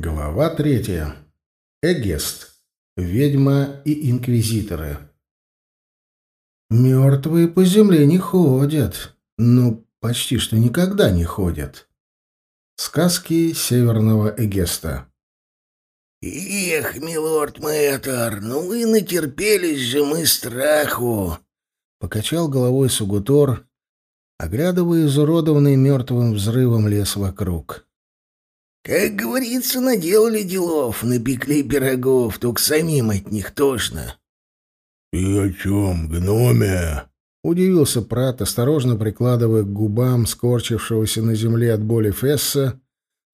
Глава третья. Эгест. Ведьма и инквизиторы. Мертвые по земле не ходят. Ну, почти что никогда не ходят. Сказки Северного Эгеста. «Эх, милорд Мэтр, ну и натерпелись же мы страху!» Покачал головой Сугутор, оглядывая изуродованный мертвым взрывом лес вокруг. Как говорится, наделали делов, напекли пирогов, только самим от них тошно. — Ты о чем, гноме? — удивился Прат, осторожно прикладывая к губам скорчившегося на земле от боли Фесса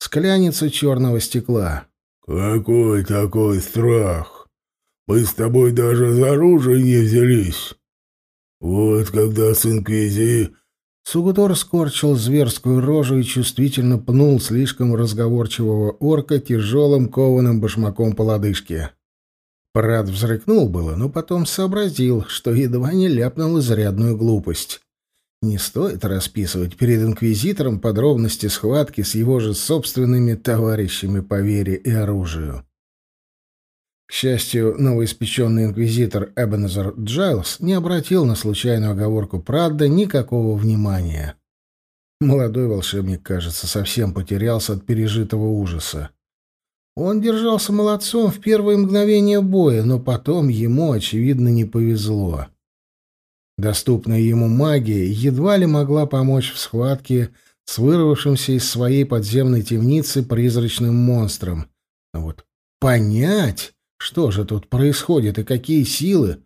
скляницу черного стекла. — Какой такой страх? Мы с тобой даже за оружие не взялись. Вот когда с инквизи Сугутор скорчил зверскую рожу и чувствительно пнул слишком разговорчивого орка тяжелым кованым башмаком по лодыжке. Парад взрыкнул было, но потом сообразил, что едва не ляпнул изрядную глупость. Не стоит расписывать перед инквизитором подробности схватки с его же собственными товарищами по вере и оружию. К счастью, новоиспеченный инквизитор Эбенезер Джайлс не обратил на случайную оговорку Прадда никакого внимания. Молодой волшебник, кажется, совсем потерялся от пережитого ужаса. Он держался молодцом в первые мгновения боя, но потом ему, очевидно, не повезло. Доступная ему магия едва ли могла помочь в схватке с вырвавшимся из своей подземной темницы призрачным монстром. Но вот понять что же тут происходит и какие силы?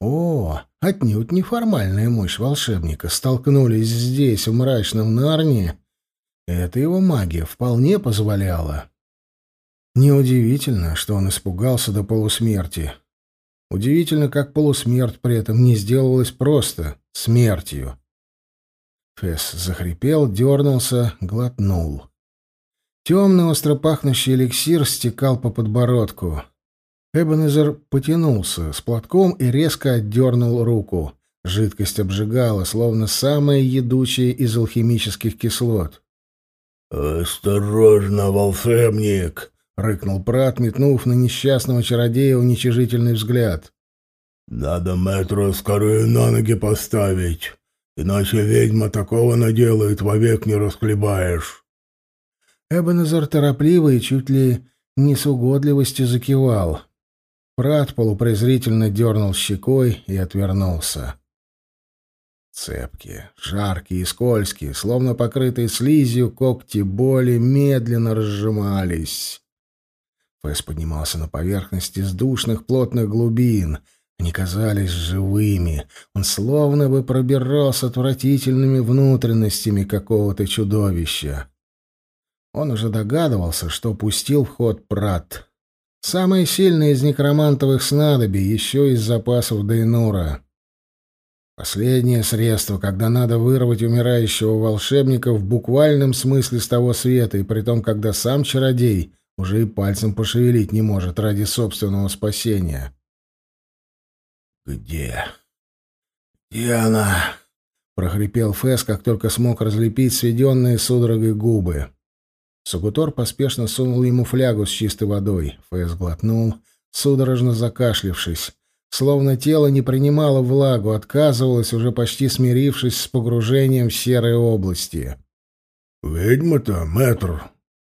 О, отнюдь неформальная мощь волшебника столкнулись здесь, в мрачном Нарнии. Это его магия вполне позволяла. Неудивительно, что он испугался до полусмерти. Удивительно, как полусмерть при этом не сделалась просто смертью. Фесс захрипел, дернулся, глотнул. Темный, остро пахнущий эликсир стекал по подбородку. Эбенезер потянулся с платком и резко отдернул руку. Жидкость обжигала, словно самая едучая из алхимических кислот. «Осторожно, волшебник!» — рыкнул Прат, метнув на несчастного чародея уничижительный взгляд. «Надо метро скорее на ноги поставить, иначе ведьма такого наделает, вовек не расхлебаешь». Эбенезер торопливо и чуть ли не с угодливостью закивал. Прат полупрезрительно дернул щекой и отвернулся. Цепкие, жаркие и скользкие, словно покрытые слизью, когти боли медленно разжимались. Фэс поднимался на поверхность из душных плотных глубин. Они казались живыми. Он словно бы пробирался отвратительными внутренностями какого-то чудовища. Он уже догадывался, что пустил в ход Прат. Самое сильное из некромантовых снадобий, еще из запасов Дейнура. Последнее средство, когда надо вырвать умирающего волшебника в буквальном смысле с того света, и при том, когда сам чародей уже и пальцем пошевелить не может ради собственного спасения. «Где? Где она?» — прохрипел Фэс, как только смог разлепить сведенные судорогой губы. Сугутор поспешно сунул ему флягу с чистой водой. Фэс глотнул, судорожно закашлившись. Словно тело не принимало влагу, отказывалось, уже почти смирившись с погружением в серые области. «Ведьма-то, мэтр,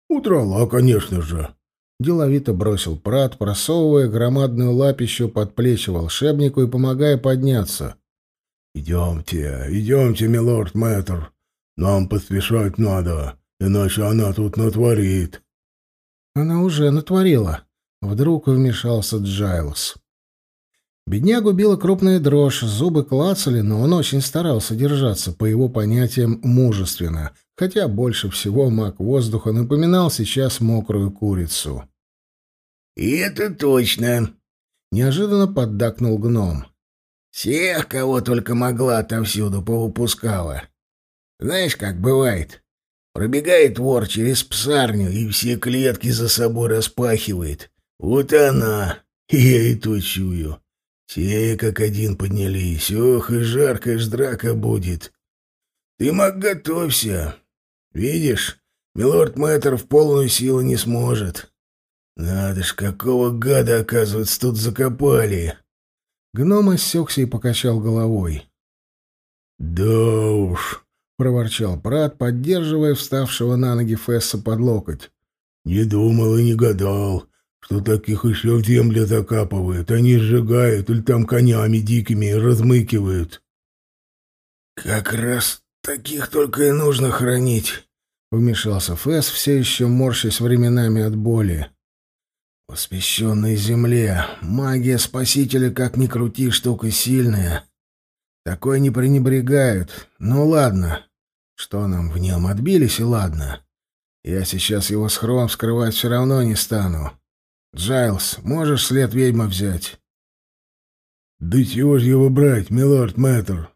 удрала, конечно же», — деловито бросил Прат, просовывая громадную лапищу под плечи волшебнику и помогая подняться. «Идемте, идемте, милорд мэтр, нам поспешать надо. Иначе она тут натворит. Она уже натворила. Вдруг вмешался Джайлс. Беднягу била крупная дрожь, зубы клацали, но он очень старался держаться, по его понятиям, мужественно, хотя больше всего маг воздуха напоминал сейчас мокрую курицу. «И это точно!» — неожиданно поддакнул гном. «Всех, кого только могла, отовсюду повыпускала. Знаешь, как бывает, Пробегает вор через псарню и все клетки за собой распахивает. Вот она, я и то чую. Все как один поднялись. Ох, и жаркая ж драка будет. Ты, маг, готовься. Видишь, милорд Мэтр в полную силу не сможет. Надо ж, какого гада, оказывается, тут закопали. Гном осекся и покачал головой. «Да уж», — проворчал Прат, поддерживая вставшего на ноги Фесса под локоть. «Не думал и не гадал, что таких еще в землю закапывают. Они сжигают или там конями дикими размыкивают». «Как раз таких только и нужно хранить», — вмешался Фесс, все еще морщась временами от боли. «В земле магия спасителя, как ни крути, штука сильная». Такой не пренебрегают. Ну ладно. Что нам в нем отбились, и ладно. Я сейчас его схрон вскрывать все равно не стану. Джайлз, можешь след ведьмы взять? Да чего ж его брать, милорд Мэтр?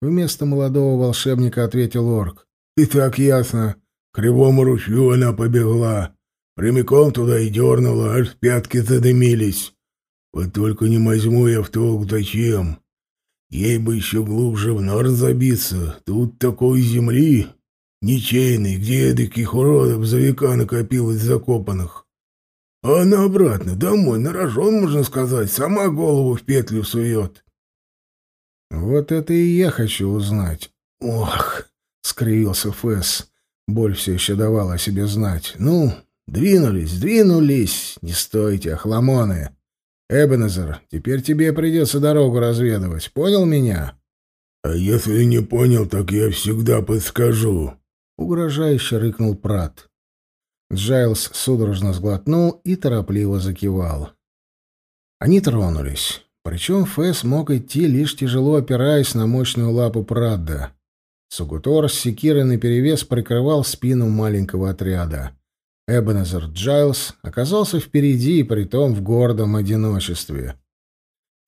Вместо молодого волшебника ответил орк. И так ясно. К кривому ручью она побегла. Прямиком туда и дернула, аж пятки задымились. Вот только не возьму я в толк зачем. Ей бы еще глубже в нор забиться. Тут такой земли ничейной, где таких уродов за века накопилось закопанных. А она обратно, домой, на рожон, можно сказать, сама голову в петлю сует. Вот это и я хочу узнать. Ох, скривился Фэс. Боль все еще давала о себе знать. Ну, двинулись, двинулись. Не стойте, охламоны. «Эбенезер, теперь тебе придется дорогу разведывать. Понял меня?» «А если не понял, так я всегда подскажу», — угрожающе рыкнул Прат. Джайлз судорожно сглотнул и торопливо закивал. Они тронулись. Причем Фэс мог идти, лишь тяжело опираясь на мощную лапу Прадда. Сугутор с секирой наперевес прикрывал спину маленького отряда. Эбенезер Джайлс оказался впереди, притом в гордом одиночестве.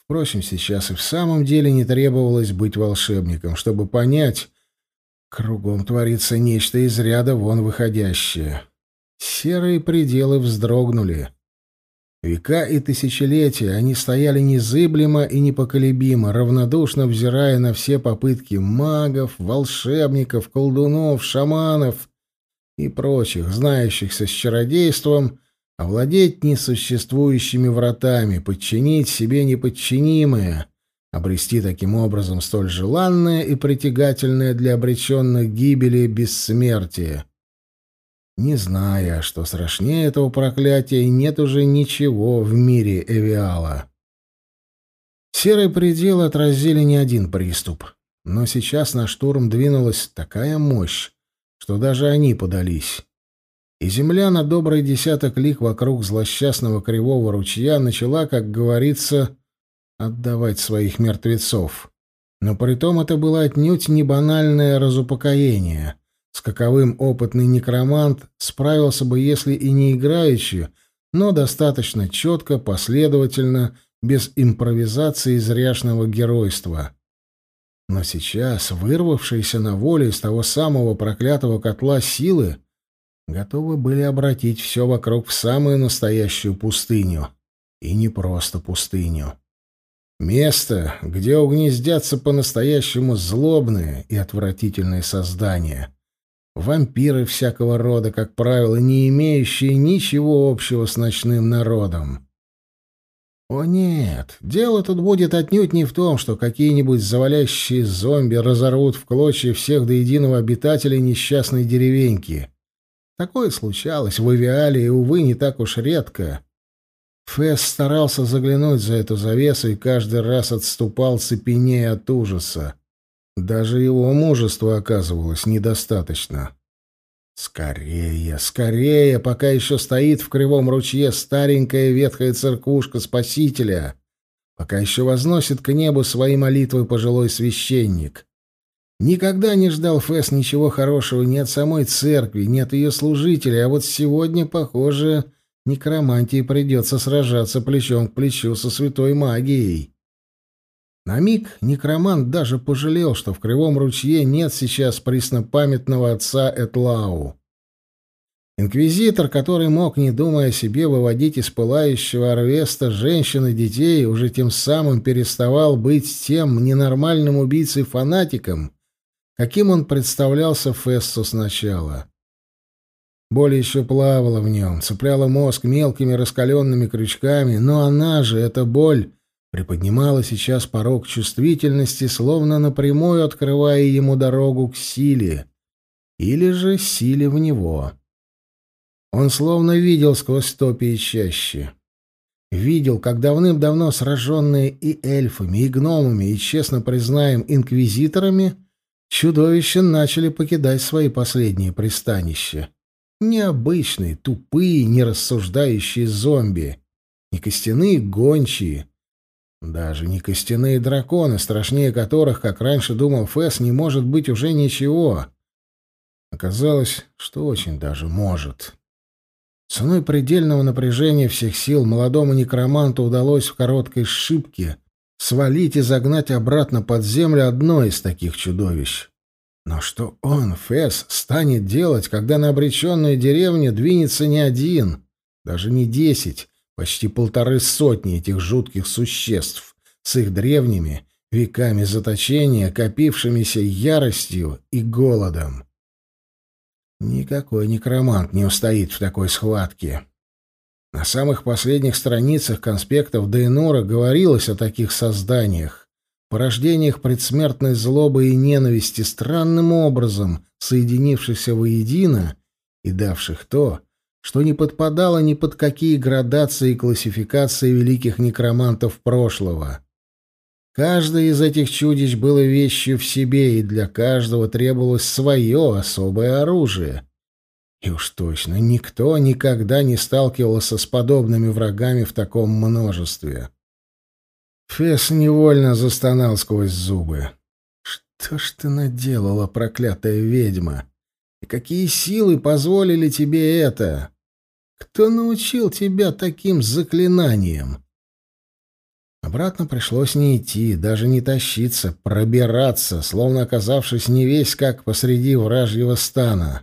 Впрочем, сейчас и в самом деле не требовалось быть волшебником, чтобы понять, кругом творится нечто из ряда вон выходящее. Серые пределы вздрогнули. Века и тысячелетия они стояли незыблемо и непоколебимо, равнодушно взирая на все попытки магов, волшебников, колдунов, шаманов и прочих, знающихся с чародейством, овладеть несуществующими вратами, подчинить себе неподчинимое, обрести таким образом столь желанное и притягательное для обреченных гибели бессмертие. Не зная, что страшнее этого проклятия, нет уже ничего в мире Эвиала. Серые пределы отразили не один приступ, но сейчас на штурм двинулась такая мощь, что даже они подались. И земля на добрый десяток лик вокруг злосчастного кривого ручья начала, как говорится, отдавать своих мертвецов. Но при том это было отнюдь не банальное разупокоение, с каковым опытный некромант справился бы, если и не играючи, но достаточно четко, последовательно, без импровизации и зряшного геройства. Но сейчас, вырвавшиеся на волю из того самого проклятого котла силы, готовы были обратить все вокруг в самую настоящую пустыню. И не просто пустыню. Место, где угнездятся по-настоящему злобные и отвратительные создания. Вампиры всякого рода, как правило, не имеющие ничего общего с ночным народом. О нет, дело тут будет отнюдь не в том, что какие-нибудь завалящие зомби разорвут в клочья всех до единого обитателей несчастной деревеньки. Такое случалось в Авиале и, увы, не так уж редко. Фэс старался заглянуть за эту завесу и каждый раз отступал цепенея от ужаса. Даже его мужества оказывалось недостаточно. Скорее, скорее, пока еще стоит в кривом ручье старенькая ветхая церквушка Спасителя, пока еще возносит к небу свои молитвы пожилой священник. Никогда не ждал Фэс ничего хорошего ни от самой церкви, ни от ее служителей, а вот сегодня, похоже, некромантии придется сражаться плечом к плечу со святой магией. На миг некромант даже пожалел, что в Кривом ручье нет сейчас преснопамятного отца Этлау. Инквизитор, который мог, не думая о себе, выводить из пылающего Арвеста женщин и детей, уже тем самым переставал быть тем ненормальным убийцей-фанатиком, каким он представлялся Фессу сначала. Боль еще плавала в нем, цепляла мозг мелкими раскаленными крючками, но она же, эта боль, приподнимала сейчас порог чувствительности, словно напрямую открывая ему дорогу к силе, или же силе в него. Он словно видел сквозь топи и чаще. Видел, как давным-давно сраженные и эльфами, и гномами, и, честно признаем, инквизиторами, чудовища начали покидать свои последние пристанища. Необычные, тупые, нерассуждающие зомби. Не костяные гончие. Даже не костяные драконы, страшнее которых, как раньше думал Фэс, не может быть уже ничего. Оказалось, что очень даже может. Ценой предельного напряжения всех сил молодому некроманту удалось в короткой шибке свалить и загнать обратно под землю одно из таких чудовищ. Но что он, Фэс, станет делать, когда на обреченную деревню двинется не один, даже не десять, почти полторы сотни этих жутких существ с их древними веками заточения, копившимися яростью и голодом? Никакой некромант не устоит в такой схватке. На самых последних страницах конспектов Дейнора говорилось о таких созданиях, порождениях предсмертной злобы и ненависти, странным образом соединившихся воедино и давших то, что не подпадало ни под какие градации и классификации великих некромантов прошлого. Каждое из этих чудищ было вещью в себе, и для каждого требовалось свое особое оружие. И уж точно никто никогда не сталкивался с подобными врагами в таком множестве. Фесс невольно застонал сквозь зубы. «Что ж ты наделала, проклятая ведьма? И какие силы позволили тебе это? Кто научил тебя таким заклинаниям?» Обратно пришлось не идти, даже не тащиться, пробираться, словно оказавшись не весь как посреди вражьего стана.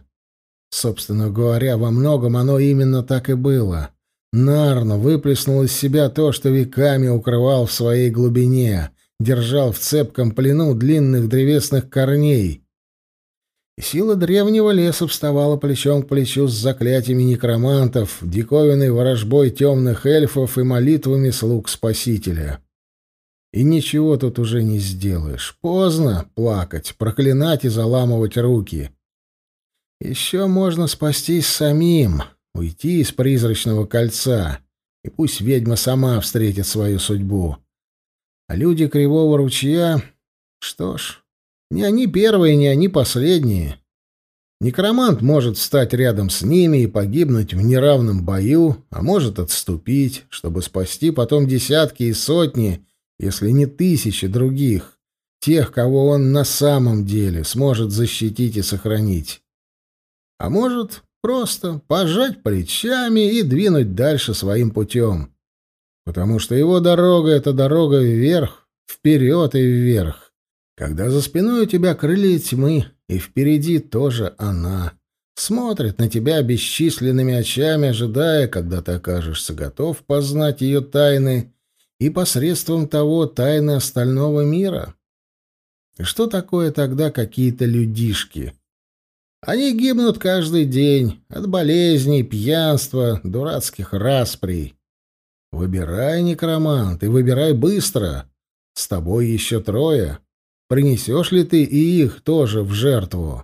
Собственно говоря, во многом оно именно так и было. Нарно выплеснул из себя то, что веками укрывал в своей глубине, держал в цепком плену длинных древесных корней. Сила древнего леса вставала плечом к плечу с заклятиями некромантов, диковинной ворожбой темных эльфов и молитвами слуг Спасителя. И ничего тут уже не сделаешь. Поздно плакать, проклинать и заламывать руки. Еще можно спастись самим уйти из призрачного кольца, и пусть ведьма сама встретит свою судьбу. А люди Кривого ручья... Что ж, не они первые, не они последние. Некромант может встать рядом с ними и погибнуть в неравном бою, а может отступить, чтобы спасти потом десятки и сотни, если не тысячи других, тех, кого он на самом деле сможет защитить и сохранить. А может, Просто пожать плечами и двинуть дальше своим путем. Потому что его дорога — это дорога вверх, вперед и вверх. Когда за спиной у тебя крылья тьмы, и впереди тоже она. Смотрит на тебя бесчисленными очами, ожидая, когда ты окажешься готов познать ее тайны и посредством того тайны остального мира. Что такое тогда какие-то людишки? Они гибнут каждый день от болезней, пьянства, дурацких расприй. Выбирай, некромант, и выбирай быстро. С тобой еще трое. Принесешь ли ты и их тоже в жертву?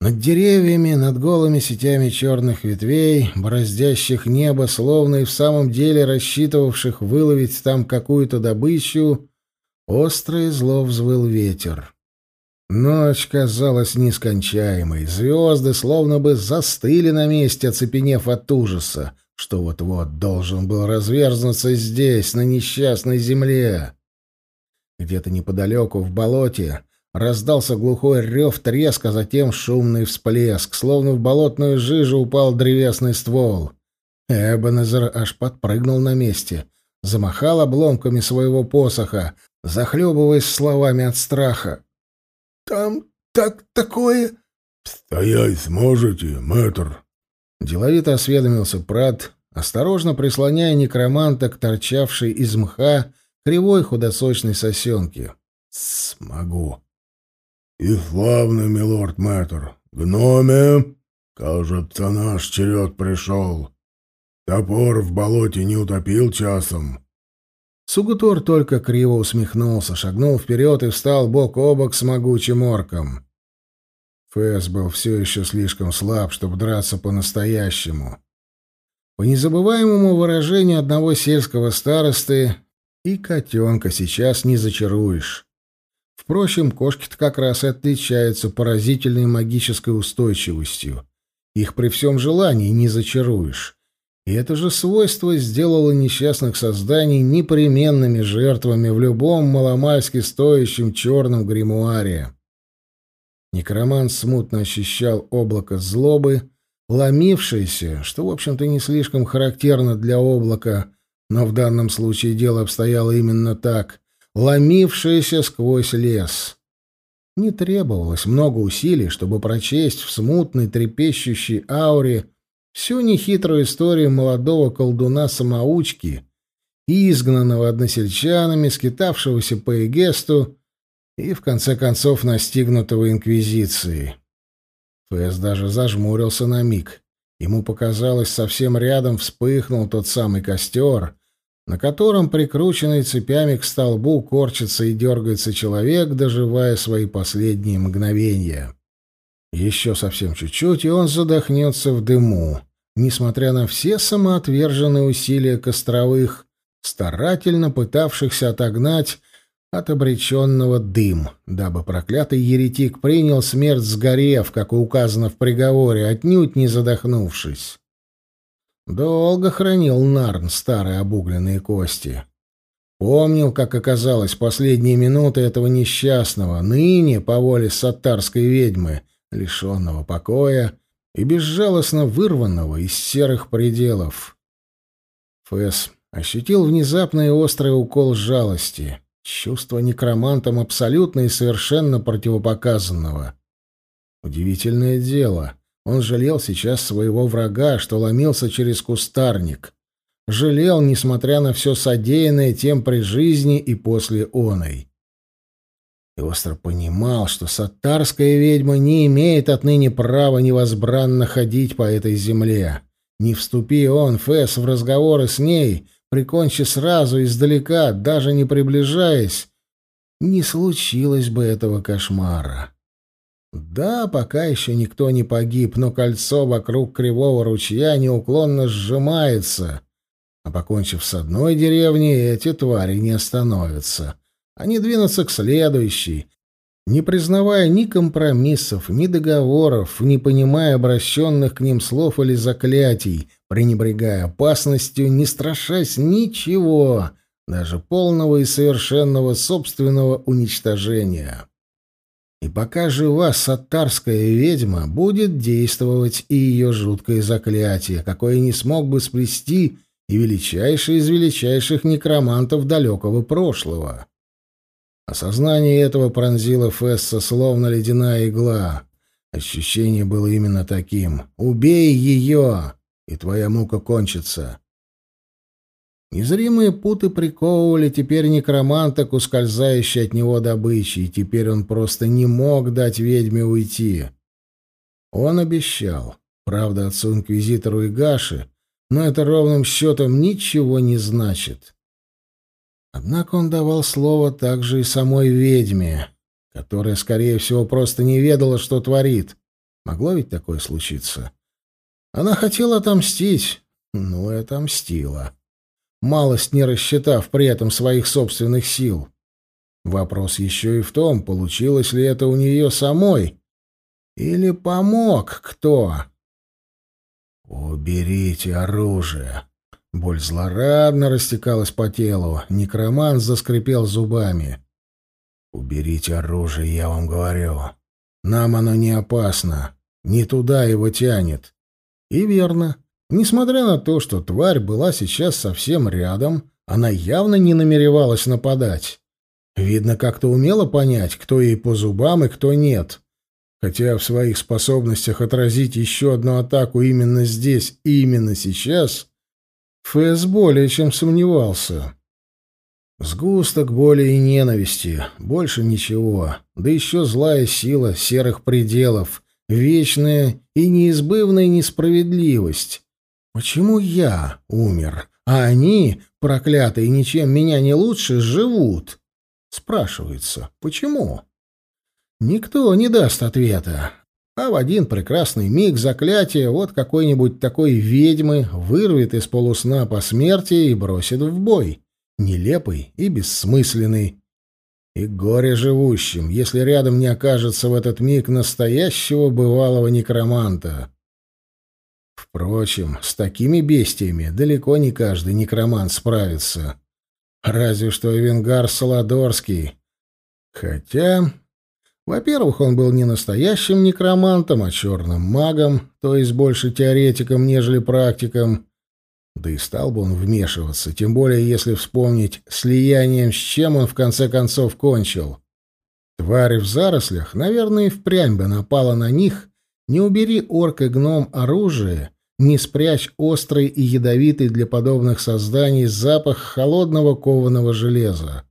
Над деревьями, над голыми сетями черных ветвей, бороздящих небо, словно и в самом деле рассчитывавших выловить там какую-то добычу, острое зло взвыл ветер. Ночь казалась нескончаемой. Звезды словно бы застыли на месте, оцепенев от ужаса, что вот-вот должен был разверзнуться здесь, на несчастной земле. Где-то неподалеку, в болоте, раздался глухой рев треска, затем шумный всплеск, словно в болотную жижу упал древесный ствол. Эбенезер аж подпрыгнул на месте, замахал обломками своего посоха, захлебываясь словами от страха. Там так такое...» «Стоять сможете, мэтр?» Деловито осведомился Прат, осторожно прислоняя некроманта к торчавшей из мха кривой худосочной сосенке. «Смогу». «И славно, милорд мэтр. Гноме!» Кажется, наш черед пришел. Топор в болоте не утопил часом. Сугутор только криво усмехнулся, шагнул вперед и встал бок о бок с могучим орком. Фэс был все еще слишком слаб, чтобы драться по-настоящему. По незабываемому выражению одного сельского старосты, и котенка сейчас не зачаруешь. Впрочем, кошки-то как раз и отличаются поразительной магической устойчивостью. Их при всем желании не зачаруешь. И это же свойство сделало несчастных созданий непременными жертвами в любом маломальски стоящем черном гримуаре. Некромант смутно ощущал облако злобы, ломившееся, что, в общем-то, не слишком характерно для облака, но в данном случае дело обстояло именно так, ломившееся сквозь лес. Не требовалось много усилий, чтобы прочесть в смутной трепещущей ауре всю нехитрую историю молодого колдуна-самоучки, изгнанного односельчанами, скитавшегося по Эгесту и, в конце концов, настигнутого Инквизицией. Фэс даже зажмурился на миг. Ему показалось, совсем рядом вспыхнул тот самый костер, на котором, прикрученный цепями к столбу, корчится и дергается человек, доживая свои последние мгновения. Еще совсем чуть-чуть, и он задохнется в дыму. Несмотря на все самоотверженные усилия костровых, старательно пытавшихся отогнать от обреченного дым, дабы проклятый еретик принял смерть сгорев, как указано в приговоре, отнюдь не задохнувшись. Долго хранил Нарн старые обугленные кости. Помнил, как оказалось, последние минуты этого несчастного, ныне, по воле саттарской ведьмы, лишенного покоя и безжалостно вырванного из серых пределов. Фэс ощутил внезапный острый укол жалости, чувство некромантом абсолютно и совершенно противопоказанного. Удивительное дело — он жалел сейчас своего врага, что ломился через кустарник. Жалел, несмотря на все содеянное тем при жизни и после оной. И остро понимал, что сатарская ведьма не имеет отныне права невозбранно ходить по этой земле. Не вступи он, Фэс, в разговоры с ней, прикончи сразу, издалека, даже не приближаясь, не случилось бы этого кошмара. Да, пока еще никто не погиб, но кольцо вокруг кривого ручья неуклонно сжимается. А покончив с одной деревней, эти твари не остановятся. Они двинутся к следующей, не признавая ни компромиссов, ни договоров, не понимая обращенных к ним слов или заклятий, пренебрегая опасностью, не страшась ничего, даже полного и совершенного собственного уничтожения. И пока жива сатарская ведьма, будет действовать и ее жуткое заклятие, какое не смог бы сплести и величайший из величайших некромантов далекого прошлого. Осознание этого пронзило Фесса словно ледяная игла. Ощущение было именно таким. «Убей ее, и твоя мука кончится». Незримые путы приковывали теперь некроманта к ускользающей от него добыче, и теперь он просто не мог дать ведьме уйти. Он обещал, правда, отцу-инквизитору и Гаше, но это ровным счетом ничего не значит. Однако он давал слово также и самой ведьме, которая, скорее всего, просто не ведала, что творит. Могло ведь такое случиться? Она хотела отомстить, ну и отомстила малость не рассчитав при этом своих собственных сил. Вопрос еще и в том, получилось ли это у нее самой. Или помог кто? «Уберите оружие!» Боль злорадно растекалась по телу. Некроман заскрипел зубами. «Уберите оружие, я вам говорю. Нам оно не опасно. Не туда его тянет». И верно. Несмотря на то, что тварь была сейчас совсем рядом, она явно не намеревалась нападать. Видно, как-то умела понять, кто ей по зубам и кто нет. Хотя в своих способностях отразить еще одну атаку именно здесь и именно сейчас Фэс более чем сомневался. Сгусток боли и ненависти, больше ничего, да еще злая сила серых пределов, вечная и неизбывная несправедливость. Почему я умер, а они, проклятые, ничем меня не лучше, живут? Спрашивается, почему? Никто не даст ответа. А в один прекрасный миг заклятие вот какой-нибудь такой ведьмы вырвет из полусна по смерти и бросит в бой. Нелепый и бессмысленный. И горе живущим, если рядом не окажется в этот миг настоящего бывалого некроманта. Впрочем, с такими бестиями далеко не каждый некромант справится. Разве что Эвенгар Солодорский. Хотя во-первых, он был не настоящим некромантом, а черным магом, то есть больше теоретиком, нежели практиком. Да и стал бы он вмешиваться, тем более если вспомнить слиянием, с чем он в конце концов кончил. Тварь в зарослях, наверное, и впрямь бы напала на них, не убери орк и гном оружие, не спрячь острый и ядовитый для подобных созданий запах холодного кованого железа.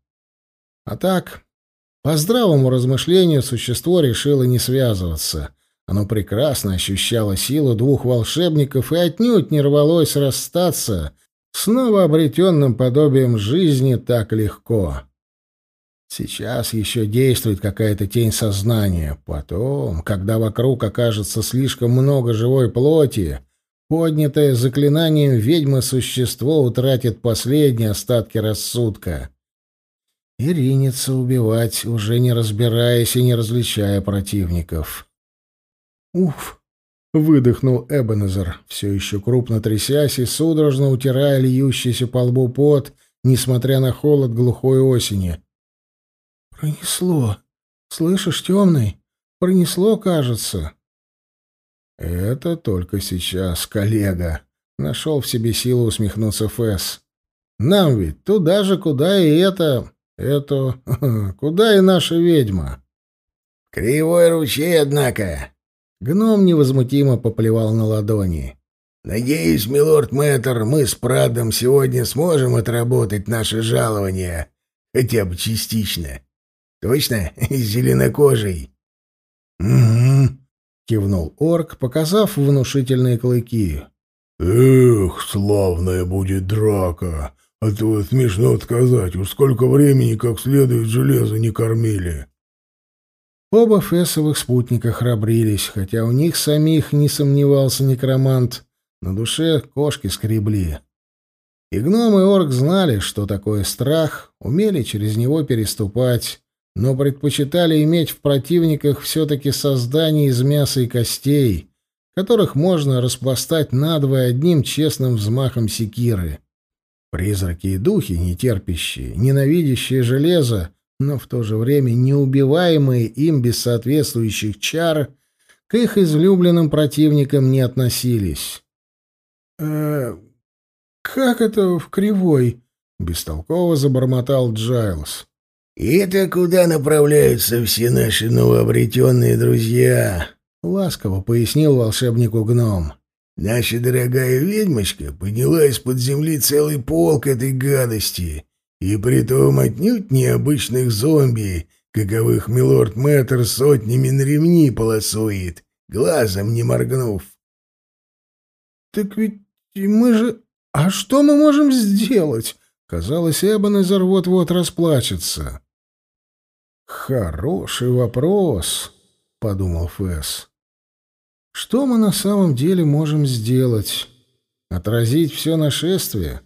А так, по здравому размышлению существо решило не связываться. Оно прекрасно ощущало силу двух волшебников и отнюдь не рвалось расстаться с новообретенным подобием жизни так легко. Сейчас еще действует какая-то тень сознания. Потом, когда вокруг окажется слишком много живой плоти, поднятое заклинанием ведьмы существо утратит последние остатки рассудка и ринется убивать, уже не разбираясь и не различая противников. «Уф!» — выдохнул Эбенезер, все еще крупно трясясь и судорожно утирая льющийся по лбу пот, несмотря на холод глухой осени. «Пронесло! Слышишь, темный? Пронесло, кажется!» «Это только сейчас, коллега!» — нашел в себе силу усмехнуться Фэс. «Нам ведь туда же, куда и это...» Это... Куда и наша ведьма? Кривой ручей, однако. Гном невозмутимо поплевал на ладони. Надеюсь, милорд Мэтр, мы с Прадом сегодня сможем отработать наше жалование. Хотя бы частично. Точно? Зеленокожий. Угу. Кивнул орк, показав внушительные клыки. Эх, славная будет драка. А то смешно отказать, уж сколько времени как следует железо не кормили. Оба Фессовых спутника храбрились, хотя у них самих не сомневался некромант. На душе кошки скребли. И гном и орк знали, что такое страх, умели через него переступать, но предпочитали иметь в противниках все-таки создание из мяса и костей, которых можно распластать надвое одним честным взмахом секиры. Призраки и духи, нетерпящие, ненавидящие железо, но в то же время неубиваемые им без соответствующих чар, к их излюбленным противникам не относились. «Э, как это в кривой?» — бестолково забормотал Джайлз. «Это куда направляются все наши новообретенные друзья?» — ласково пояснил волшебнику гном. Наша дорогая ведьмочка подняла из-под земли целый полк этой гадости, и притом отнюдь необычных зомби, каковых милорд Мэтр сотнями на ремни полосует, глазом не моргнув. — Так ведь мы же... А что мы можем сделать? Казалось, Эбенезер вот-вот расплачется. — Хороший вопрос, — подумал Фэс. Что мы на самом деле можем сделать? Отразить все нашествие?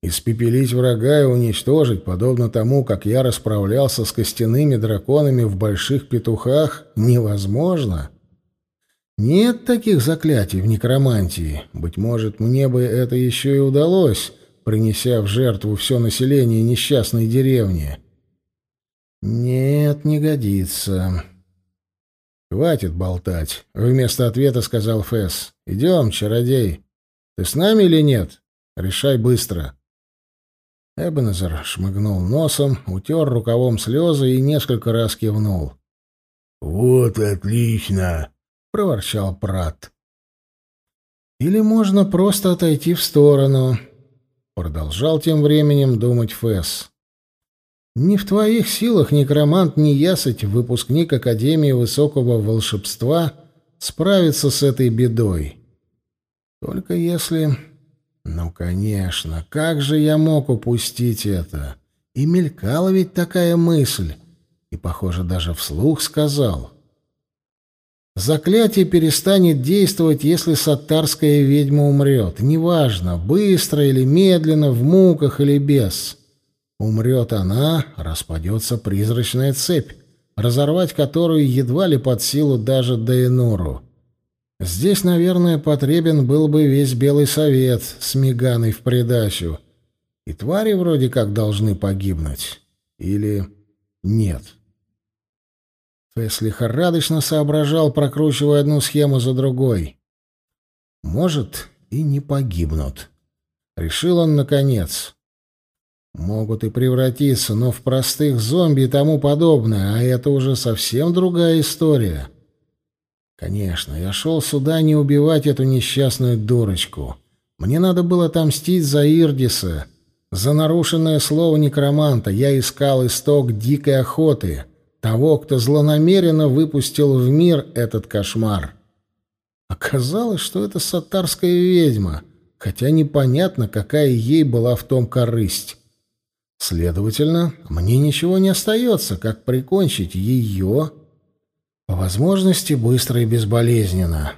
Испепелить врага и уничтожить, подобно тому, как я расправлялся с костяными драконами в больших петухах, невозможно. Нет таких заклятий в некромантии. Быть может, мне бы это еще и удалось, принеся в жертву все население несчастной деревни. Нет, не годится. «Хватит болтать», — вместо ответа сказал Фэс. «Идем, чародей. Ты с нами или нет? Решай быстро». Эбенезер шмыгнул носом, утер рукавом слезы и несколько раз кивнул. «Вот отлично!» — проворчал Прат. «Или можно просто отойти в сторону», — продолжал тем временем думать Фэс. Не в твоих силах, некромант, не ясыть, выпускник Академии Высокого Волшебства, справиться с этой бедой. Только если... Ну, конечно, как же я мог упустить это? И мелькала ведь такая мысль. И, похоже, даже вслух сказал. Заклятие перестанет действовать, если саттарская ведьма умрет. Неважно, быстро или медленно, в муках или без. Умрет она, распадется призрачная цепь, разорвать которую едва ли под силу даже Дейнуру. Здесь, наверное, потребен был бы весь Белый Совет с Миганой в придачу. И твари вроде как должны погибнуть. Или нет. Фесс лихорадочно соображал, прокручивая одну схему за другой. Может, и не погибнут. Решил он наконец. Могут и превратиться, но в простых зомби и тому подобное, а это уже совсем другая история. Конечно, я шел сюда не убивать эту несчастную дурочку. Мне надо было отомстить за Ирдиса. За нарушенное слово некроманта я искал исток дикой охоты, того, кто злонамеренно выпустил в мир этот кошмар. Оказалось, что это сатарская ведьма, хотя непонятно, какая ей была в том корысть. Следовательно, мне ничего не остается, как прикончить ее по возможности быстро и безболезненно.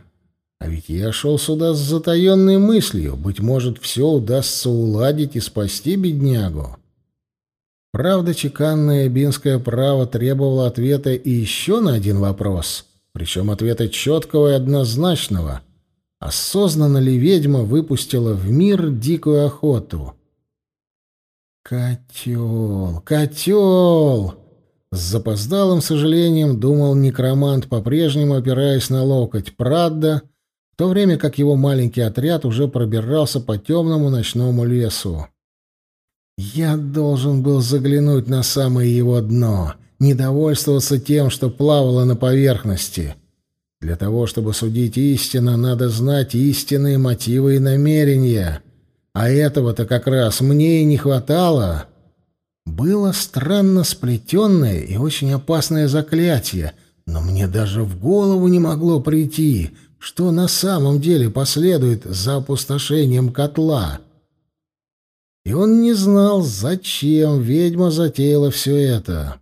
А ведь я шел сюда с затаенной мыслью. Быть может, все удастся уладить и спасти беднягу. Правда, чеканное бинское право требовало ответа и еще на один вопрос. Причем ответа четкого и однозначного. Осознанно ли ведьма выпустила в мир дикую охоту? «Котел! Котел!» С запоздалым сожалением думал некромант, по-прежнему опираясь на локоть Прадда, в то время как его маленький отряд уже пробирался по темному ночному лесу. «Я должен был заглянуть на самое его дно, не довольствоваться тем, что плавало на поверхности. Для того, чтобы судить истинно, надо знать истинные мотивы и намерения, а этого-то как раз мне и не хватало». Было странно сплетенное и очень опасное заклятие, но мне даже в голову не могло прийти, что на самом деле последует за опустошением котла. И он не знал, зачем ведьма затеяла все это.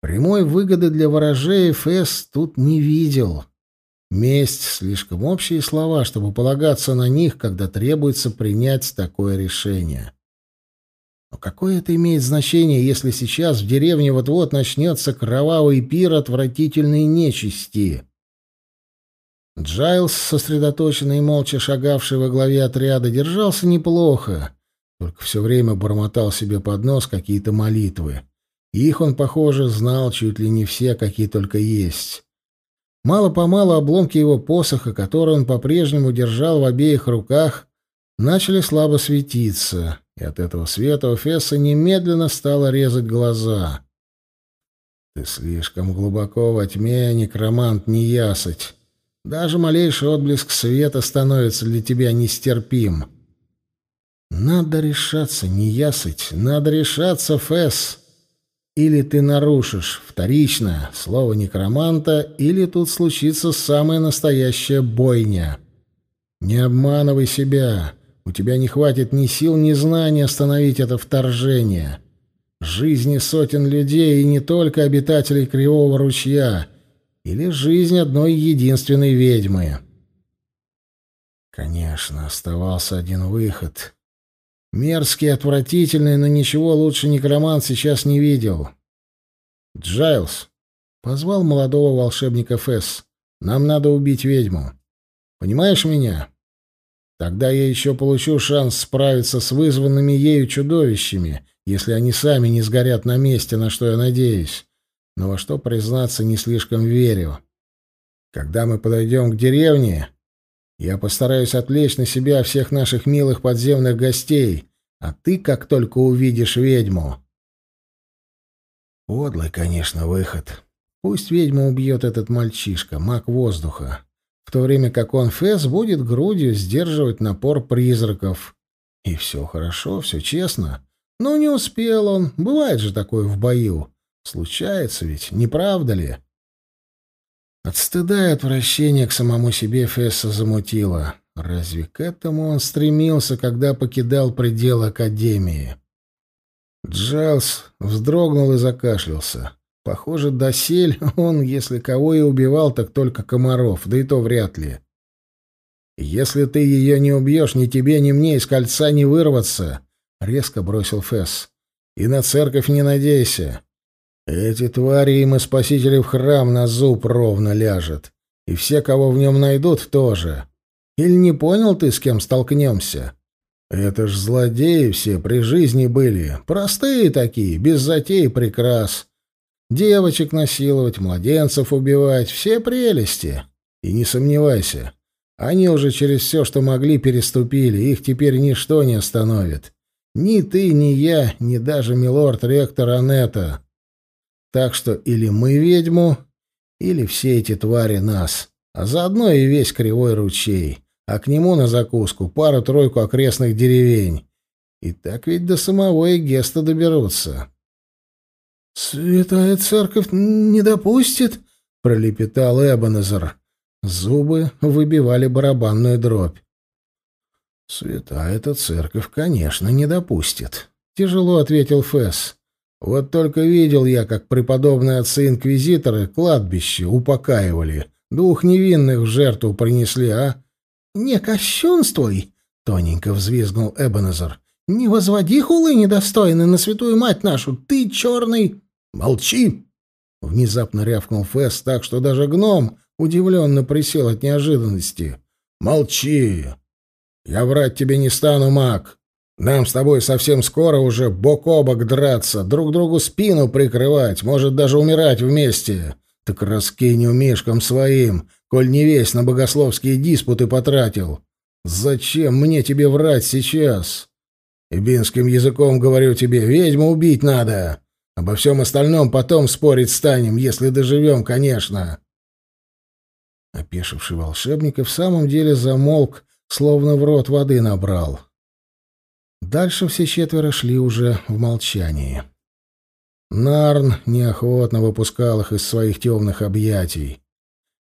Прямой выгоды для ворожеев Эс тут не видел. Месть — слишком общие слова, чтобы полагаться на них, когда требуется принять такое решение. Но какое это имеет значение, если сейчас в деревне вот-вот начнется кровавый пир отвратительной нечисти? Джайлс, сосредоточенный и молча шагавший во главе отряда, держался неплохо, только все время бормотал себе под нос какие-то молитвы. их он, похоже, знал чуть ли не все, какие только есть. Мало-помалу обломки его посоха, который он по-прежнему держал в обеих руках, начали слабо светиться и от этого света у Фесса немедленно стало резать глаза. «Ты слишком глубоко во тьме, некромант, неясыть. Даже малейший отблеск света становится для тебя нестерпим. Надо решаться, неясыть, надо решаться, Фесс. Или ты нарушишь вторичное слово некроманта, или тут случится самая настоящая бойня. Не обманывай себя». У тебя не хватит ни сил, ни знаний остановить это вторжение. Жизни сотен людей и не только обитателей Кривого ручья, или жизнь одной единственной ведьмы. Конечно, оставался один выход. Мерзкий, отвратительный, но ничего лучше некромант сейчас не видел. «Джайлз», — позвал молодого волшебника Фесс, — «нам надо убить ведьму. Понимаешь меня?» Тогда я еще получу шанс справиться с вызванными ею чудовищами, если они сами не сгорят на месте, на что я надеюсь. Но во что, признаться, не слишком верю. Когда мы подойдем к деревне, я постараюсь отвлечь на себя всех наших милых подземных гостей, а ты, как только увидишь ведьму... Подлый, конечно, выход. Пусть ведьму убьет этот мальчишка, маг воздуха в то время как он, Фэс, будет грудью сдерживать напор призраков. И все хорошо, все честно. Но не успел он. Бывает же такое в бою. Случается ведь, не правда ли? От стыда и отвращения к самому себе Фесса замутило. Разве к этому он стремился, когда покидал пределы Академии? Джайлз вздрогнул и закашлялся. Похоже, досель он, если кого и убивал, так только комаров, да и то вряд ли. «Если ты ее не убьешь, ни тебе, ни мне из кольца не вырваться», — резко бросил Фесс. «И на церковь не надейся. Эти твари им и спасители в храм на зуб ровно ляжет. И все, кого в нем найдут, тоже. Или не понял ты, с кем столкнемся? Это ж злодеи все при жизни были. Простые такие, без затей и прикрас. Девочек насиловать, младенцев убивать — все прелести. И не сомневайся, они уже через все, что могли, переступили, их теперь ничто не остановит. Ни ты, ни я, ни даже милорд-ректор Анетта. Так что или мы ведьму, или все эти твари нас, а заодно и весь кривой ручей, а к нему на закуску пару-тройку окрестных деревень. И так ведь до самого Эгеста доберутся. «Святая церковь не допустит?» — пролепетал Эбонезер. Зубы выбивали барабанную дробь. «Святая эта церковь, конечно, не допустит», — тяжело ответил Фесс. Вот только видел я, как преподобные отцы-инквизиторы кладбище упокаивали, двух невинных в жертву принесли, а? — Не кощунствуй! — тоненько взвизгнул Эбенезер. — Не возводи хулы недостойны на святую мать нашу! Ты черный... — Молчи! — внезапно рявкнул Фесс так, что даже гном удивленно присел от неожиданности. — Молчи! Я врать тебе не стану, маг! Нам с тобой совсем скоро уже бок о бок драться, друг другу спину прикрывать, может, даже умирать вместе. Так раскинь умишкам своим, коль не весь на богословские диспуты потратил. Зачем мне тебе врать сейчас? Ибинским языком говорю тебе, ведьму убить надо. Обо всем остальном потом спорить станем, если доживем, конечно. Опешивший волшебник и в самом деле замолк, словно в рот воды набрал. — Дальше все четверо шли уже в молчании. Нарн неохотно выпускал их из своих темных объятий.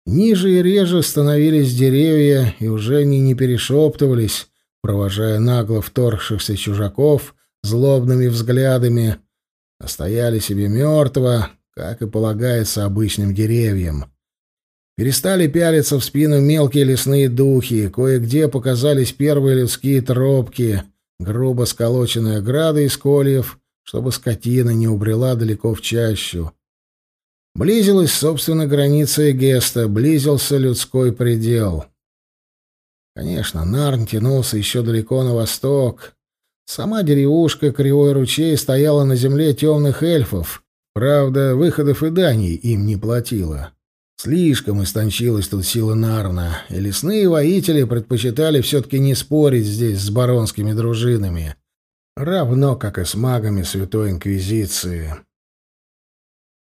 Ниже и реже становились деревья, и уже они не перешептывались, провожая нагло вторгшихся чужаков злобными взглядами, а стояли себе мертво, как и полагается обычным деревьям. Перестали пялиться в спину мелкие лесные духи, кое-где показались первые людские тропки — грубо сколоченная ограда из кольев, чтобы скотина не убрела далеко в чащу. Близилась, собственно, граница Эгеста, близился людской предел. Конечно, Нарн тянулся еще далеко на восток. Сама деревушка Кривой ручей стояла на земле темных эльфов. Правда, выходов и даний им не платила. Слишком истончилась тут сила Нарна, и лесные воители предпочитали все-таки не спорить здесь с баронскими дружинами, равно как и с магами Святой Инквизиции.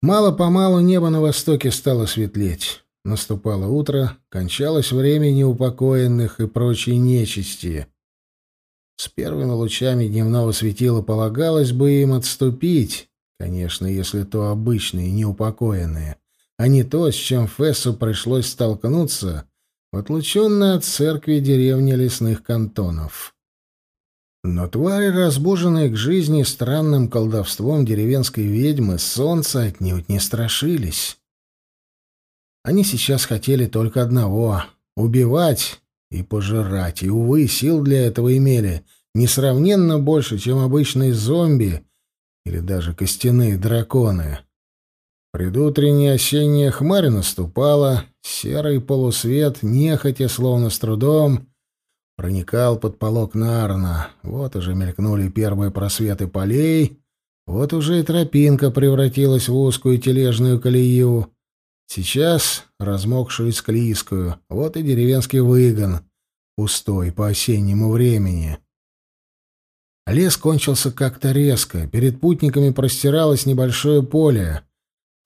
Мало-помалу небо на востоке стало светлеть. Наступало утро, кончалось время неупокоенных и прочей нечисти. С первыми лучами дневного светила полагалось бы им отступить, конечно, если то обычные неупокоенные — а не то, с чем Фессу пришлось столкнуться в отлученной от церкви деревне лесных кантонов. Но твари, разбуженные к жизни странным колдовством деревенской ведьмы, солнца отнюдь не страшились. Они сейчас хотели только одного — убивать и пожирать, и, увы, сил для этого имели несравненно больше, чем обычные зомби или даже костяные драконы. Предутренняя осенняя хмарь наступала, серый полусвет, нехотя, словно с трудом, проникал под полок Нарна. Вот уже мелькнули первые просветы полей, вот уже и тропинка превратилась в узкую тележную колею. Сейчас размокшую и склизкую, вот и деревенский выгон, пустой по осеннему времени. Лес кончился как-то резко, перед путниками простиралось небольшое поле —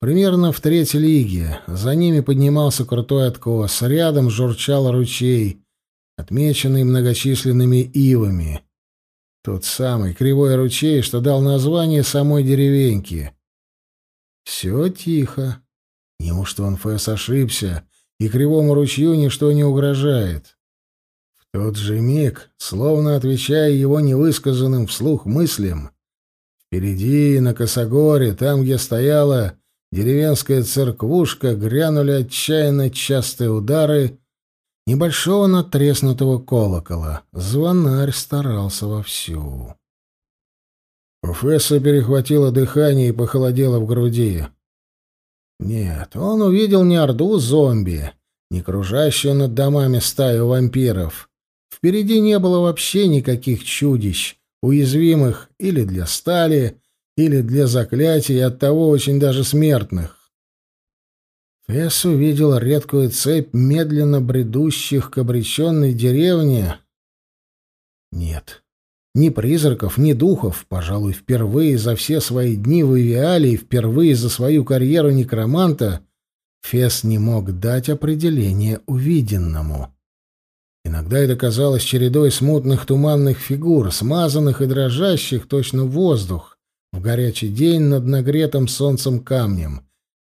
Примерно в третьей лиге. За ними поднимался крутой откос. Рядом журчал ручей, отмеченный многочисленными ивами. Тот самый кривой ручей, что дал название самой деревеньке. Все тихо. Неужто он Фэс ошибся, и кривому ручью ничто не угрожает? В тот же миг, словно отвечая его невысказанным вслух мыслям, впереди, на Косогоре, там, где стояла деревенская церквушка, грянули отчаянно частые удары небольшого натреснутого колокола. Звонарь старался вовсю. У Фесса перехватило дыхание и похолодело в груди. Нет, он увидел не орду зомби, не кружащую над домами стаю вампиров. Впереди не было вообще никаких чудищ, уязвимых или для стали, или для заклятий, и оттого очень даже смертных. Фесс увидел редкую цепь медленно бредущих к обреченной деревне. Нет, ни призраков, ни духов, пожалуй, впервые за все свои дни в Ивиале и впервые за свою карьеру некроманта Фес не мог дать определение увиденному. Иногда это казалось чередой смутных туманных фигур, смазанных и дрожащих точно воздух в горячий день над нагретым солнцем камнем.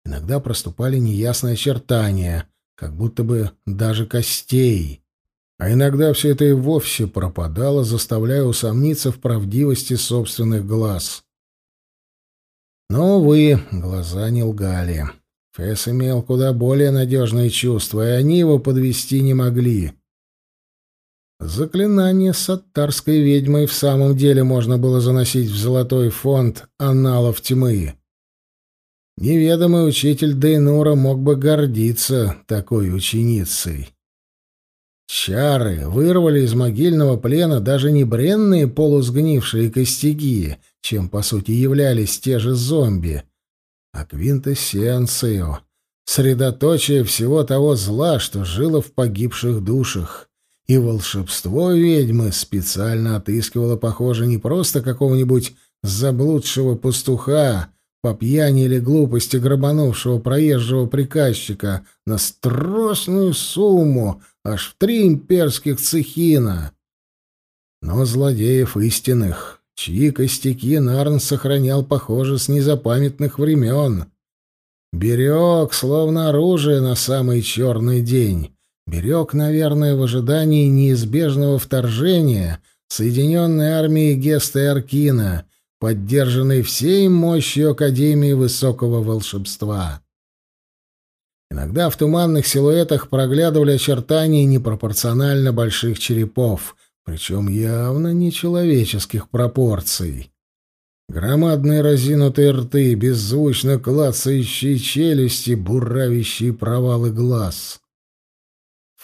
Иногда проступали неясные очертания, как будто бы даже костей. А иногда все это и вовсе пропадало, заставляя усомниться в правдивости собственных глаз. Но, увы, глаза не лгали. Фесс имел куда более надежные чувства, и они его подвести не могли. Заклинание саттарской ведьмой в самом деле можно было заносить в золотой фонд аналов тьмы. Неведомый учитель Дейнура мог бы гордиться такой ученицей. Чары вырвали из могильного плена даже не бренные полусгнившие костяки, чем, по сути, являлись те же зомби, а квинтэссенцию, средоточие всего того зла, что жило в погибших душах. И волшебство ведьмы специально отыскивало, похоже, не просто какого-нибудь заблудшего пастуха, по пьяни или глупости грабанувшего проезжего приказчика на страшную сумму, аж в три имперских цехина. Но злодеев истинных, чьи костяки Нарн сохранял, похоже, с незапамятных времен. Берег, словно оружие на самый черный день. Берег, наверное, в ожидании неизбежного вторжения Соединенной армии Геста и Аркина, поддержанной всей мощью Академии Высокого Волшебства. Иногда в туманных силуэтах проглядывали очертания непропорционально больших черепов, причем явно нечеловеческих пропорций. Громадные разинутые рты, беззвучно клацающие челюсти, буравящие провалы глаз.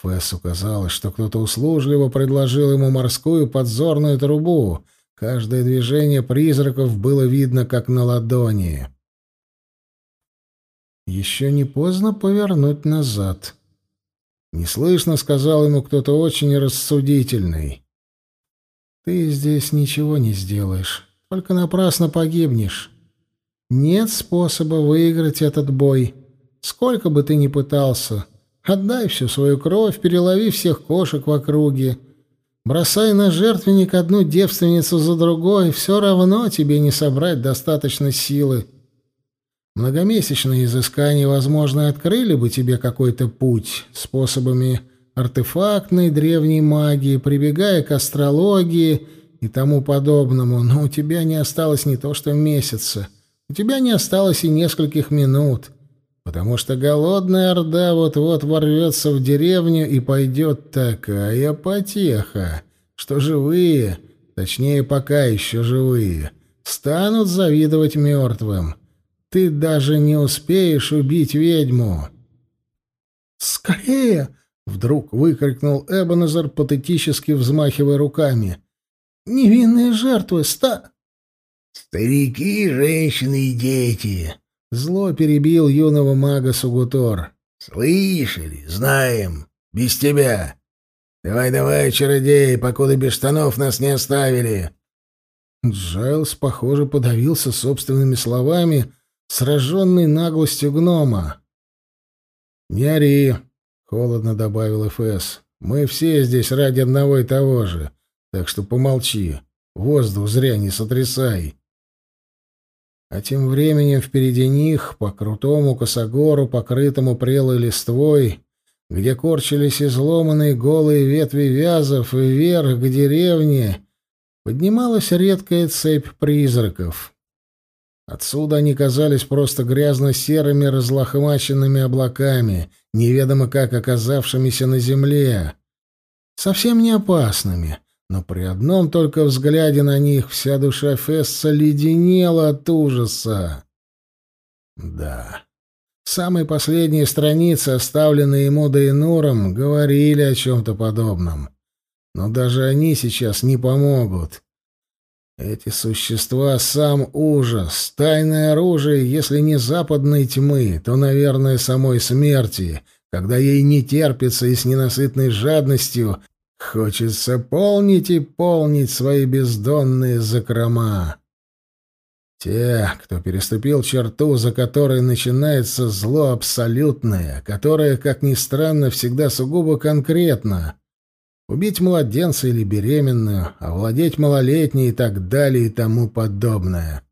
Фессу казалось, что кто-то услужливо предложил ему морскую подзорную трубу — Каждое движение призраков было видно, как на ладони. Еще не поздно повернуть назад. Неслышно сказал ему кто-то очень рассудительный. Ты здесь ничего не сделаешь, только напрасно погибнешь. Нет способа выиграть этот бой. Сколько бы ты ни пытался, отдай всю свою кровь, перелови всех кошек в округе, Бросай на жертвенник одну девственницу за другой, все равно тебе не собрать достаточно силы. Многомесячные изыскания, возможно, открыли бы тебе какой-то путь способами артефактной древней магии, прибегая к астрологии и тому подобному, но у тебя не осталось не то что месяца, у тебя не осталось и нескольких минут, потому что голодная орда вот-вот ворвется в деревню и пойдет такая потеха, что живые, точнее, пока еще живые, станут завидовать мертвым. Ты даже не успеешь убить ведьму. «Скорее!» — вдруг выкрикнул Эбонезер, патетически взмахивая руками. «Невинные жертвы, ста...» «Старики, женщины и дети!» Зло перебил юного мага Сугутор. «Слышали, знаем. Без тебя. Давай-давай, чародей, покуда без штанов нас не оставили». Джайлс, похоже, подавился собственными словами, сраженный наглостью гнома. «Не ори», — холодно добавил Ф.С. «Мы все здесь ради одного и того же, так что помолчи, воздух зря не сотрясай». А тем временем впереди них, по крутому косогору, покрытому прелой листвой, где корчились изломанные голые ветви вязов, вверх к деревне поднималась редкая цепь призраков. Отсюда они казались просто грязно-серыми разлохмаченными облаками, неведомо как оказавшимися на земле. Совсем не опасными, но при одном только взгляде на них вся душа Фесса леденела от ужаса. Да, самые последние страницы, оставленные ему Дейнуром, говорили о чем-то подобном. Но даже они сейчас не помогут. Эти существа — сам ужас, тайное оружие, если не западной тьмы, то, наверное, самой смерти, когда ей не терпится и с ненасытной жадностью хочется полнить и полнить свои бездонные закрома. Те, кто переступил черту, за которой начинается зло абсолютное, которое, как ни странно, всегда сугубо конкретно — убить младенца или беременную, овладеть малолетней и так далее и тому подобное,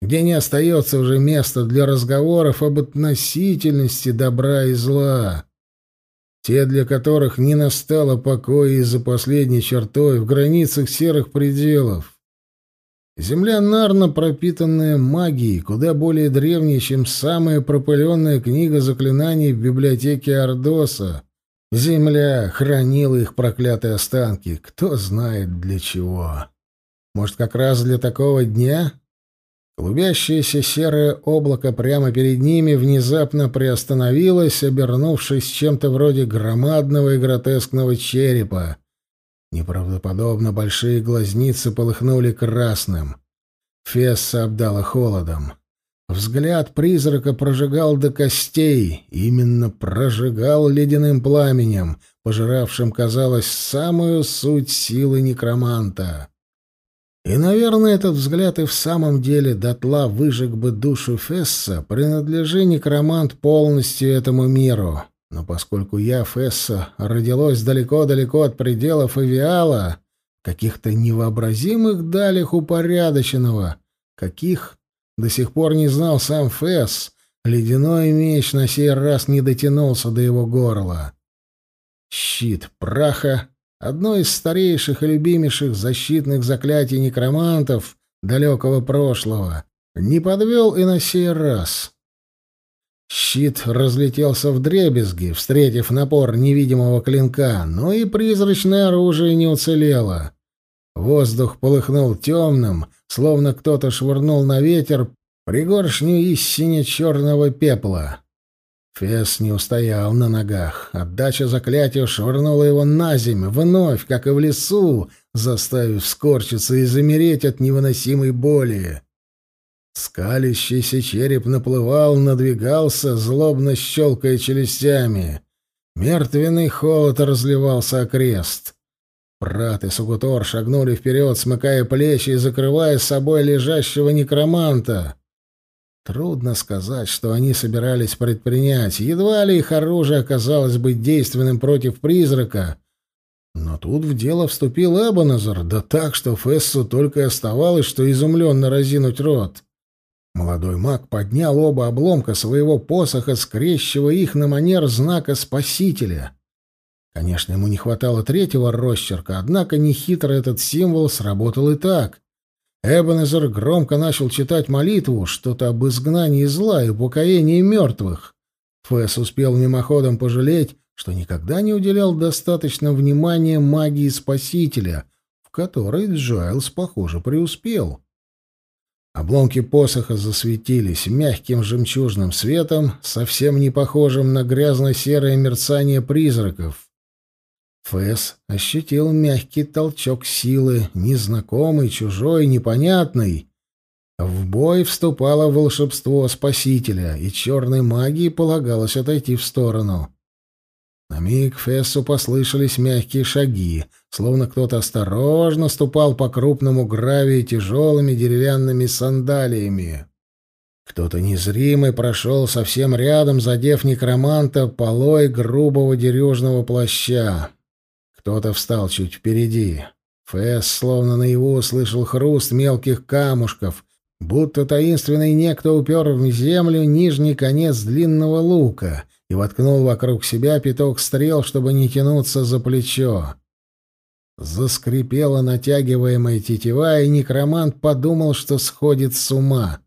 где не остается уже места для разговоров об относительности добра и зла. Те, для которых не настало покоя из-за последней чертой в границах серых пределов. Земля Нарна, пропитанная магией, куда более древней, чем самая пропыленная книга заклинаний в библиотеке Ордоса, Земля хранила их проклятые останки, кто знает для чего. Может, как раз для такого дня? Клубящееся серое облако прямо перед ними внезапно приостановилось, обернувшись чем-то вроде громадного и гротескного черепа. Неправдоподобно большие глазницы полыхнули красным. Фесса обдала холодом. Взгляд призрака прожигал до костей, именно прожигал ледяным пламенем, пожиравшим, казалось, самую суть силы некроманта. И, наверное, этот взгляд и в самом деле дотла выжег бы душу Фесса, принадлежи некромант полностью этому миру. Но поскольку я, Фесса, родилась далеко-далеко от пределов Авиала, каких-то невообразимых далях упорядоченного, каких до сих пор не знал сам Фесс. Ледяной меч на сей раз не дотянулся до его горла. Щит праха — одно из старейших и любимейших защитных заклятий некромантов далекого прошлого. Не подвел и на сей раз. Щит разлетелся в дребезги, встретив напор невидимого клинка, но и призрачное оружие не уцелело. Воздух полыхнул темным, словно кто-то швырнул на ветер пригоршню истине черного пепла. Фес не устоял на ногах. Отдача заклятия швырнула его на землю, вновь, как и в лесу, заставив скорчиться и замереть от невыносимой боли. Скалящийся череп наплывал, надвигался, злобно щелкая челюстями. Мертвенный холод разливался окрест. Прат и Сугутор шагнули вперед, смыкая плечи и закрывая с собой лежащего некроманта. Трудно сказать, что они собирались предпринять. Едва ли их оружие оказалось быть действенным против призрака. Но тут в дело вступил Эбоназар, да так, что Фессу только и оставалось, что изумленно разинуть рот. Молодой маг поднял оба обломка своего посоха, скрещивая их на манер знака Спасителя — Конечно, ему не хватало третьего росчерка, однако нехитро этот символ сработал и так. Эбенезер громко начал читать молитву, что-то об изгнании зла и упокоении мертвых. Фэс успел мимоходом пожалеть, что никогда не уделял достаточно внимания магии Спасителя, в которой Джоэлс, похоже, преуспел. Обломки посоха засветились мягким жемчужным светом, совсем не похожим на грязно-серое мерцание призраков. Фэс ощутил мягкий толчок силы, незнакомый, чужой, непонятный. В бой вступало волшебство Спасителя, и черной магии полагалось отойти в сторону. На миг Фессу послышались мягкие шаги, словно кто-то осторожно ступал по крупному гравию тяжелыми деревянными сандалиями. Кто-то незримый прошел совсем рядом, задев некроманта полой грубого дерюжного плаща. Кто-то встал чуть впереди. Фэс, словно наяву, услышал хруст мелких камушков, Будто таинственный некто упер в землю нижний конец длинного лука и воткнул вокруг себя пяток стрел, чтобы не тянуться за плечо. Заскрипела натягиваемая тетива, и некромант подумал, что сходит с ума.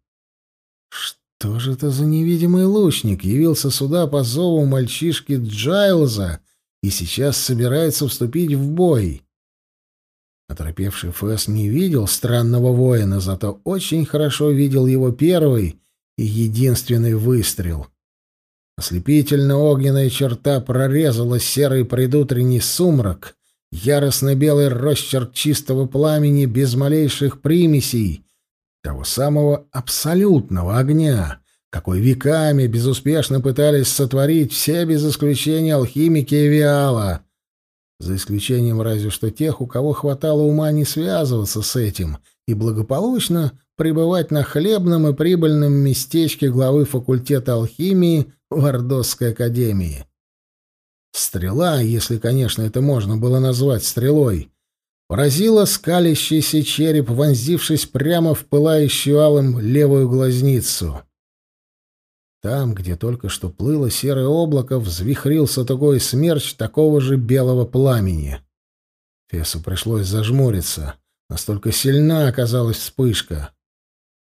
Что же это за невидимый лучник явился сюда по зову мальчишки Джайлза и сейчас собирается вступить в бой? Оторопевший Фэс не видел странного воина, зато очень хорошо видел его первый и единственный выстрел. Ослепительно-огненная черта прорезала серый предутренний сумрак, яростно-белый росчерк чистого пламени без малейших примесей, того самого абсолютного огня, какой веками безуспешно пытались сотворить все без исключения алхимики Виала, за исключением разве что тех, у кого хватало ума не связываться с этим и благополучно пребывать на хлебном и прибыльном местечке главы факультета алхимии в Ордосской академии. Стрела, если, конечно, это можно было назвать стрелой, поразила скалящийся череп, вонзившись прямо в пылающую алым левую глазницу. Там, где только что плыло серое облако, взвихрился такой смерч такого же белого пламени. Фесу пришлось зажмуриться. Настолько сильна оказалась вспышка.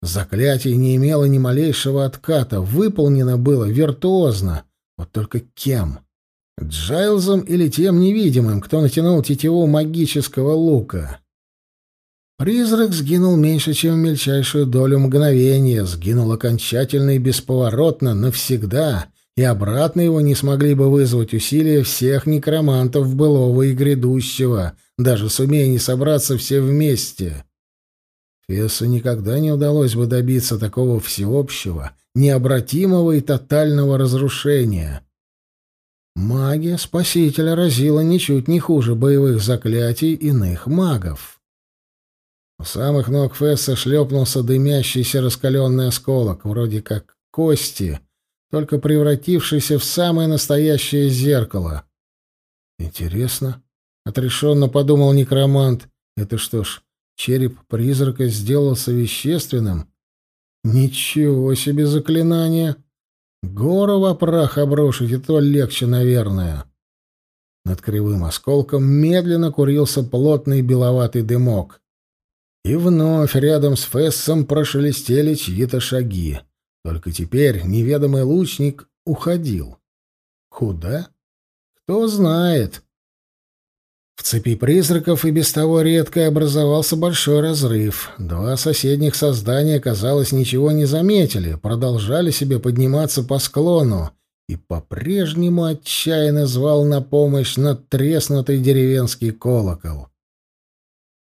Заклятие не имело ни малейшего отката, выполнено было виртуозно. Вот только кем? Джайлзом или тем невидимым, кто натянул тетиву магического лука? Призрак сгинул меньше, чем в мельчайшую долю мгновения, сгинул окончательно и бесповоротно, навсегда, и обратно его не смогли бы вызвать усилия всех некромантов былого и грядущего, даже сумея не собраться все вместе. Фессу никогда не удалось бы добиться такого всеобщего, необратимого и тотального разрушения. Магия Спасителя разила ничуть не хуже боевых заклятий иных магов. У самых ног Фесса шлепнулся дымящийся раскаленный осколок, вроде как кости, только превратившийся в самое настоящее зеркало. «Интересно», — отрешенно подумал некромант, — «это что ж, череп призрака сделался вещественным? Ничего себе заклинание! Гору во прах обрушить, и то легче, наверное». Над кривым осколком медленно курился плотный беловатый дымок. И вновь рядом с Фессом прошелестели чьи-то шаги. Только теперь неведомый лучник уходил. Куда? Кто знает. В цепи призраков и без того редко образовался большой разрыв. Два соседних создания, казалось, ничего не заметили, продолжали себе подниматься по склону, и по-прежнему отчаянно звал на помощь надтреснутый деревенский колокол.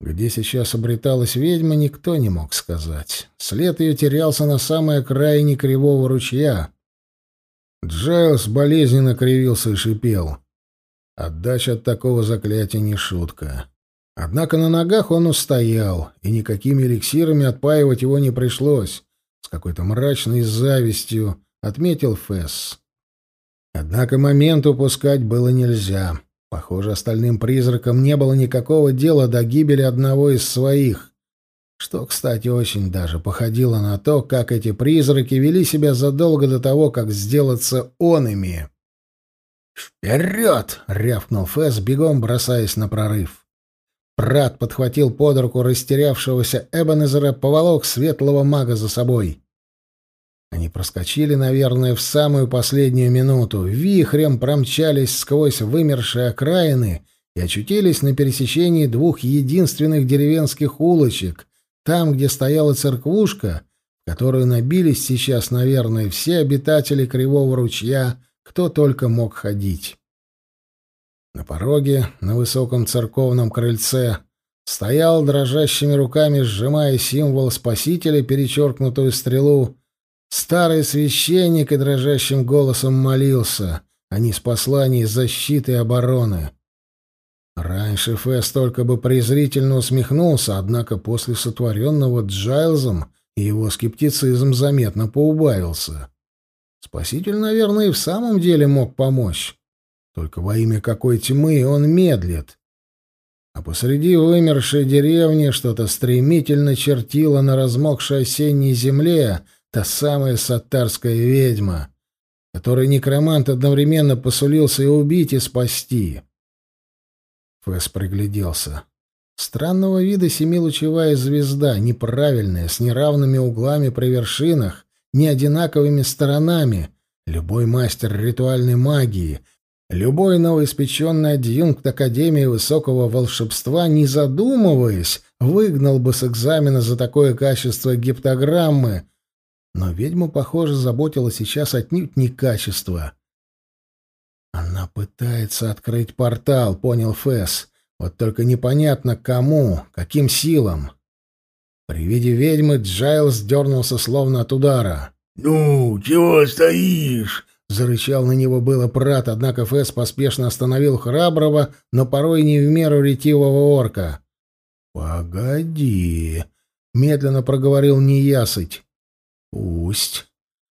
Где сейчас обреталась ведьма, никто не мог сказать. След ее терялся на самой окраине кривого ручья. Джайлс болезненно кривился и шипел. Отдача от такого заклятия не шутка. Однако на ногах он устоял, и никакими эликсирами отпаивать его не пришлось. С какой-то мрачной завистью отметил Фесс. Однако момент упускать было нельзя. Похоже, остальным призракам не было никакого дела до гибели одного из своих, что, кстати, очень даже походило на то, как эти призраки вели себя задолго до того, как сделаться онами. «Вперед!» — рявкнул Фэс, бегом бросаясь на прорыв. Прат подхватил под руку растерявшегося Эбенезера, поволок светлого мага за собой. Они проскочили, наверное, в самую последнюю минуту, вихрем промчались сквозь вымершие окраины и очутились на пересечении двух единственных деревенских улочек, там, где стояла церквушка, в которую набились сейчас, наверное, все обитатели Кривого ручья, кто только мог ходить. На пороге, на высоком церковном крыльце, стоял дрожащими руками, сжимая символ Спасителя, перечеркнутую стрелу, Старый священник и дрожащим голосом молился, а не с посланий защиты и обороны. Раньше Фэс только бы презрительно усмехнулся, однако после сотворенного Джайлзом его скептицизм заметно поубавился. Спаситель, наверное, и в самом деле мог помочь. Только во имя какой тьмы он медлит. а посреди вымершей деревни что-то стремительно чертило на размокшей осенней земле та самая сатарская ведьма, которой некромант одновременно посулился и убить, и спасти. Фэс пригляделся. Странного вида семилучевая звезда, неправильная, с неравными углами при вершинах, не одинаковыми сторонами. Любой мастер ритуальной магии, любой новоиспеченный адъюнкт Академии Высокого Волшебства, не задумываясь, выгнал бы с экзамена за такое качество гиптограммы. Но ведьму, похоже, заботило сейчас отнюдь не качество. «Она пытается открыть портал», — понял Фэс. «Вот только непонятно кому, каким силам». При виде ведьмы Джайлз дернулся словно от удара. «Ну, чего стоишь?» — зарычал на него было Прат, однако Фэс поспешно остановил храброго, но порой не в меру ретивого орка. «Погоди», — медленно проговорил неясыть. «Пусть.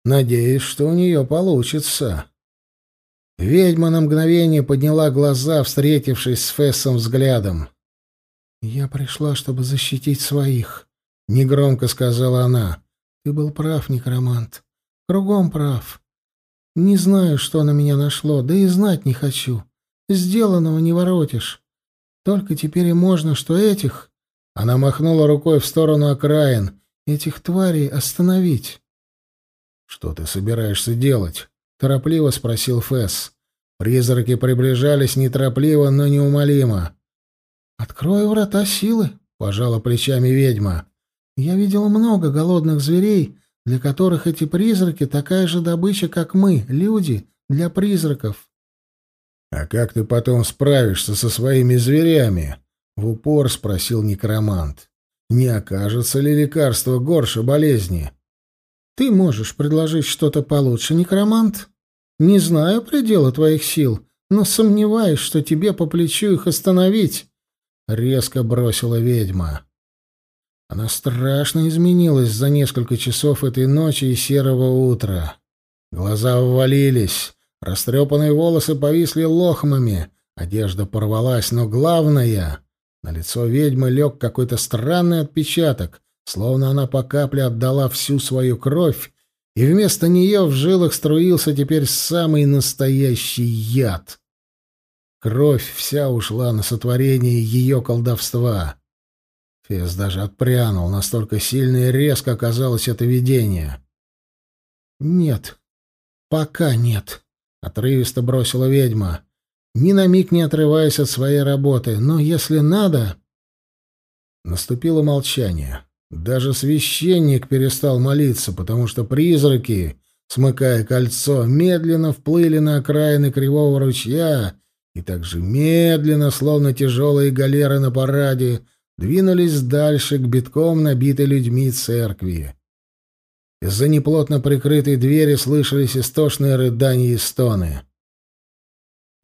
Надеюсь, что у нее получится». Ведьма на мгновение подняла глаза, встретившись с Фессом взглядом. «Я пришла, чтобы защитить своих», — негромко сказала она. «Ты был прав, некромант. Кругом прав. Не знаю, что на меня нашло, да и знать не хочу. Сделанного не воротишь. Только теперь и можно, что этих...» Она махнула рукой в сторону окраин. «Этих тварей остановить». «Что ты собираешься делать?» — торопливо спросил Фесс. Призраки приближались неторопливо, но неумолимо. «Открой врата силы», — пожала плечами ведьма. «Я видела много голодных зверей, для которых эти призраки такая же добыча, как мы, люди, для призраков». «А как ты потом справишься со своими зверями?» — в упор спросил некромант. «Не окажется ли лекарство горше болезни?» «Ты можешь предложить что-то получше, некромант?» «Не знаю предела твоих сил, но сомневаюсь, что тебе по плечу их остановить», — резко бросила ведьма. Она страшно изменилась за несколько часов этой ночи и серого утра. Глаза ввалились, растрепанные волосы повисли лохмами, одежда порвалась, но главное — на лицо ведьмы лег какой-то странный отпечаток, словно она по капле отдала всю свою кровь, и вместо нее в жилах струился теперь самый настоящий яд. Кровь вся ушла на сотворение ее колдовства. Фес даже отпрянул, настолько сильно и резко оказалось это видение. «Нет, пока нет», — отрывисто бросила ведьма, ни на миг не отрываясь от своей работы, «но если надо...» Наступило молчание. Даже священник перестал молиться, потому что призраки, смыкая кольцо, медленно вплыли на окраины кривого ручья и также медленно, словно тяжелые галеры на параде, двинулись дальше к битком набитой людьми церкви. Из-за неплотно прикрытой двери слышались истошные рыдания и стоны.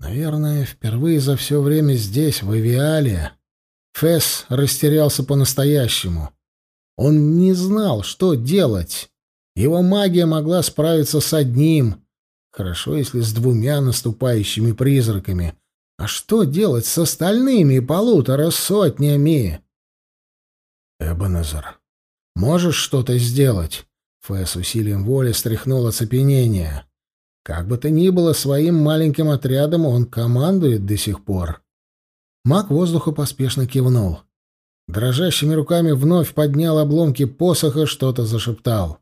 Наверное, впервые за все время здесь, в Эвиале, Фесс растерялся по-настоящему. Он не знал, что делать. Его магия могла справиться с одним. Хорошо, если с двумя наступающими призраками. А что делать с остальными полутора сотнями? Эбенезер, можешь что-то сделать? Фэс усилием воли стряхнул оцепенение. Как бы то ни было, своим маленьким отрядом он командует до сих пор. Маг воздуха поспешно кивнул. Дрожащими руками вновь поднял обломки посоха, что-то зашептал.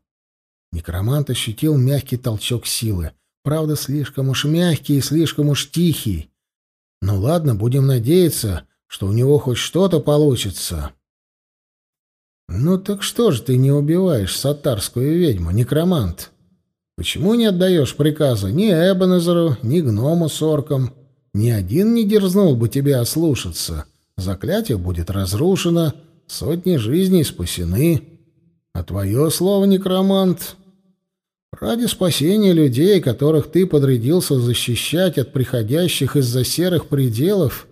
Некромант ощутил мягкий толчок силы. Правда, слишком уж мягкий и слишком уж тихий. Ну ладно, будем надеяться, что у него хоть что-то получится. Ну так что же ты не убиваешь сатарскую ведьму, некромант? Почему не отдаешь приказа ни Эбенезеру, ни гному с орком? Ни один не дерзнул бы тебя ослушаться. Заклятие будет разрушено, сотни жизней спасены. А твое слово, некромант, ради спасения людей, которых ты подрядился защищать от приходящих из-за серых пределов,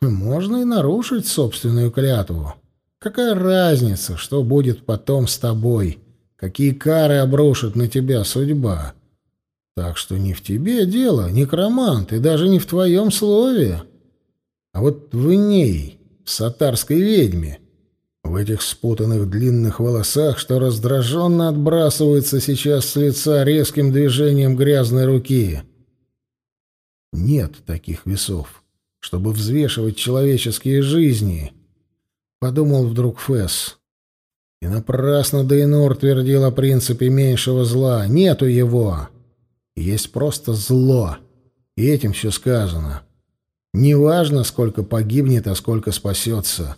можно и нарушить собственную клятву. Какая разница, что будет потом с тобой? Какие кары обрушит на тебя судьба? Так что не в тебе дело, некромант, и даже не в твоем слове. А вот в ней в сатарской ведьме, в этих спутанных длинных волосах, что раздраженно отбрасываются сейчас с лица резким движением грязной руки. Нет таких весов, чтобы взвешивать человеческие жизни, — подумал вдруг Фесс. И напрасно Дейнур твердил о принципе меньшего зла. Нету его. Есть просто зло. И этим все сказано. Неважно, сколько погибнет, а сколько спасется.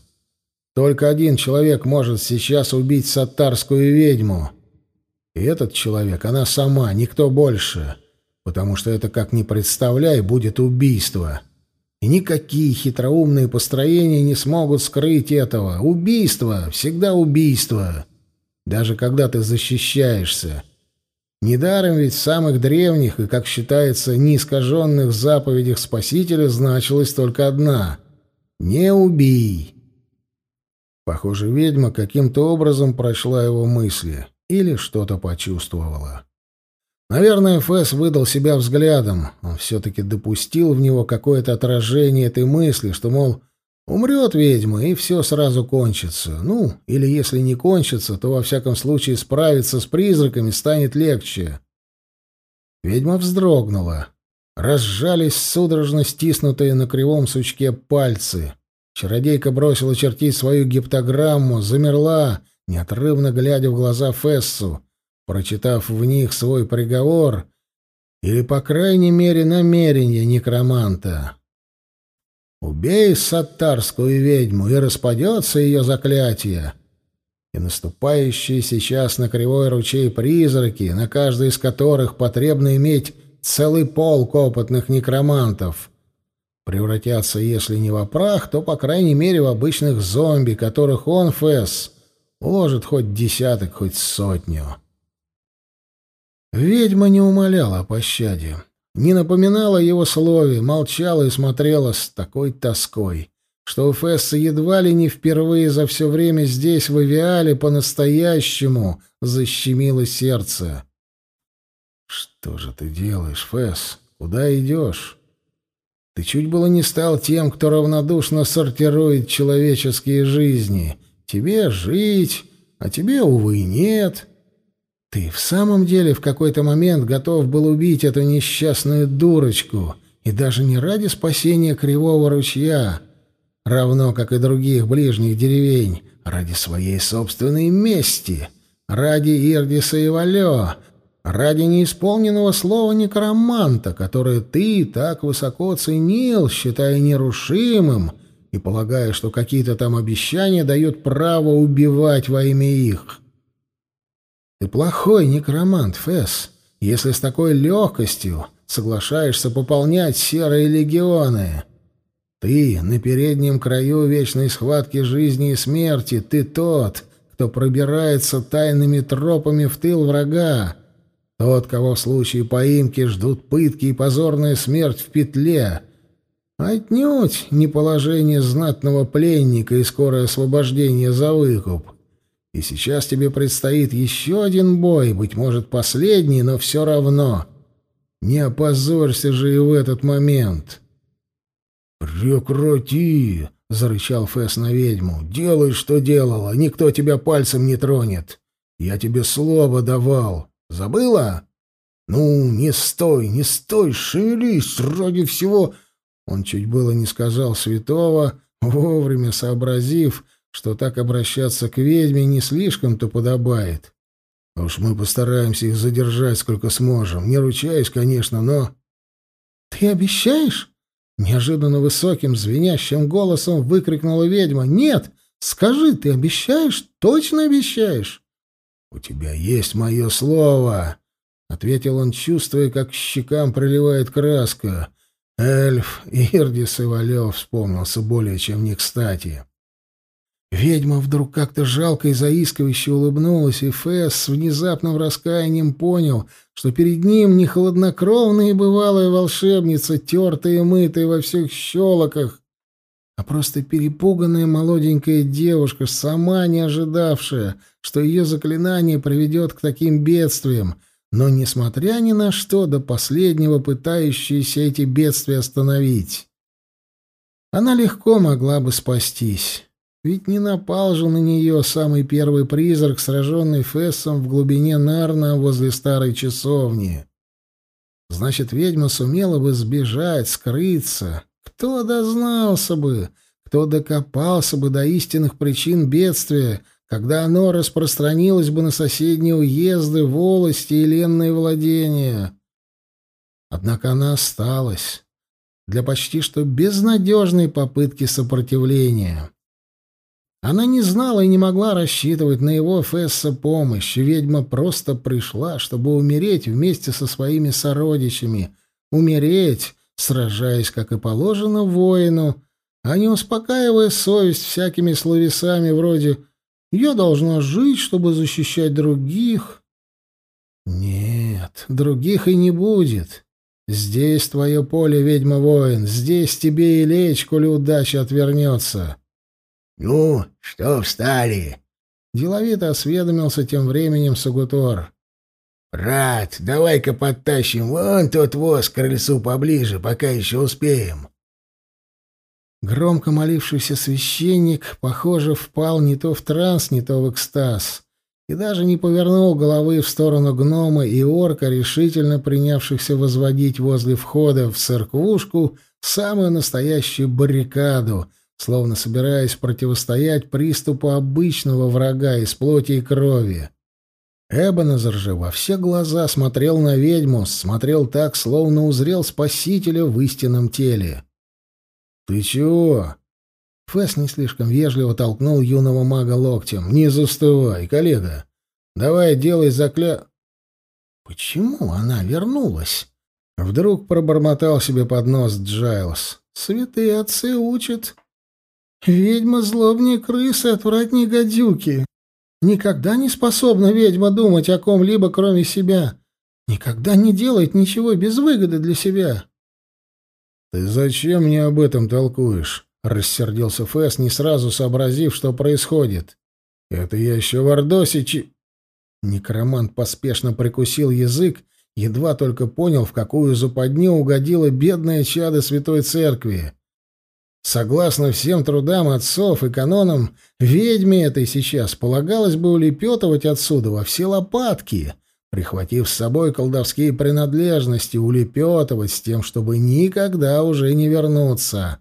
Только один человек может сейчас убить сатарскую ведьму. И этот человек, она сама, никто больше. Потому что это, как ни представляй, будет убийство. И никакие хитроумные построения не смогут скрыть этого. Убийство, всегда убийство. Даже когда ты защищаешься. Недаром ведь в самых древних и, как считается, неискаженных заповедях Спасителя значилась только одна — «Не убий». Похоже, ведьма каким-то образом прочла его мысли или что-то почувствовала. Наверное, Фэс выдал себя взглядом. Он все-таки допустил в него какое-то отражение этой мысли, что, мол, умрет ведьма, и все сразу кончится. Ну, или если не кончится, то, во всяком случае, справиться с призраками станет легче. Ведьма вздрогнула. Разжались судорожно стиснутые на кривом сучке пальцы. Чародейка бросила чертить свою гиптограмму, замерла, неотрывно глядя в глаза Фессу, прочитав в них свой приговор или, по крайней мере, намерение некроманта. «Убей саттарскую ведьму, и распадется ее заклятие!» И наступающие сейчас на кривой ручей призраки, на каждый из которых потребно иметь целый полк опытных некромантов, превратятся, если не в прах, то, по крайней мере, в обычных зомби, которых он, Фэс, уложит хоть десяток, хоть сотню. Ведьма не умоляла о пощаде, не напоминала его слове, молчала и смотрела с такой тоской, что у Фесса едва ли не впервые за все время здесь, в Авиале, по-настоящему защемило сердце. «Что же ты делаешь, Фесс? Куда идешь? Ты чуть было не стал тем, кто равнодушно сортирует человеческие жизни. Тебе жить, а тебе, увы, нет». Ты в самом деле в какой-то момент готов был убить эту несчастную дурочку, и даже не ради спасения Кривого ручья, равно как и других ближних деревень, а ради своей собственной мести, ради Ирдиса и Валё, ради неисполненного слова некроманта, которое ты так высоко ценил, считая нерушимым, и полагая, что какие-то там обещания дают право убивать во имя их. Ты плохой некромант, Фэс, если с такой легкостью соглашаешься пополнять серые легионы. Ты на переднем краю вечной схватки жизни и смерти, ты тот, кто пробирается тайными тропами в тыл врага, тот, кого в случае поимки ждут пытки и позорная смерть в петле. Отнюдь не положение знатного пленника и скорое освобождение за выкуп. И сейчас тебе предстоит еще один бой, быть может, последний, но все равно. Не опозорься же и в этот момент. «Прекрати!» — зарычал Фэс на ведьму. «Делай, что делала, никто тебя пальцем не тронет. Я тебе слово давал. Забыла? Ну, не стой, не стой, шевелись, ради всего...» Он чуть было не сказал святого, вовремя сообразив, что так обращаться к ведьме не слишком-то подобает. Уж мы постараемся их задержать сколько сможем. Не ручаюсь, конечно, но... — Ты обещаешь? — неожиданно высоким, звенящим голосом выкрикнула ведьма. — Нет! Скажи, ты обещаешь? Точно обещаешь? — У тебя есть мое слово! — ответил он, чувствуя, как щекам проливает краска. Эльф, Ирдис и Валев вспомнился более чем не кстати. Ведьма вдруг как-то жалко и заискивающе улыбнулась, и Фэс с внезапным раскаянием понял, что перед ним не холоднокровная и бывалая волшебница, тертая и мытая во всех щелоках, а просто перепуганная молоденькая девушка, сама не ожидавшая, что ее заклинание приведет к таким бедствиям, но, несмотря ни на что, до последнего пытающаяся эти бедствия остановить. она легко могла бы спастись. Ведь не напал же на нее самый первый призрак, сраженный Фессом в глубине Нарна возле старой часовни. Значит, ведьма сумела бы сбежать, скрыться. Кто дознался бы, кто докопался бы до истинных причин бедствия, когда оно распространилось бы на соседние уезды, волости и ленные владения. Однако она осталась для почти что безнадежной попытки сопротивления. Она не знала и не могла рассчитывать на его Фесса помощь. Ведьма просто пришла, чтобы умереть вместе со своими сородичами. Умереть, сражаясь, как и положено, воину, а не успокаивая совесть всякими словесами вроде «я должна жить, чтобы защищать других». Нет, других и не будет. Здесь твое поле, ведьма-воин, здесь тебе и лечь, коли удача отвернется. «Ну, что встали?» Деловито осведомился тем временем Сугутор. «Брат, давай-ка подтащим вон тот воз к крыльцу поближе, пока еще успеем». Громко молившийся священник, похоже, впал не то в транс, не то в экстаз, и даже не повернул головы в сторону гнома и орка, решительно принявшихся возводить возле входа в церквушку самую настоящую баррикаду — словно собираясь противостоять приступу обычного врага из плоти и крови. Эбонезер же во все глаза смотрел на ведьму, смотрел так, словно узрел спасителя в истинном теле. «Ты чего?» Фэс не слишком вежливо толкнул юного мага локтем. «Не застывай, коллега. Давай делай закля...» «Почему она вернулась?» Вдруг пробормотал себе под нос Джайлс. «Святые отцы учат, Ведьма злобнее крысы, отвратнее гадюки. Никогда не способна ведьма думать о ком-либо, кроме себя. Никогда не делает ничего без выгоды для себя. — Ты зачем мне об этом толкуешь? — рассердился Фэс, не сразу сообразив, что происходит. — Это я еще в Ордосе чи... Некромант поспешно прикусил язык, едва только понял, в какую западню угодила бедная чадо Святой Церкви. Согласно всем трудам отцов и канонам, ведьме этой сейчас полагалось бы улепетывать отсюда во все лопатки, прихватив с собой колдовские принадлежности, улепетывать с тем, чтобы никогда уже не вернуться.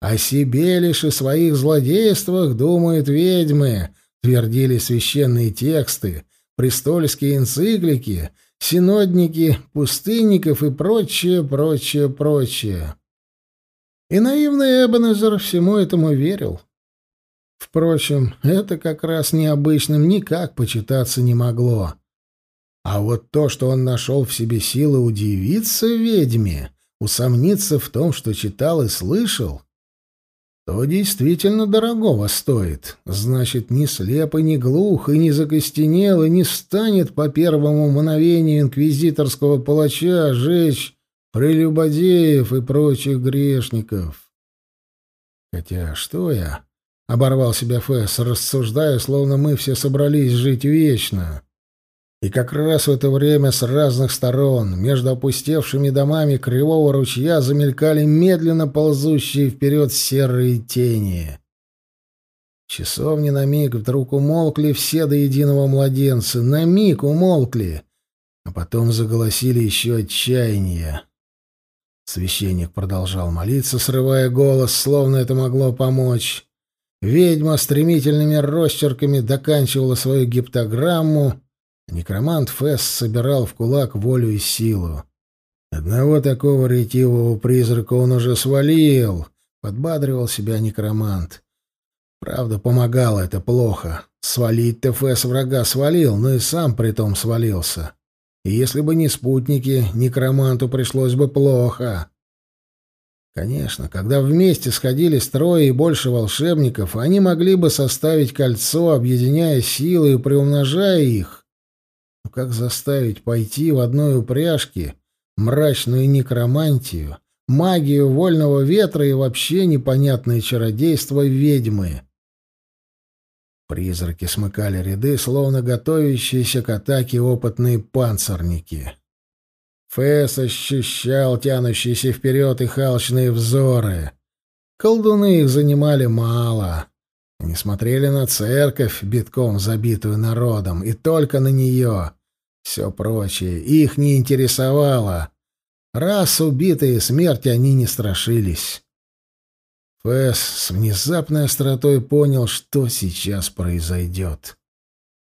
О себе лишь и своих злодействах думают ведьмы, твердили священные тексты, престольские энциклики, синодники, пустынников и прочее, прочее, прочее. И наивный Эбенезер всему этому верил. Впрочем, это как раз необычным никак почитаться не могло. А вот то, что он нашел в себе силы удивиться ведьме, усомниться в том, что читал и слышал, то действительно дорогого стоит. Значит, ни слеп и ни глух, и не закостенел, и не станет по первому мановению инквизиторского палача жечь прелюбодеев и прочих грешников. Хотя что я? Оборвал себя Фэс, рассуждая, словно мы все собрались жить вечно. И как раз в это время с разных сторон, между опустевшими домами кривого ручья, замелькали медленно ползущие вперед серые тени. Часовни на миг вдруг умолкли все до единого младенца, на миг умолкли, а потом заголосили еще отчаяние. Священник продолжал молиться, срывая голос, словно это могло помочь. Ведьма стремительными росчерками доканчивала свою гиптограмму, некромант Фесс собирал в кулак волю и силу. Одного такого ретивого призрака он уже свалил, подбадривал себя некромант. Правда, помогало это плохо. Свалить-то Фесс врага свалил, но и сам притом свалился. И если бы не спутники, некроманту пришлось бы плохо. Конечно, когда вместе сходились трое и больше волшебников, они могли бы составить кольцо, объединяя силы и приумножая их. Но как заставить пойти в одной упряжке мрачную некромантию, магию вольного ветра и вообще непонятное чародейство ведьмы? Призраки смыкали ряды, словно готовящиеся к атаке опытные панцирники. Фэс ощущал тянущиеся вперед и халчные взоры. Колдуны их занимали мало. Они смотрели на церковь, битком забитую народом, и только на нее. Все прочее их не интересовало. Раз убитые смерти они не страшились. Фэс с внезапной остротой понял, что сейчас произойдет.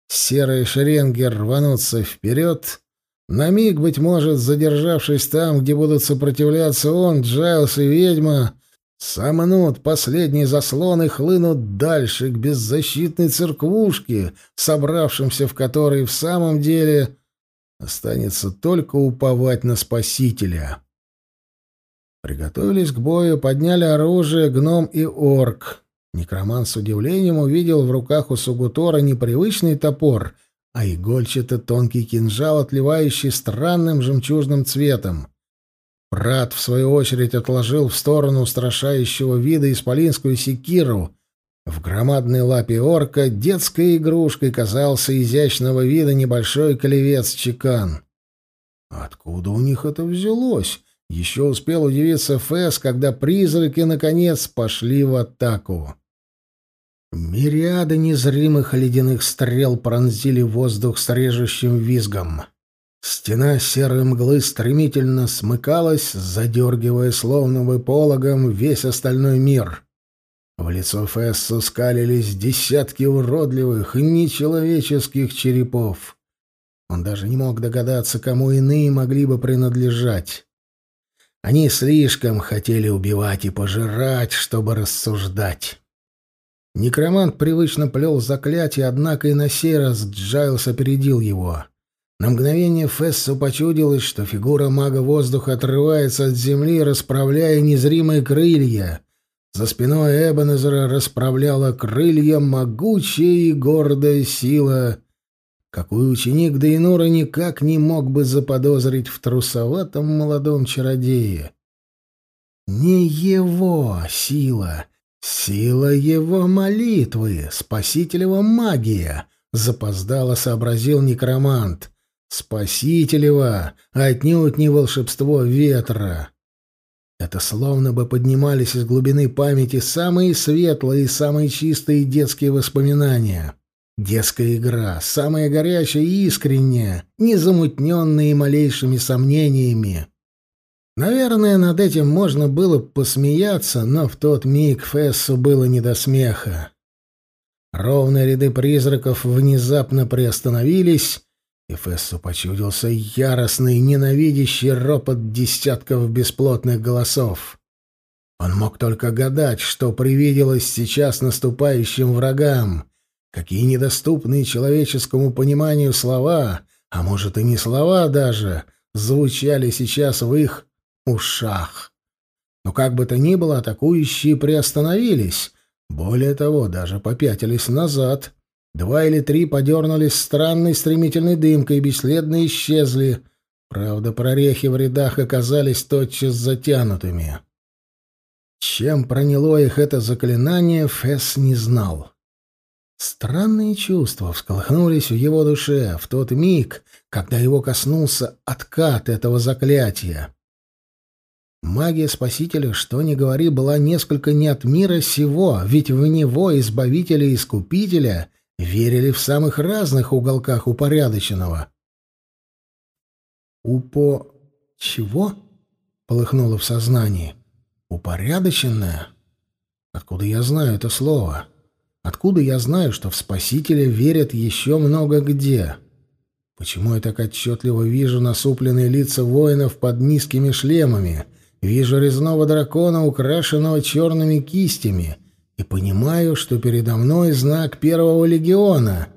Серые шеренги рванутся вперед, на миг, быть может, задержавшись там, где будут сопротивляться он, Джайлс и ведьма, сомнут последние заслоны, хлынут дальше к беззащитной церквушке, собравшимся в которой в самом деле останется только уповать на Спасителя. Приготовились к бою, подняли оружие гном и орк. Некроман с удивлением увидел в руках у Сугутора непривычный топор, а игольчато-тонкий кинжал, отливающий странным жемчужным цветом. Брат, в свою очередь, отложил в сторону устрашающего вида исполинскую секиру. В громадной лапе орка детской игрушкой казался изящного вида небольшой клевец-чекан. Откуда у них это взялось? Еще успел удивиться Фэс, когда призраки, наконец, пошли в атаку. Мириады незримых ледяных стрел пронзили воздух с режущим визгом. Стена серой мглы стремительно смыкалась, задергивая словно бы пологом весь остальной мир. В лицо Фессу скалились десятки уродливых, нечеловеческих черепов. Он даже не мог догадаться, кому иные могли бы принадлежать. Они слишком хотели убивать и пожирать, чтобы рассуждать. Некромант привычно плел заклятие, однако и на сей раз Джайлс опередил его. На мгновение Фессу почудилось, что фигура мага воздуха отрывается от земли, расправляя незримые крылья. За спиной Эбенезера расправляла крылья могучая и гордая сила, какую ученик Дейнура никак не мог бы заподозрить в трусоватом молодом чародее. Не его сила, сила его молитвы, спасителева магия, запоздало сообразил некромант. Спасителева, отнюдь не волшебство ветра. Это словно бы поднимались из глубины памяти самые светлые и самые чистые детские воспоминания. Детская игра, самая горячая и искренняя, не замутненная малейшими сомнениями. Наверное, над этим можно было посмеяться, но в тот миг Фессу было не до смеха. Ровные ряды призраков внезапно приостановились, и Фессу почудился яростный, ненавидящий ропот десятков бесплотных голосов. Он мог только гадать, что привиделось сейчас наступающим врагам, Какие недоступные человеческому пониманию слова, а может и не слова даже, звучали сейчас в их ушах. Но как бы то ни было, атакующие приостановились. Более того, даже попятились назад. Два или три подернулись странной стремительной дымкой и бесследно исчезли. Правда, прорехи в рядах оказались тотчас затянутыми. Чем проняло их это заклинание, Фесс не знал. Странные чувства всколыхнулись в его душе в тот миг, когда его коснулся откат этого заклятия. Магия Спасителя, что ни говори, была несколько не от мира сего, ведь в него, Избавителя и Искупителя, верили в самых разных уголках упорядоченного. «Упо... чего?» — полыхнуло в сознании. «Упорядоченное? Откуда я знаю это слово?» Откуда я знаю, что в Спасителя верят еще много где? Почему я так отчетливо вижу насупленные лица воинов под низкими шлемами, вижу резного дракона, украшенного черными кистями, и понимаю, что передо мной знак первого легиона,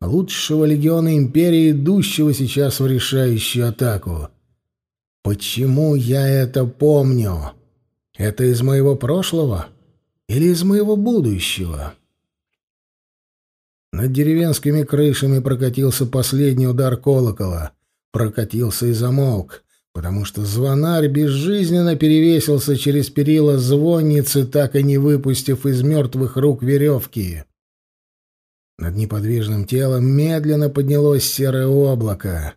лучшего легиона империи, идущего сейчас в решающую атаку? Почему я это помню? Это из моего прошлого или из моего будущего?» Над деревенскими крышами прокатился последний удар колокола. Прокатился и замолк, потому что звонарь безжизненно перевесился через перила звонницы, так и не выпустив из мертвых рук веревки. Над неподвижным телом медленно поднялось серое облако.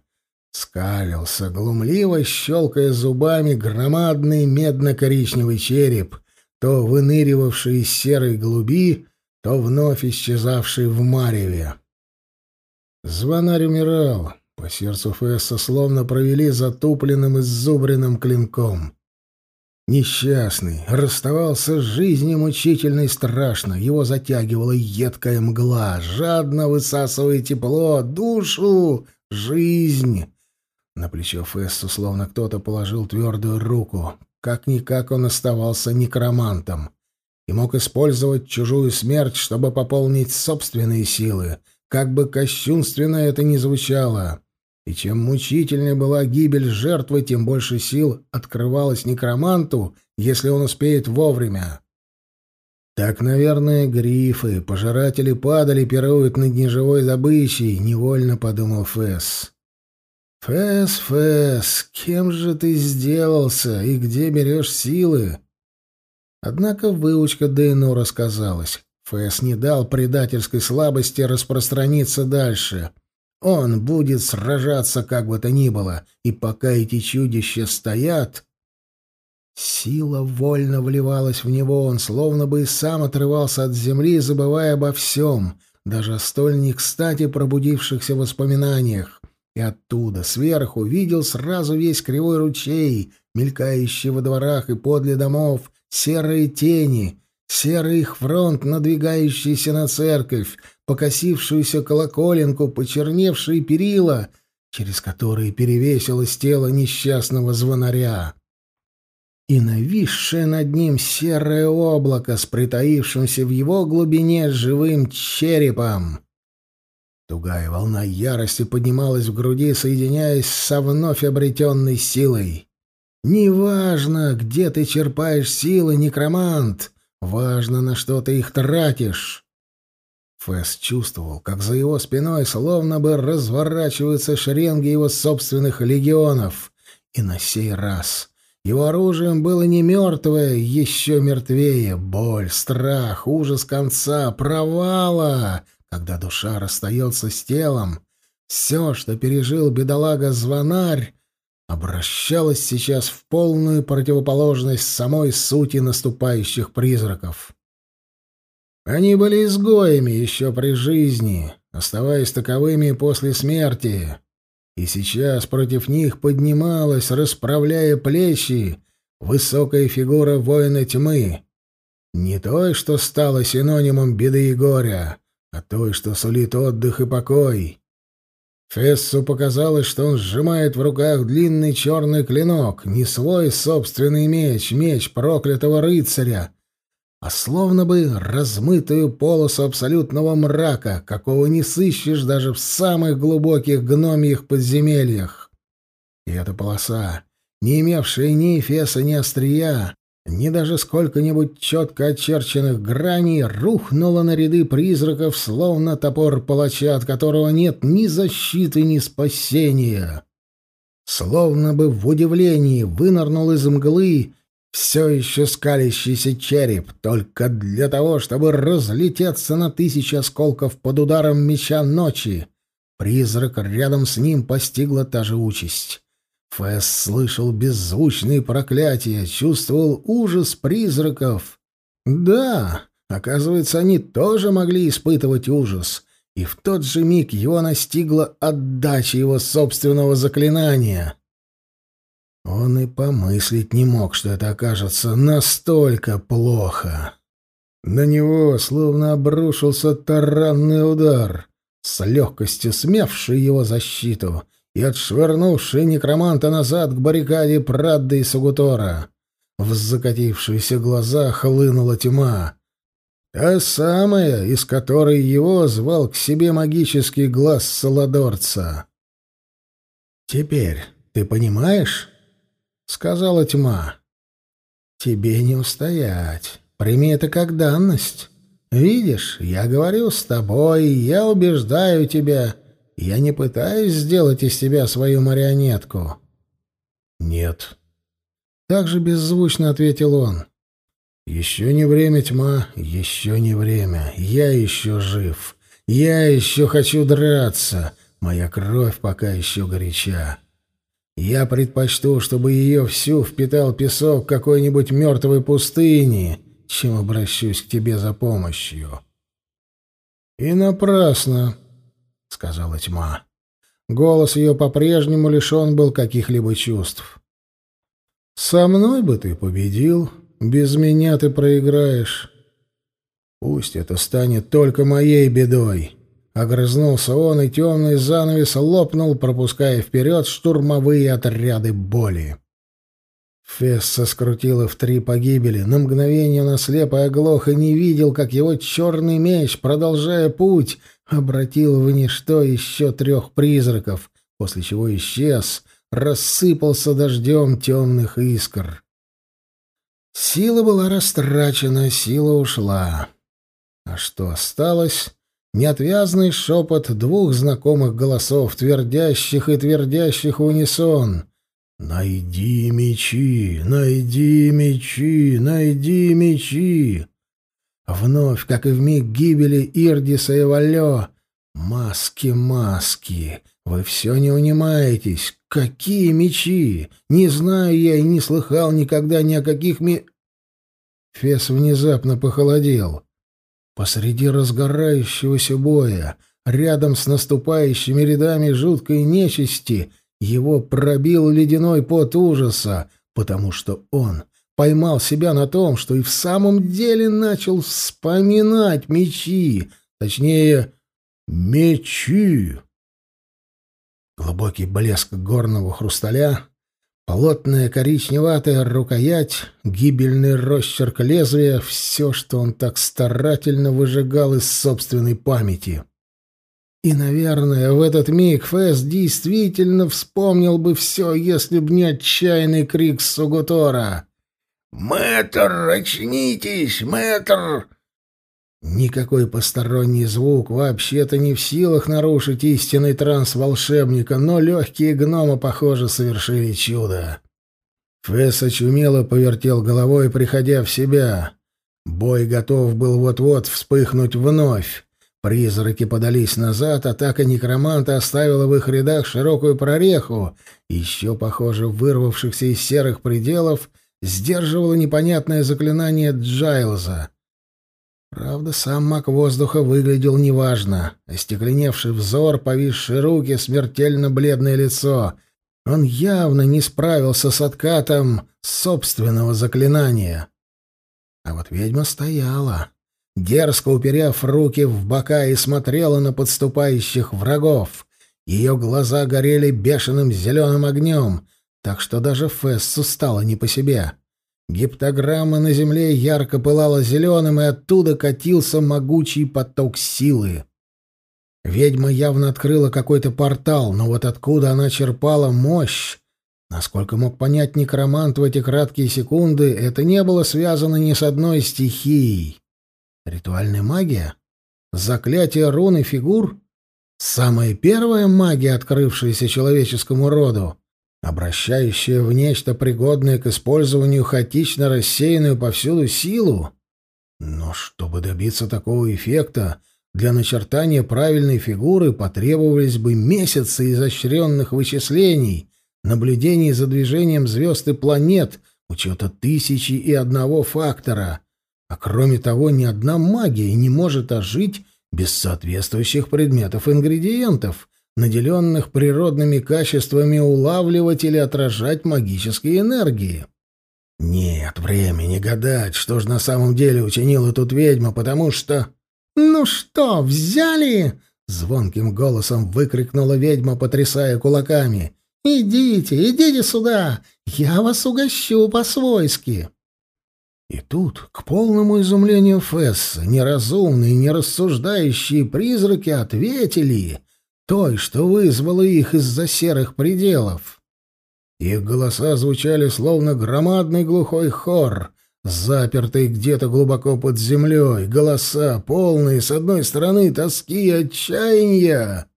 Скалился, глумливо щелкая зубами, громадный медно-коричневый череп. то выныривавшие из серой глуби, то вновь исчезавшие в мареве. Звонарь умирал. По сердцу Фесса словно провели затупленным и зубренным клинком. Несчастный, расставался с жизнью мучительно и страшно. Его затягивала едкая мгла, жадно высасывая тепло, душу, жизнь. На плечо Фессу словно кто-то положил твердую руку. Как-никак он оставался некромантом и мог использовать чужую смерть, чтобы пополнить собственные силы, как бы кощунственно это ни звучало. И чем мучительнее была гибель жертвы, тем больше сил открывалось некроманту, если он успеет вовремя. Так, наверное, грифы, пожиратели падали, пируют над неживой добычей, невольно подумал Фэс. Фэс, Фэс, кем же ты сделался и где берешь силы? Однако выучка Дейну рассказалась. Фэс не дал предательской слабости распространиться дальше — он будет сражаться как бы то ни было, и пока эти чудища стоят... Сила вольно вливалась в него, он словно бы и сам отрывался от земли, забывая обо всем, даже о столь не кстати пробудившихся воспоминаниях, и оттуда, сверху, видел сразу весь кривой ручей, мелькающий во дворах и подле домов, серые тени, серый их фронт, надвигающийся на церковь, покосившуюся колоколенку, почерневшие перила, через которые перевесилось тело несчастного звонаря. И нависшее над ним серое облако с притаившимся в его глубине живым черепом. Тугая волна ярости поднималась в груди, соединяясь со вновь обретенной силой. «Неважно, где ты черпаешь силы, некромант, важно, на что ты их тратишь». Фэс чувствовал, как за его спиной словно бы разворачиваются шеренги его собственных легионов. И на сей раз его оружием было не мертвое, еще мертвее. Боль, страх, ужас конца, провала, когда душа расстается с телом. Все, что пережил бедолага-звонарь, обращалось сейчас в полную противоположность самой сути наступающих призраков. Они были изгоями еще при жизни, оставаясь таковыми после смерти. И сейчас против них поднималась, расправляя плечи, высокая фигура воина тьмы. Не той, что стала синонимом беды и горя, а той, что сулит отдых и покой. Фессу показалось, что он сжимает в руках длинный черный клинок, не свой собственный меч, меч проклятого рыцаря, а словно бы размытую полосу абсолютного мрака, какого не сыщешь даже в самых глубоких гномьих подземельях. И эта полоса, не имевшая ни эфеса, ни острия, ни даже сколько-нибудь четко очерченных граней, рухнула на ряды призраков, словно топор палача, от которого нет ни защиты, ни спасения. Словно бы в удивлении вынырнул из мглы все еще скалящийся череп, только для того, чтобы разлететься на тысячи осколков под ударом меча ночи. Призрак рядом с ним постигла та же участь. Фэс слышал беззвучные проклятия, чувствовал ужас призраков. Да, оказывается, они тоже могли испытывать ужас, и в тот же миг его настигла отдача его собственного заклинания. Он и помыслить не мог, что это окажется настолько плохо. На него словно обрушился таранный удар, с легкостью смявший его защиту и отшвырнувший некроманта назад к баррикаде Прадды и Сугутора. В закатившиеся глаза хлынула тьма. Та самая, из которой его звал к себе магический глаз Саладорца. «Теперь ты понимаешь?» — сказала тьма. «Тебе не устоять. Прими это как данность. Видишь, я говорю с тобой, я убеждаю тебя. Я не пытаюсь сделать из тебя свою марионетку». «Нет». Так же беззвучно ответил он. «Еще не время, тьма, еще не время. Я еще жив. Я еще хочу драться. Моя кровь пока еще горяча. Я предпочту, чтобы ее всю впитал песок какой-нибудь мертвой пустыни, чем обращусь к тебе за помощью». «И напрасно», — сказала тьма. Голос ее по-прежнему лишен был каких-либо чувств. «Со мной бы ты победил, без меня ты проиграешь. Пусть это станет только моей бедой». Огрызнулся он, и темный занавес лопнул, пропуская вперед штурмовые отряды боли. Фесса скрутила в три погибели. На мгновение он ослеп и оглох и не видел, как его черный меч, продолжая путь, обратил в ничто еще трех призраков, после чего исчез, рассыпался дождем темных искр. Сила была растрачена, сила ушла. А что осталось? Неотвязный шепот двух знакомых голосов, твердящих и твердящих унисон — «Найди мечи! Найди мечи! Найди мечи!» Вновь, как и в миг гибели Ирдиса и Валё, «Маски, маски! Вы все не унимаетесь! Какие мечи! Не знаю я и не слыхал никогда ни о каких ми...» Фес внезапно похолодел. Посреди разгорающегося боя, рядом с наступающими рядами жуткой нечисти — его пробил ледяной пот ужаса, потому что он поймал себя на том, что и в самом деле начал вспоминать мечи, точнее, мечи. Глубокий блеск горного хрусталя, плотная коричневатая рукоять, гибельный росчерк лезвия — все, что он так старательно выжигал из собственной памяти. И, наверное, в этот миг Фэс действительно вспомнил бы все, если б не отчаянный крик Сугутора. «Мэтр, очнитесь, мэтр!» Никакой посторонний звук вообще-то не в силах нарушить истинный транс волшебника, но легкие гномы, похоже, совершили чудо. Фэс очумело повертел головой, приходя в себя. Бой готов был вот-вот вспыхнуть вновь. Призраки подались назад, атака некроманта оставила в их рядах широкую прореху, еще, похоже, вырвавшихся из серых пределов, сдерживало непонятное заклинание Джайлза. Правда, сам маг воздуха выглядел неважно. Остекленевший взор, повисшие руки, смертельно бледное лицо. Он явно не справился с откатом собственного заклинания. А вот ведьма стояла дерзко уперев руки в бока и смотрела на подступающих врагов. Ее глаза горели бешеным зеленым огнем, так что даже Фессу стало не по себе. Гиптограмма на земле ярко пылала зеленым, и оттуда катился могучий поток силы. Ведьма явно открыла какой-то портал, но вот откуда она черпала мощь, Насколько мог понять некромант в эти краткие секунды, это не было связано ни с одной стихией. Ритуальная магия? Заклятие рун и фигур? Самая первая магия, открывшаяся человеческому роду, обращающая в нечто пригодное к использованию хаотично рассеянную повсюду силу? Но чтобы добиться такого эффекта, для начертания правильной фигуры потребовались бы месяцы изощренных вычислений, наблюдений за движением звезд и планет, учета тысячи и одного фактора — а кроме того, ни одна магия не может ожить без соответствующих предметов-ингредиентов, наделенных природными качествами улавливать или отражать магические энергии. Нет времени гадать, что же на самом деле учинила тут ведьма, потому что... «Ну что, взяли?» — звонким голосом выкрикнула ведьма, потрясая кулаками. «Идите, идите сюда! Я вас угощу по-свойски!» И тут, к полному изумлению Фесса, неразумные, нерассуждающие призраки ответили той, что вызвало их из-за серых пределов. Их голоса звучали словно громадный глухой хор, запертый где-то глубоко под землей, голоса, полные, с одной стороны, тоски и отчаяния,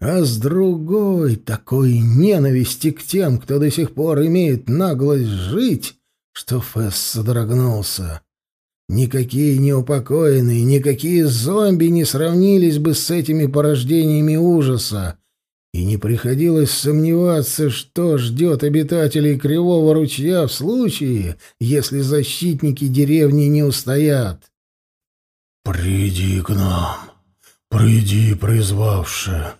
а с другой — такой ненависти к тем, кто до сих пор имеет наглость жить что Фесс содрогнулся. Никакие неупокоенные, никакие зомби не сравнились бы с этими порождениями ужаса. и не приходилось сомневаться, что ждет обитателей Кривого ручья в случае, если защитники деревни не устоят. «Приди к нам, приди, призвавшая,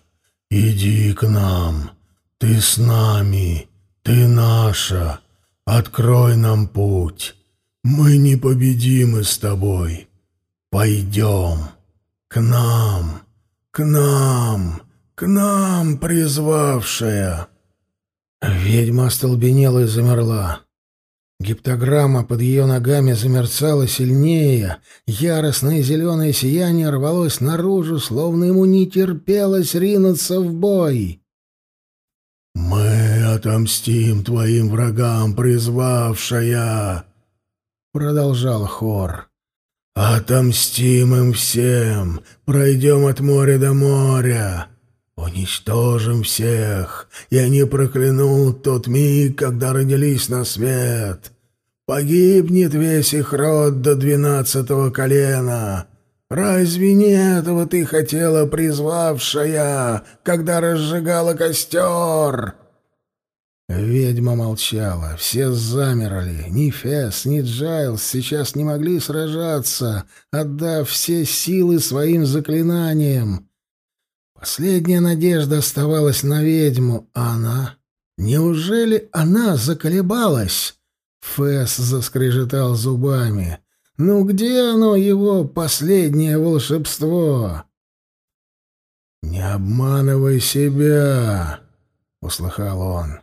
иди к нам, ты с нами, ты наша, открой нам путь, мы непобедимы с тобой, пойдем, к нам, к нам». «К нам, призвавшая!» Ведьма остолбенела и замерла. Гиптограмма под ее ногами замерцала сильнее, яростное зеленое сияние рвалось наружу, словно ему не терпелось ринуться в бой. «Мы отомстим твоим врагам, призвавшая!» — продолжал хор. «Отомстим им всем, пройдем от моря до моря, Уничтожим всех, и они проклянут тот миг, когда родились на свет. Погибнет весь их род до двенадцатого колена. Разве не этого ты хотела, призвавшая, когда разжигала костер?» Ведьма молчала, все замерли. Ни Фес, ни Джайлс сейчас не могли сражаться, отдав все силы своим заклинаниям. Последняя надежда оставалась на ведьму, а она... Неужели она заколебалась? Фэс заскрежетал зубами. «Ну где оно, его последнее волшебство?» «Не обманывай себя!» — услыхал он.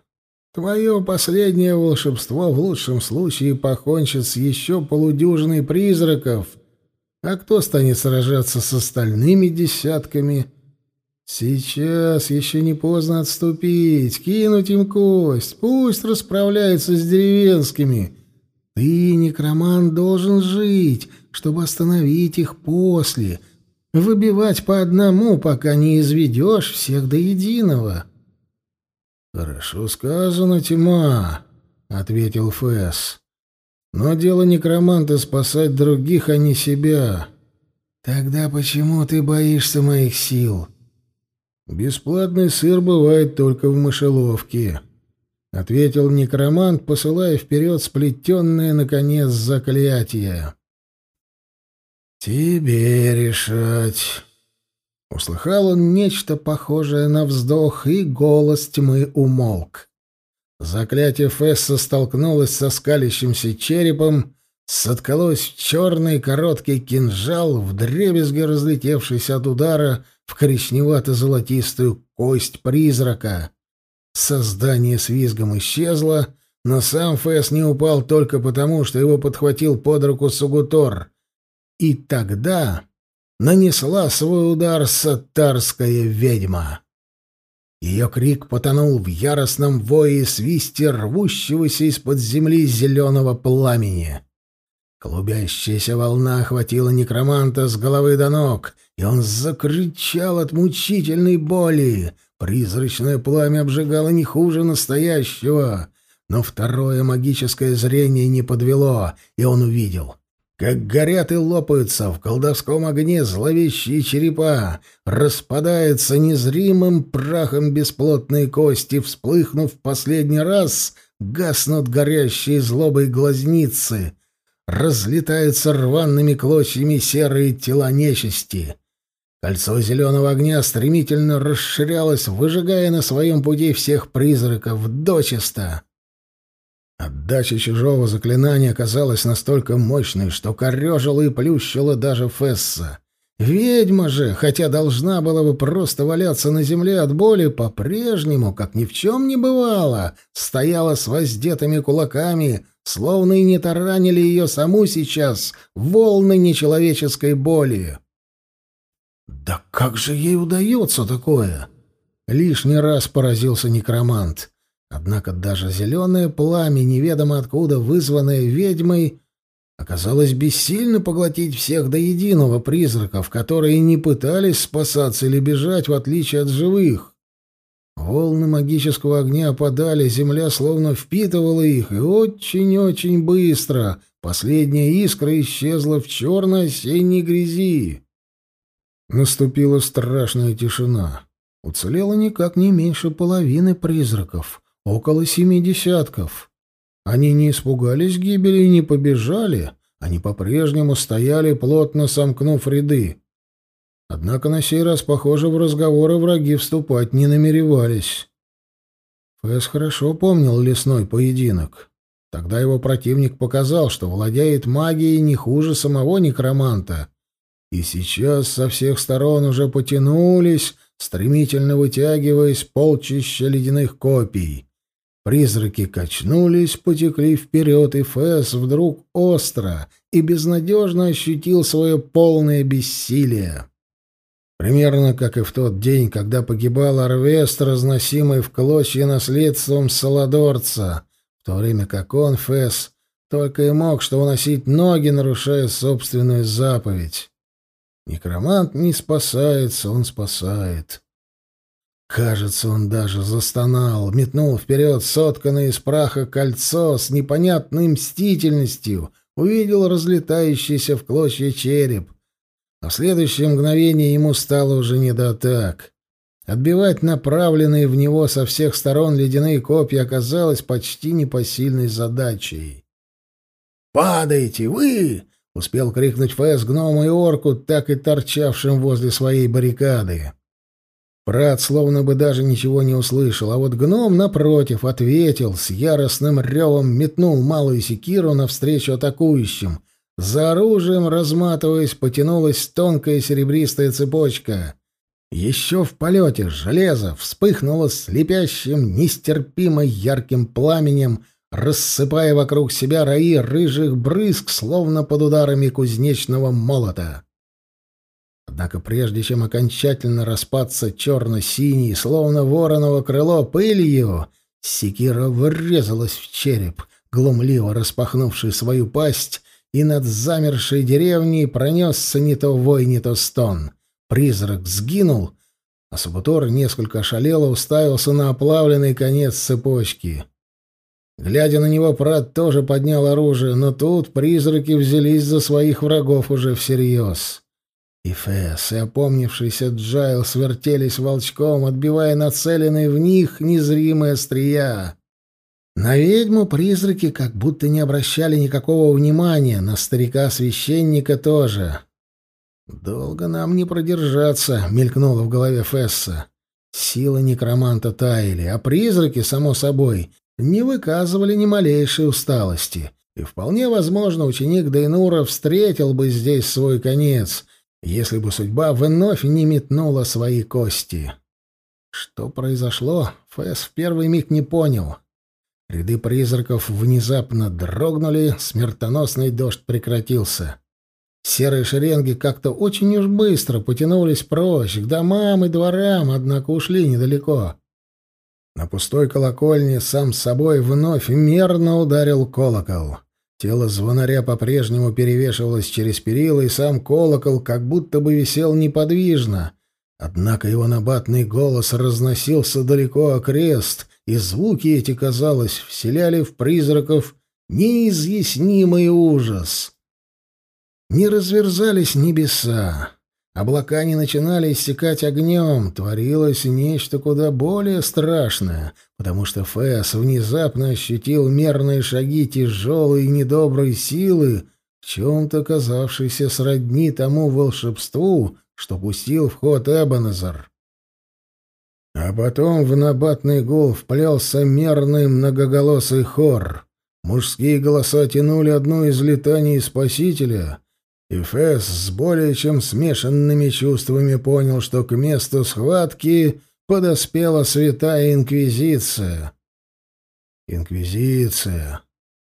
«Твое последнее волшебство в лучшем случае покончит с еще полудюжиной призраков. А кто станет сражаться с остальными десятками?» Сейчас еще не поздно отступить, кинуть им кость, пусть расправляются с деревенскими. Ты, некромант, должен жить, чтобы остановить их после, выбивать по одному, пока не изведешь всех до единого. «Хорошо сказано, тьма», — ответил Фэс. «Но дело некроманта спасать других, а не себя». «Тогда почему ты боишься моих сил?» «Бесплатный сыр бывает только в мышеловке», — ответил некромант, посылая вперед сплетенное, наконец, заклятие. «Тебе решать». Услыхал он нечто похожее на вздох, и голос тьмы умолк. Заклятие Фесса столкнулось со скалящимся черепом, соткалось в черный короткий кинжал, вдребезги разлетевшийся от удара — в коричневато-золотистую кость призрака. Создание с визгом исчезло, но сам Фэс не упал только потому, что его подхватил под руку Сугутор. И тогда нанесла свой удар сатарская ведьма. Ее крик потонул в яростном вое и свисте рвущегося из-под земли зеленого пламени. Клубящаяся волна охватила некроманта с головы до ног, и он закричал от мучительной боли. Призрачное пламя обжигало не хуже настоящего, но второе магическое зрение не подвело, и он увидел, как горят и лопаются в колдовском огне зловещие черепа, распадаются незримым прахом бесплотные кости, всплыхнув в последний раз, гаснут горящие злобой глазницы — разлетаются рваными клочьями серые тела нечисти. Кольцо зеленого огня стремительно расширялось, выжигая на своем пути всех призраков дочисто. Отдача чужого заклинания оказалась настолько мощной, что корежила и плющила даже Фесса. Ведьма же, хотя должна была бы просто валяться на земле от боли, по-прежнему, как ни в чем не бывало, стояла с воздетыми кулаками, словно и не таранили ее саму сейчас волны нечеловеческой боли. «Да как же ей удается такое?» Лишний раз поразился некромант. Однако даже зеленое пламя, неведомо откуда вызванное ведьмой, оказалось бессильно поглотить всех до единого призраков, которые не пытались спасаться или бежать, в отличие от живых. Волны магического огня опадали, земля словно впитывала их, и очень-очень быстро последняя искра исчезла в черной осенней грязи. Наступила страшная тишина. Уцелело никак не меньше половины призраков, около семи десятков. Они не испугались гибели и не побежали, они по-прежнему стояли, плотно сомкнув ряды. Однако на сей раз, похоже, в разговоры враги вступать не намеревались. Фэс хорошо помнил лесной поединок. Тогда его противник показал, что владеет магией не хуже самого некроманта. И сейчас со всех сторон уже потянулись, стремительно вытягиваясь полчища ледяных копий. Призраки качнулись, потекли вперед, и Фэс вдруг остро и безнадежно ощутил свое полное бессилие. Примерно как и в тот день, когда погибал Арвест, разносимый в клочья наследством Саладорца, в то время как он, Фэс, только и мог что уносить ноги, нарушая собственную заповедь. Некромант не спасается, он спасает. Кажется, он даже застонал, метнул вперед сотканное из праха кольцо с непонятной мстительностью, увидел разлетающийся в клочья череп. А в следующее мгновение ему стало уже не до атак. Отбивать направленные в него со всех сторон ледяные копья оказалось почти непосильной задачей. «Падайте, вы!» — успел крикнуть Фэс гному и орку, так и торчавшим возле своей баррикады. Брат словно бы даже ничего не услышал, а вот гном, напротив, ответил, с яростным ревом метнул малую секиру навстречу атакующим. За оружием, разматываясь, потянулась тонкая серебристая цепочка. Еще в полете железо вспыхнуло слепящим, нестерпимо ярким пламенем, рассыпая вокруг себя раи рыжих брызг, словно под ударами кузнечного молота. Однако прежде чем окончательно распаться черно-синий, словно вороново крыло пылью, секира врезалась в череп, глумливо распахнувший свою пасть, и над замершей деревней пронесся не то вой, не то стон. Призрак сгинул, а Сабутор несколько ошалело уставился на оплавленный конец цепочки. Глядя на него, Прат тоже поднял оружие, но тут призраки взялись за своих врагов уже всерьез. И Фэс, и опомнившийся Джайл свертелись волчком, отбивая нацеленные в них незримые острия. На ведьму призраки как будто не обращали никакого внимания, на старика-священника тоже. «Долго нам не продержаться», — мелькнуло в голове Фесса. Силы некроманта таяли, а призраки, само собой, не выказывали ни малейшей усталости. И вполне возможно, ученик Дейнура встретил бы здесь свой конец — если бы судьба вновь не метнула свои кости. Что произошло, Фэс в первый миг не понял. Ряды призраков внезапно дрогнули, смертоносный дождь прекратился. Серые шеренги как-то очень уж быстро потянулись прочь, к домам и дворам, однако ушли недалеко. На пустой колокольне сам с собой вновь мерно ударил колокол. Тело звонаря по-прежнему перевешивалось через перила, и сам колокол как будто бы висел неподвижно. Однако его набатный голос разносился далеко окрест, и звуки эти, казалось, вселяли в призраков неизъяснимый ужас. Не разверзались небеса, Облака не начинали иссекать огнем, творилось нечто куда более страшное, потому что Фэс внезапно ощутил мерные шаги тяжелой и недоброй силы, в чем-то казавшейся сродни тому волшебству, что пустил в ход Эбонезер. А потом в набатный гул вплелся мерный многоголосый хор. Мужские голоса тянули одну из летаний Спасителя — и Фэс с более чем смешанными чувствами понял, что к месту схватки подоспела святая Инквизиция. Инквизиция.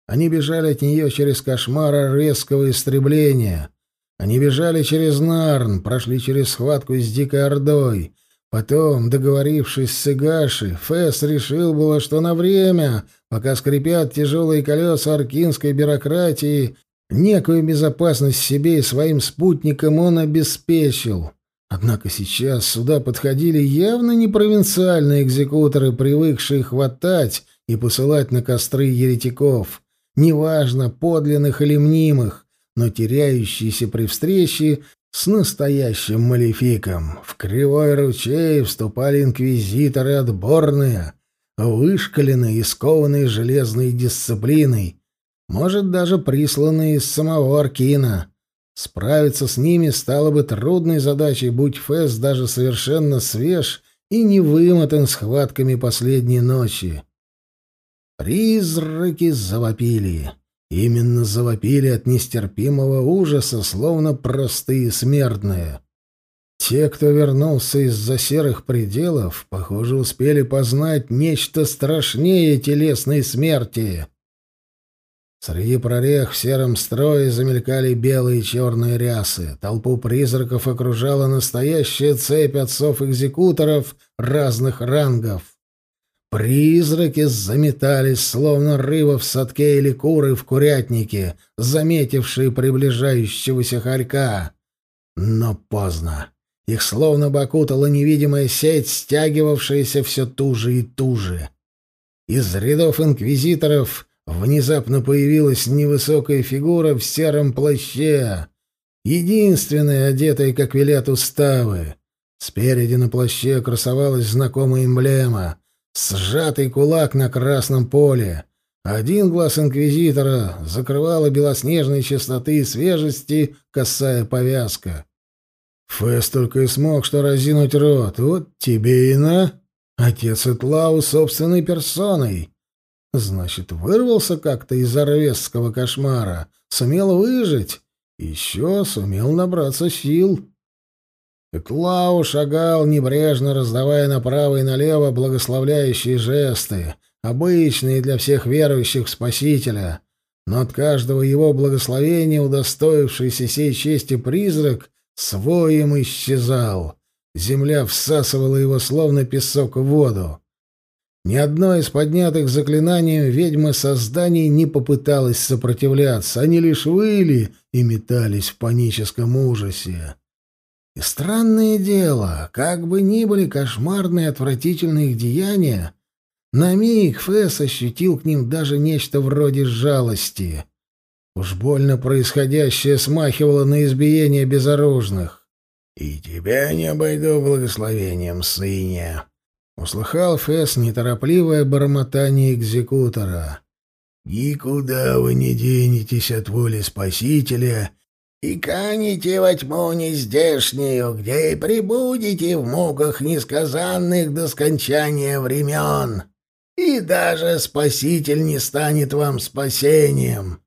Они бежали от нее через кошмар резкого истребления. Они бежали через Нарн, прошли через схватку с Дикой Ордой. Потом, договорившись с Игаши, Фэс решил было, что на время, пока скрипят тяжелые колеса аркинской бюрократии, Некую безопасность себе и своим спутникам он обеспечил. Однако сейчас сюда подходили явно не провинциальные экзекуторы, привыкшие хватать и посылать на костры еретиков, неважно, подлинных или мнимых, но теряющиеся при встрече с настоящим малефиком. В кривой ручей вступали инквизиторы отборные, вышкаленные и скованные железной дисциплиной, может, даже присланные из самого Аркина. Справиться с ними стало бы трудной задачей, будь Фэс даже совершенно свеж и не вымотан схватками последней ночи. Призраки завопили. Именно завопили от нестерпимого ужаса, словно простые смертные. Те, кто вернулся из-за серых пределов, похоже, успели познать нечто страшнее телесной смерти. Среди прорех в сером строе замелькали белые и черные рясы. Толпу призраков окружала настоящая цепь отцов-экзекуторов разных рангов. Призраки заметались, словно рыба в садке или куры в курятнике, заметившие приближающегося хорька. Но поздно. Их словно бы невидимая сеть, стягивавшаяся все туже и туже. Из рядов инквизиторов внезапно появилась невысокая фигура в сером плаще, единственная, одетая, как велят уставы. Спереди на плаще красовалась знакомая эмблема — сжатый кулак на красном поле. Один глаз инквизитора закрывала белоснежной чистоты и свежести косая повязка. Фэс только и смог что разинуть рот. Вот тебе и на. Отец Этлау собственной персоной. Значит, вырвался как-то из орвесского кошмара, сумел выжить, еще сумел набраться сил. Этлау шагал, небрежно раздавая направо и налево благословляющие жесты, обычные для всех верующих в Спасителя. Но от каждого его благословения удостоившийся сей чести призрак своим исчезал. Земля всасывала его, словно песок в воду. Ни одно из поднятых заклинанием ведьмы созданий не попыталось сопротивляться, они лишь выли и метались в паническом ужасе. И странное дело, как бы ни были кошмарные отвратительные их деяния, на миг Фэс ощутил к ним даже нечто вроде жалости. Уж больно происходящее смахивало на избиение безоружных. «И тебя не обойду благословением, сыне!» Услыхал Фэс неторопливое бормотание экзекутора. «Никуда вы не денетесь от воли Спасителя и канете во тьму нездешнюю, где и прибудете в муках несказанных до скончания времен, и даже Спаситель не станет вам спасением».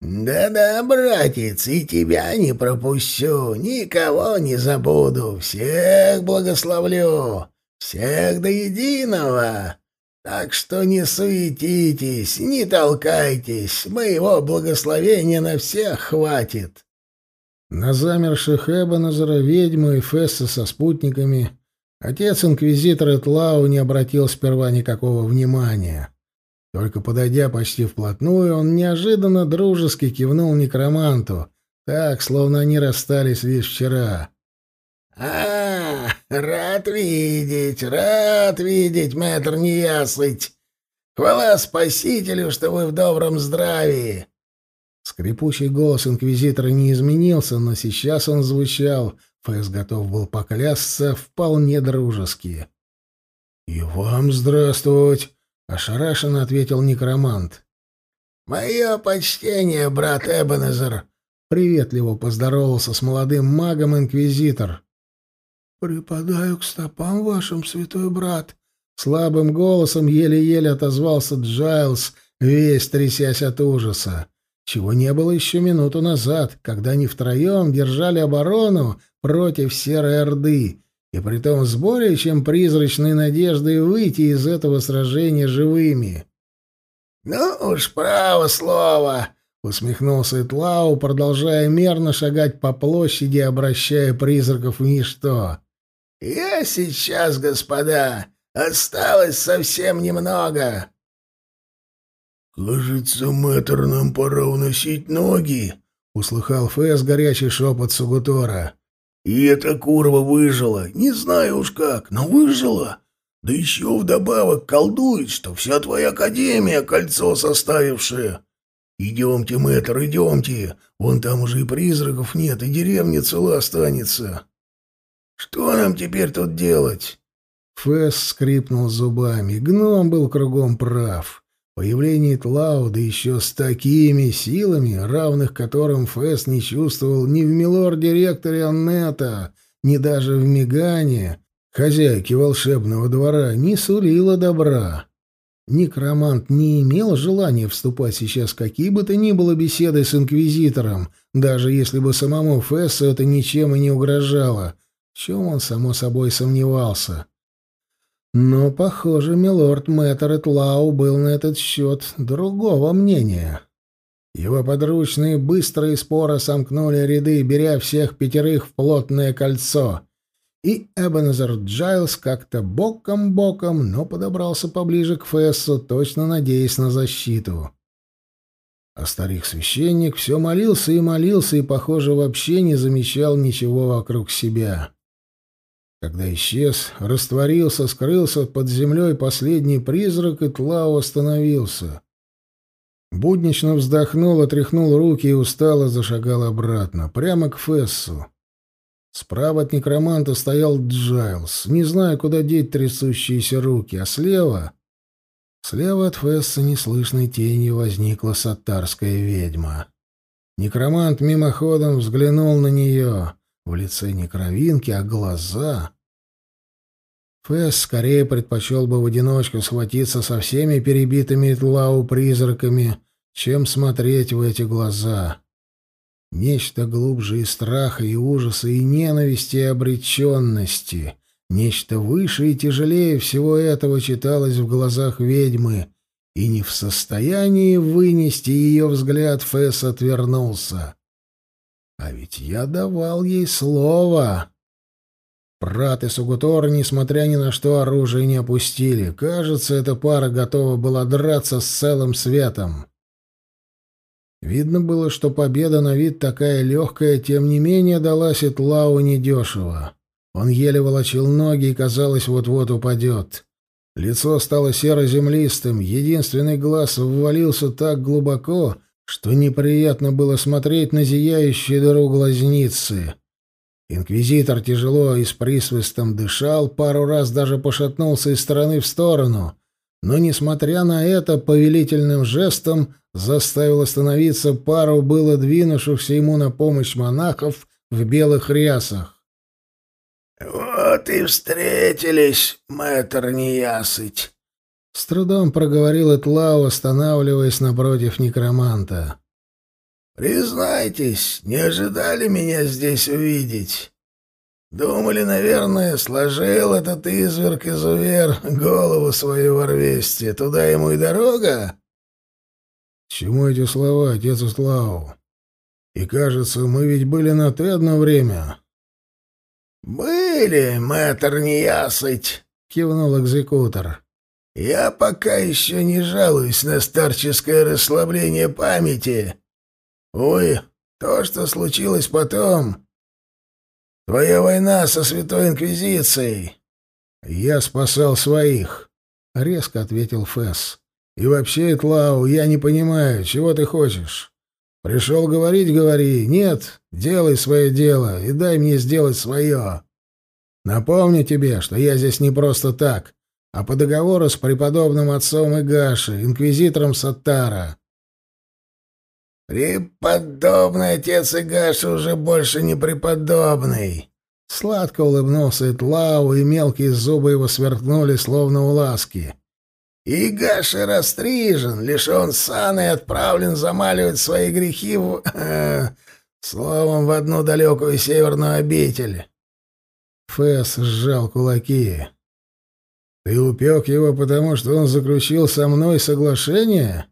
«Да-да, братец, и тебя не пропущу, никого не забуду, всех благословлю, всех до единого. Так что не суетитесь, не толкайтесь, моего благословения на всех хватит». На замерших Эбоназера, ведьму и Фесса со спутниками отец-инквизитор Этлау не обратил сперва никакого внимания. Только подойдя почти вплотную, он неожиданно дружески кивнул некроманту, так, словно они расстались лишь вчера. «А, рад видеть, рад видеть, мэтр неясыть! Хвала Спасителю, что вы в добром здравии!» Скрипучий голос инквизитора не изменился, но сейчас он звучал, Фэс готов был поклясться, вполне дружески. «И вам здравствовать!» — ошарашенно ответил некромант. «Мое почтение, брат Эбенезер!» — приветливо поздоровался с молодым магом инквизитор. «Припадаю к стопам вашим, святой брат!» Слабым голосом еле-еле отозвался Джайлз, весь трясясь от ужаса. Чего не было еще минуту назад, когда они втроем держали оборону против Серой Орды, и притом с более чем призрачной надеждой выйти из этого сражения живыми. «Ну уж право слово!» — усмехнулся Итлау, продолжая мерно шагать по площади, обращая призраков в ничто. «Я сейчас, господа, осталось совсем немного». «Кажется, мэтр, нам пора уносить ноги», — услыхал Фэс горячий шепот Сугутора. И эта курва выжила. Не знаю уж как, но выжила. Да еще вдобавок колдует, что вся твоя академия кольцо составившая. «Идемте, мэтр, идемте! Вон там уже и призраков нет, и деревня цела останется. Что нам теперь тут делать?» Фэс скрипнул зубами. Гном был кругом прав. Появление Тлауда еще с такими силами, равных которым Фэс не чувствовал ни в милорд-директоре Аннета, ни даже в Мегане, хозяйке волшебного двора, не сулило добра. Некромант не имел желания вступать сейчас в какие бы то ни было беседы с Инквизитором, даже если бы самому Фессу это ничем и не угрожало, чем он, само собой, сомневался. Но, похоже, милорд Мэтр Этлау был на этот счет другого мнения. Его подручные быстро и споро сомкнули ряды, беря всех пятерых в плотное кольцо — и Эбенезер Джайлс как-то боком-боком, но подобрался поближе к Фессу, точно надеясь на защиту. А старик-священник все молился и молился, и, похоже, вообще не замечал ничего вокруг себя. Когда исчез, растворился, скрылся под землей последний призрак, и Тлау остановился. Буднично вздохнул, отряхнул руки и устало зашагал обратно, прямо к Фессу. Справа от некроманта стоял Джайлс, не зная, куда деть трясущиеся руки, а слева... Слева от Фесса неслышной тенью возникла сатарская ведьма. Некромант мимоходом взглянул на нее. В лице не кровинки, а глаза. Фесс скорее предпочел бы в одиночку схватиться со всеми перебитыми Тлау призраками, чем смотреть в эти глаза. Нечто глубже и страха, и ужаса, и ненависти, и обреченности. Нечто выше и тяжелее всего этого читалось в глазах ведьмы, и не в состоянии вынести ее взгляд Фесс отвернулся. А ведь я давал ей слово. Прат и Сугутор, несмотря ни на что, оружие не опустили. Кажется, эта пара готова была драться с целым светом. Видно было, что победа на вид такая легкая, тем не менее далась Итлау недешево. Он еле волочил ноги и, казалось, вот-вот упадет. Лицо стало серо-землистым, единственный глаз ввалился так глубоко, что неприятно было смотреть на зияющие дыру глазницы. Инквизитор тяжело и с присвистом дышал, пару раз даже пошатнулся из стороны в сторону, но, несмотря на это, повелительным жестом заставил остановиться пару было двинувшихся ему на помощь монахов в белых рясах. «Вот и встретились, мэтр неясыть!» С трудом проговорил Этлау, останавливаясь напротив некроманта. «Признайтесь, не ожидали меня здесь увидеть?» Думали, наверное, сложил этот изверг-изувер голову свою в Орвесте. Туда ему и дорога? чему эти слова, отец Славу? И, кажется, мы ведь были на «ты» одно время. «Были, мэтр неясыть», — кивнул экзекутор. «Я пока еще не жалуюсь на старческое расслабление памяти. Ой, то, что случилось потом, Твоя война со Святой Инквизицией. Я спасал своих, резко ответил Фэс. И вообще, Этлау, я не понимаю, чего ты хочешь. Пришел говорить, говори. Нет, делай свое дело и дай мне сделать свое. Напомню тебе, что я здесь не просто так, а по договору с преподобным отцом Игаши, инквизитором Саттара. «Преподобный отец Игаш уже больше не преподобный!» Сладко улыбнулся Итлау, и мелкие зубы его сверкнули, словно у ласки. «Игаши растрижен, лишен сана и отправлен замаливать свои грехи в... словом, в одну далекую северную обитель». Фэс сжал кулаки. «Ты упек его, потому что он заключил со мной соглашение?»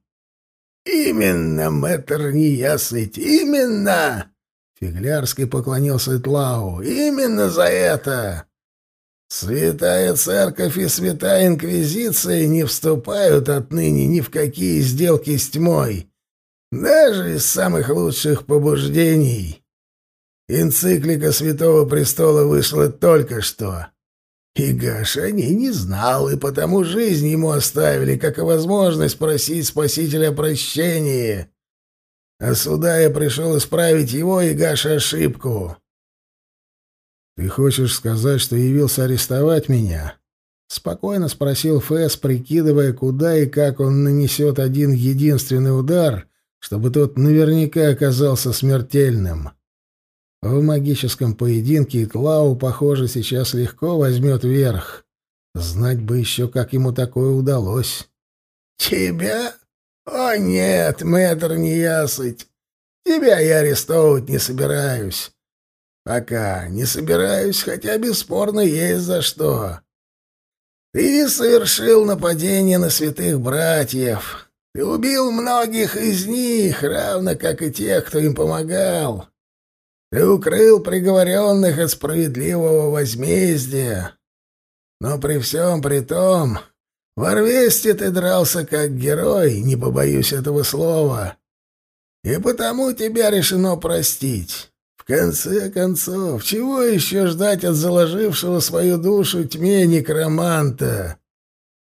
«Именно, мэтр неясыть, именно!» Фиглярский поклонился Тлау. «Именно за это!» «Святая Церковь и Святая Инквизиция не вступают отныне ни в какие сделки с тьмой, даже из самых лучших побуждений. Энциклика Святого Престола вышла только что. И Гашани не знал, и потому жизнь ему оставили, как и возможность просить Спасителя прощения. А сюда я пришел исправить его и Гаши ошибку. «Ты хочешь сказать, что явился арестовать меня?» — спокойно спросил Фэс, прикидывая, куда и как он нанесет один единственный удар, чтобы тот наверняка оказался смертельным. В магическом поединке Итлау, похоже, сейчас легко возьмет верх. Знать бы еще, как ему такое удалось. «Тебя? О нет, мэтр неясыть. Тебя я арестовывать не собираюсь. Пока не собираюсь, хотя бесспорно есть за что. Ты совершил нападение на святых братьев. Ты убил многих из них, равно как и тех, кто им помогал. Ты укрыл приговоренных от справедливого возмездия. Но при всем при том, в Орвесте ты дрался как герой, не побоюсь этого слова. И потому тебя решено простить. В конце концов, чего еще ждать от заложившего свою душу тьме некроманта?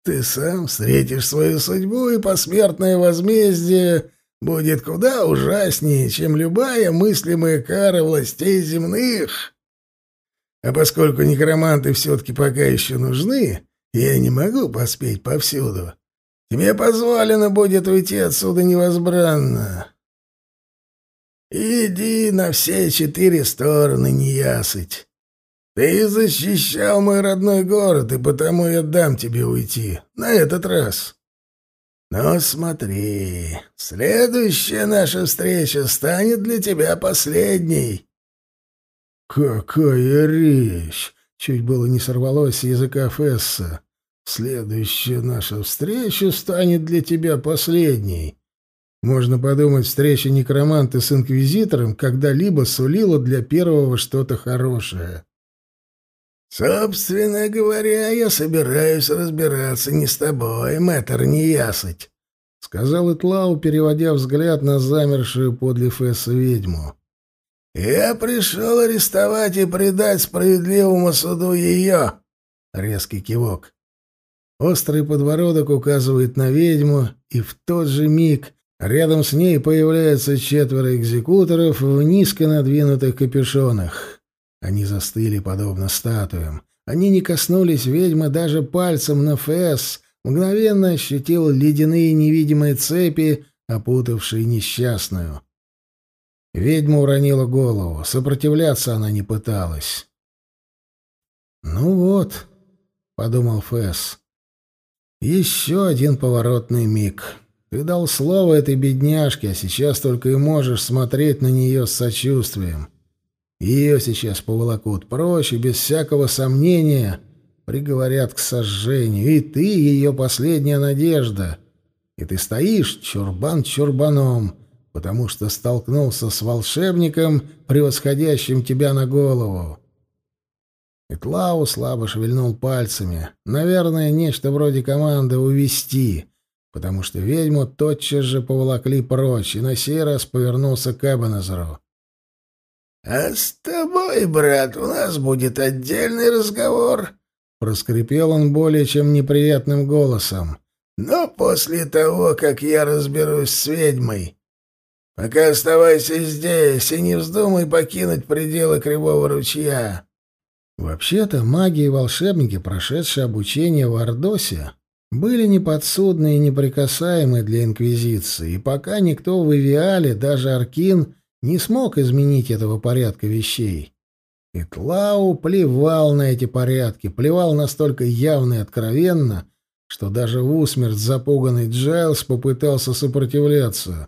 Ты сам встретишь свою судьбу, и посмертное возмездие будет куда ужаснее, чем любая мыслимая кара властей земных. А поскольку некроманты все-таки пока еще нужны, я не могу поспеть повсюду. Тебе позволено будет уйти отсюда невозбранно. Иди на все четыре стороны, неясыть. Ты защищал мой родной город, и потому я дам тебе уйти. На этот раз. Но смотри, следующая наша встреча станет для тебя последней. «Какая речь!» — чуть было не сорвалось языка Фесса. «Следующая наша встреча станет для тебя последней». Можно подумать, встреча некроманта с инквизитором когда-либо сулила для первого что-то хорошее. «Собственно говоря, я собираюсь разбираться не с тобой, мэтр неясыть», — сказал Итлау, переводя взгляд на замершую подле Фесса ведьму. «Я пришел арестовать и предать справедливому суду ее!» Резкий кивок. Острый подбородок указывает на ведьму, и в тот же миг рядом с ней появляются четверо экзекуторов в низко надвинутых капюшонах. Они застыли, подобно статуям. Они не коснулись ведьмы даже пальцем на фэс, мгновенно ощутил ледяные невидимые цепи, опутавшие несчастную. Ведьма уронила голову. Сопротивляться она не пыталась. «Ну вот», — подумал Фэс, — «еще один поворотный миг. Ты дал слово этой бедняжке, а сейчас только и можешь смотреть на нее с сочувствием. Ее сейчас поволокут прочь и без всякого сомнения приговорят к сожжению. И ты ее последняя надежда. И ты стоишь чурбан чурбаном» потому что столкнулся с волшебником, превосходящим тебя на голову. Итлау слабо шевельнул пальцами. Наверное, нечто вроде команды «увести», потому что ведьму тотчас же поволокли прочь, и на сей раз повернулся к Эбенезеру. «А с тобой, брат, у нас будет отдельный разговор», — проскрипел он более чем неприятным голосом. «Но после того, как я разберусь с ведьмой, Пока оставайся здесь и не вздумай покинуть пределы Кривого ручья. Вообще-то маги и волшебники, прошедшие обучение в Ордосе, были неподсудны и неприкасаемы для Инквизиции, и пока никто в Ивиале, даже Аркин, не смог изменить этого порядка вещей. И Тлау плевал на эти порядки, плевал настолько явно и откровенно, что даже в усмерть запуганный Джайлс попытался сопротивляться.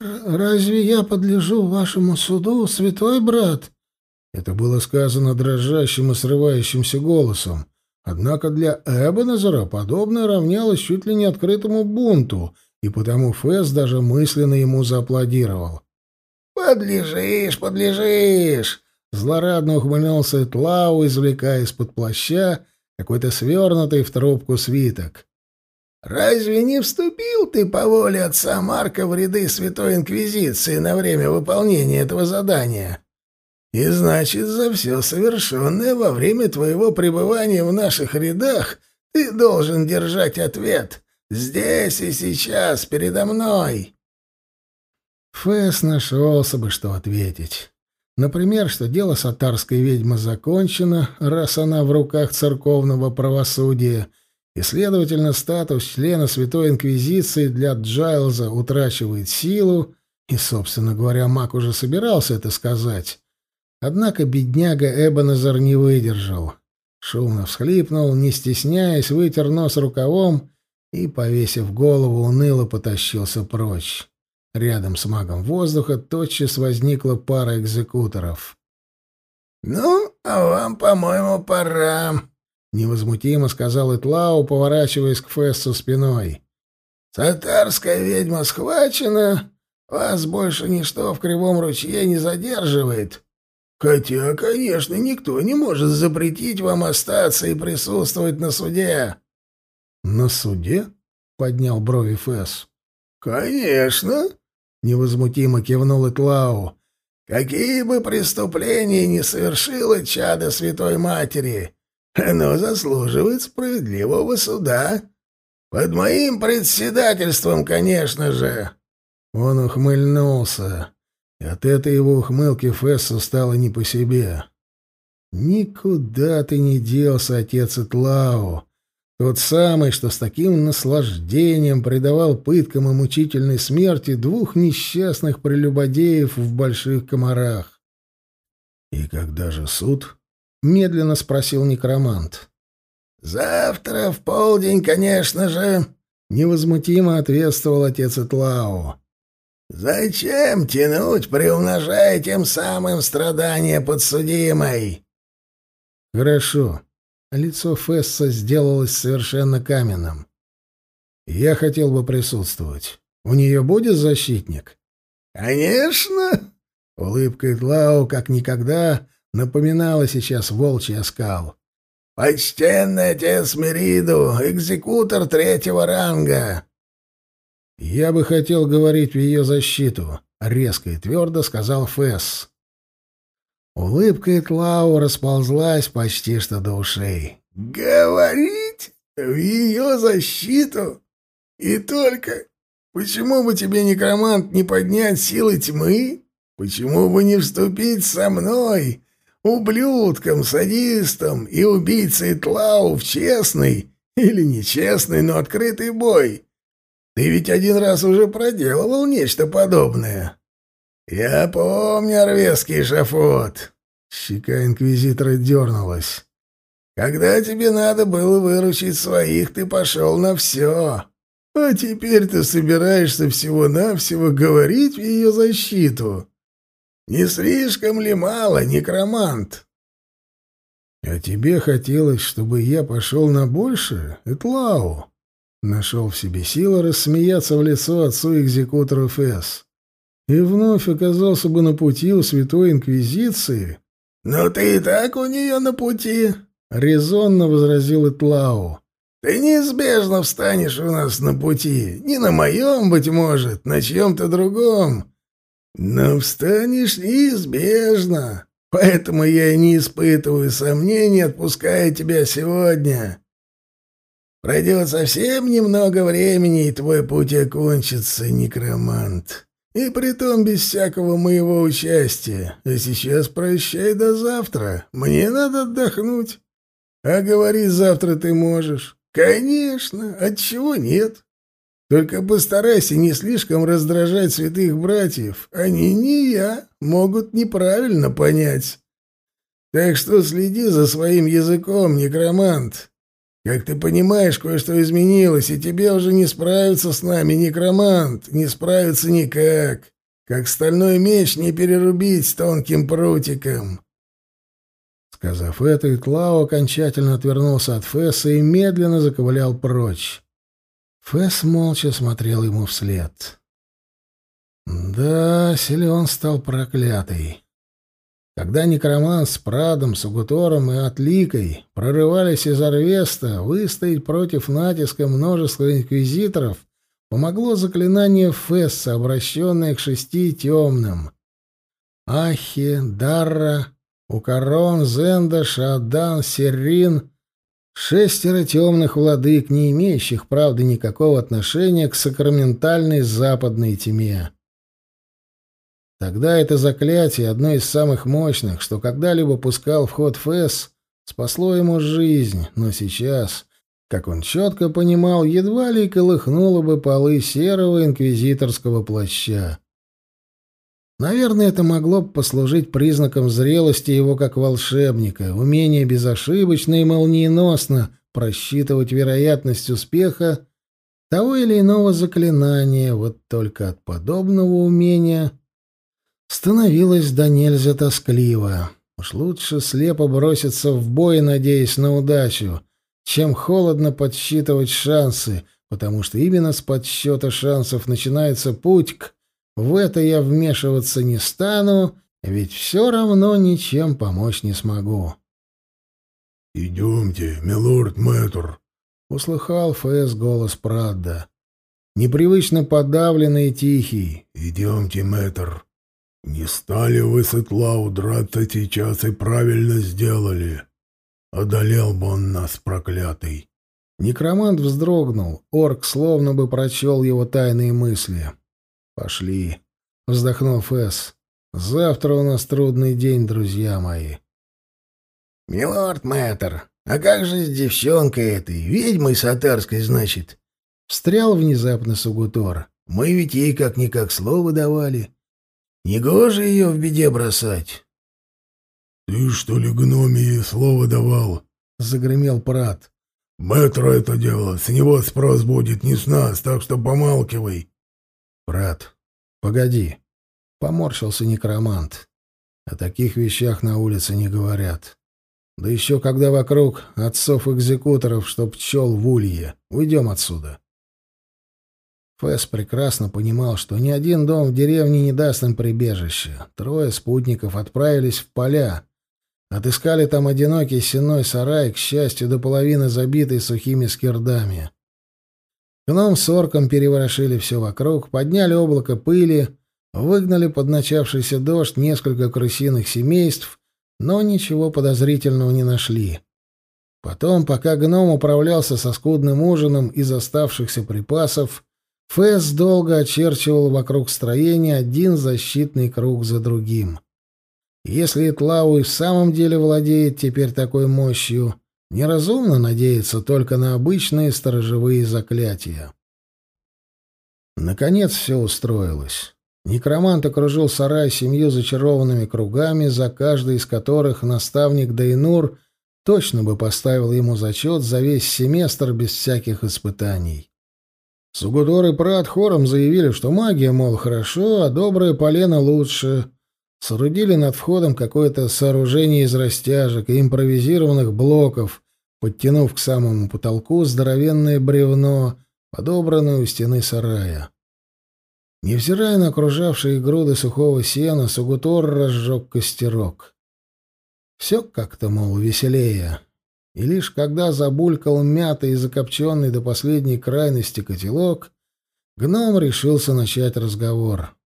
«Разве я подлежу вашему суду, святой брат?» Это было сказано дрожащим и срывающимся голосом. Однако для Эбенезера подобное равнялось чуть ли не открытому бунту, и потому Фэс даже мысленно ему зааплодировал. «Подлежишь, подлежишь!» Злорадно ухмыльнулся Тлау, извлекая из-под плаща какой-то свернутый в трубку свиток. Разве не вступил ты по воле отца Марка в ряды Святой Инквизиции на время выполнения этого задания? И значит, за все совершенное во время твоего пребывания в наших рядах ты должен держать ответ здесь и сейчас, передо мной. Фэс нашелся бы, что ответить. Например, что дело сатарской ведьмы закончено, раз она в руках церковного правосудия, и, следовательно, статус члена Святой Инквизиции для Джайлза утрачивает силу, и, собственно говоря, маг уже собирался это сказать. Однако бедняга Эбонезер не выдержал. Шумно всхлипнул, не стесняясь, вытер нос рукавом и, повесив голову, уныло потащился прочь. Рядом с магом воздуха тотчас возникла пара экзекуторов. «Ну, а вам, по-моему, пора», — невозмутимо сказал Итлау, поворачиваясь к Фессу спиной. «Татарская ведьма схвачена, вас больше ничто в Кривом ручье не задерживает. Хотя, конечно, никто не может запретить вам остаться и присутствовать на суде». «На суде?» — поднял брови Фесс. «Конечно», невозмутимо кивнул Итлау. Какие бы преступления ни совершило чадо Святой Матери, оно заслуживает справедливого суда. Под моим председательством, конечно же. Он ухмыльнулся, и от этой его ухмылки Фессу стало не по себе. «Никуда ты не делся, отец Итлау. Тот самый, что с таким наслаждением предавал пыткам и мучительной смерти двух несчастных прелюбодеев в больших комарах. «И когда же суд?» — медленно спросил некромант. «Завтра в полдень, конечно же», — невозмутимо ответствовал отец Этлау. «Зачем тянуть, приумножая тем самым страдания подсудимой?» «Хорошо. Лицо Фесса сделалось совершенно каменным. «Я хотел бы присутствовать. У нее будет защитник?» «Конечно!» Улыбка Итлау, как никогда, напоминала сейчас волчий оскал. «Почтенный отец Мериду, экзекутор третьего ранга!» «Я бы хотел говорить в ее защиту», — резко и твердо сказал Фесс. Улыбка Итлау расползлась почти что до ушей. «Говорить? В ее защиту? И только... Почему бы тебе, некромант, не поднять силы тьмы? Почему бы не вступить со мной, ублюдком, садистом и убийцей Тлау в честный или нечестный, но открытый бой? Ты ведь один раз уже проделывал нечто подобное». «Я помню арвесский шафот». Щека инквизитора дернулась. «Когда тебе надо было выручить своих, ты пошел на все. А теперь ты собираешься всего-навсего говорить в ее защиту. Не слишком ли мало, некромант?» «А тебе хотелось, чтобы я пошел на большее, Этлау?» Нашел в себе силы рассмеяться в лицо отцу-экзекутору Фэс и вновь оказался бы на пути у Святой Инквизиции. «Но ты и так у нее на пути», — резонно возразил Итлау. «Ты неизбежно встанешь у нас на пути. Не на моем, быть может, на чьем-то другом. Но встанешь неизбежно. Поэтому я и не испытываю сомнений, отпуская тебя сегодня. Пройдет совсем немного времени, и твой путь окончится, некромант». И притом без всякого моего участия. А сейчас прощай до завтра. Мне надо отдохнуть. А говорить завтра ты можешь. Конечно, отчего нет? Только постарайся не слишком раздражать святых братьев. Они не я, могут неправильно понять. Так что следи за своим языком, некромант. Как ты понимаешь, кое-что изменилось, и тебе уже не справиться с нами, некромант, не справиться никак. Как стальной меч не перерубить тонким прутиком. Сказав это, Итлау окончательно отвернулся от Фесса и медленно заковылял прочь. Фесс молча смотрел ему вслед. Да, силен стал проклятый. Когда некромант с Прадом, Сугутором и Атликой прорывались из Арвеста, выстоять против натиска множества инквизиторов помогло заклинание Фесса, обращенное к шести темным. Ахи, Дарра, Укарон, Зенда, Шаадан, Серрин — шестеро темных владык, не имеющих, правда, никакого отношения к сакраментальной западной тьме. Тогда это заклятие, одно из самых мощных, что когда-либо пускал в ход Фэс, спасло ему жизнь, но сейчас, как он четко понимал, едва ли колыхнуло бы полы серого инквизиторского плаща. Наверное, это могло бы послужить признаком зрелости его как волшебника, умения безошибочно и молниеносно просчитывать вероятность успеха того или иного заклинания, вот только от подобного умения становилось до нельзя тоскливо. Уж лучше слепо броситься в бой, надеясь на удачу, чем холодно подсчитывать шансы, потому что именно с подсчета шансов начинается путь к в это я вмешиваться не стану, ведь все равно ничем помочь не смогу. «Идемте, милорд мэтр», — услыхал Фэс голос Прадда. Непривычно подавленный и тихий. «Идемте, мэтр. Не стали вы с Итлау драться сейчас и правильно сделали. Одолел бы он нас, проклятый». Некромант вздрогнул. Орк словно бы прочел его тайные мысли. «Пошли», — вздохнул Фэс. «Завтра у нас трудный день, друзья мои». «Милорд Мэтр, а как же с девчонкой этой, ведьмой сатарской, значит?» Встрял внезапно Сугутор. «Мы ведь ей как-никак слово давали. Негоже ее в беде бросать». «Ты, что ли, гномии слово давал?» — загремел Прат. «Мэтра это дело, с него спрос будет не с нас, так что помалкивай». «Брат, погоди!» — поморщился некромант. «О таких вещах на улице не говорят. Да еще когда вокруг отцов-экзекуторов, что пчел в улье. Уйдем отсюда». Фэс прекрасно понимал, что ни один дом в деревне не даст им прибежище. Трое спутников отправились в поля. Отыскали там одинокий сенной сарай, к счастью, до половины забитый сухими скирдами. Гном с орком переворошили все вокруг, подняли облако пыли, выгнали под начавшийся дождь несколько крысиных семейств, но ничего подозрительного не нашли. Потом, пока гном управлялся со скудным ужином из оставшихся припасов, Фэс долго очерчивал вокруг строения один защитный круг за другим. Если Итлау и в самом деле владеет теперь такой мощью, Неразумно надеяться только на обычные сторожевые заклятия. Наконец все устроилось. Некромант окружил сарай семью зачарованными кругами, за каждый из которых наставник Дейнур точно бы поставил ему зачет за весь семестр без всяких испытаний. Сугудор и Прат хором заявили, что магия, мол, хорошо, а доброе полено лучше. Соорудили над входом какое-то сооружение из растяжек и импровизированных блоков, подтянув к самому потолку здоровенное бревно, подобранное у стены сарая. Невзирая на окружавшие груды сухого сена, Сугутор разжег костерок. Все как-то, мол, веселее. И лишь когда забулькал мятый и закопченный до последней крайности котелок, гном решился начать разговор.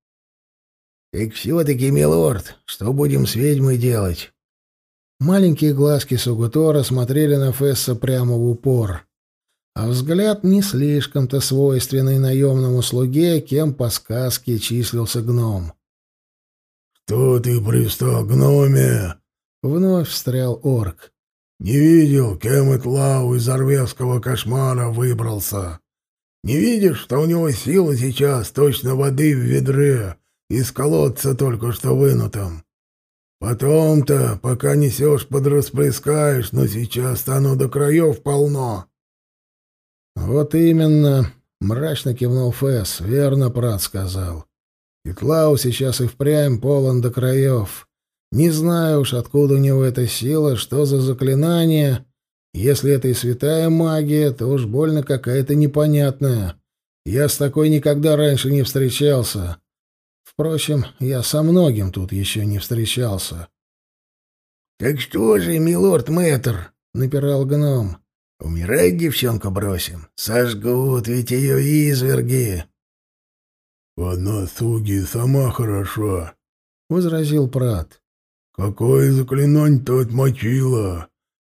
— Так все-таки, милорд, что будем с ведьмой делать? Маленькие глазки Сугутора смотрели на Фесса прямо в упор, а взгляд не слишком-то свойственный наемному слуге, кем по сказке числился гном. «Кто ты пристал, гноме?» — вновь встрял орк. «Не видел, кем Итлау из орвевского кошмара выбрался. Не видишь, что у него сила сейчас точно воды в ведре, из колодца только что вынутом?» Потом-то, пока несешь, подрасплескаешь, но сейчас-то оно до краев полно. Вот именно, мрачно кивнул Фэс, верно брат сказал. Итлау сейчас и впрямь полон до краев. Не знаю уж, откуда у него эта сила, что за заклинание. Если это и святая магия, то уж больно какая-то непонятная. Я с такой никогда раньше не встречался. Впрочем, я со многим тут еще не встречался. — Так что же, милорд мэтр, — напирал гном, — умирать девчонку бросим. Сожгут ведь ее изверги. — Она, суги, сама хороша, — возразил Прат. — Какое заклинание то отмочила.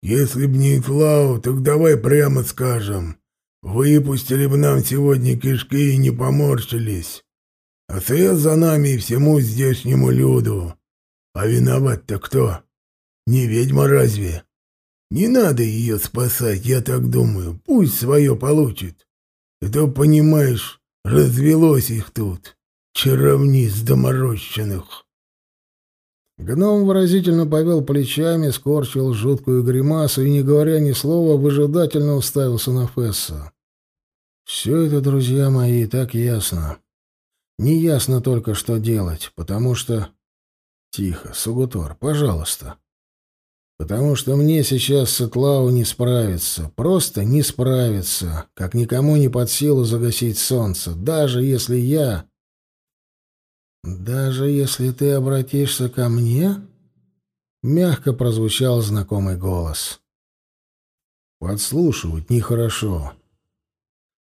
Если б не Итлау, так давай прямо скажем. Выпустили бы нам сегодня кишки и не поморщились. А ты за нами и всему здешнему люду. А виноват-то кто? Не ведьма разве? Не надо ее спасать, я так думаю. Пусть свое получит. Это, понимаешь, развелось их тут. Чаровниц доморощенных. Гном выразительно повел плечами, скорчил жуткую гримасу и, не говоря ни слова, выжидательно уставился на Фесса. «Все это, друзья мои, так ясно. Не ясно только, что делать, потому что...» «Тихо, Сугутор, пожалуйста. Потому что мне сейчас с Этлау не справиться, просто не справиться, как никому не под силу загасить солнце, даже если я...» «Даже если ты обратишься ко мне?» Мягко прозвучал знакомый голос. «Подслушивать нехорошо».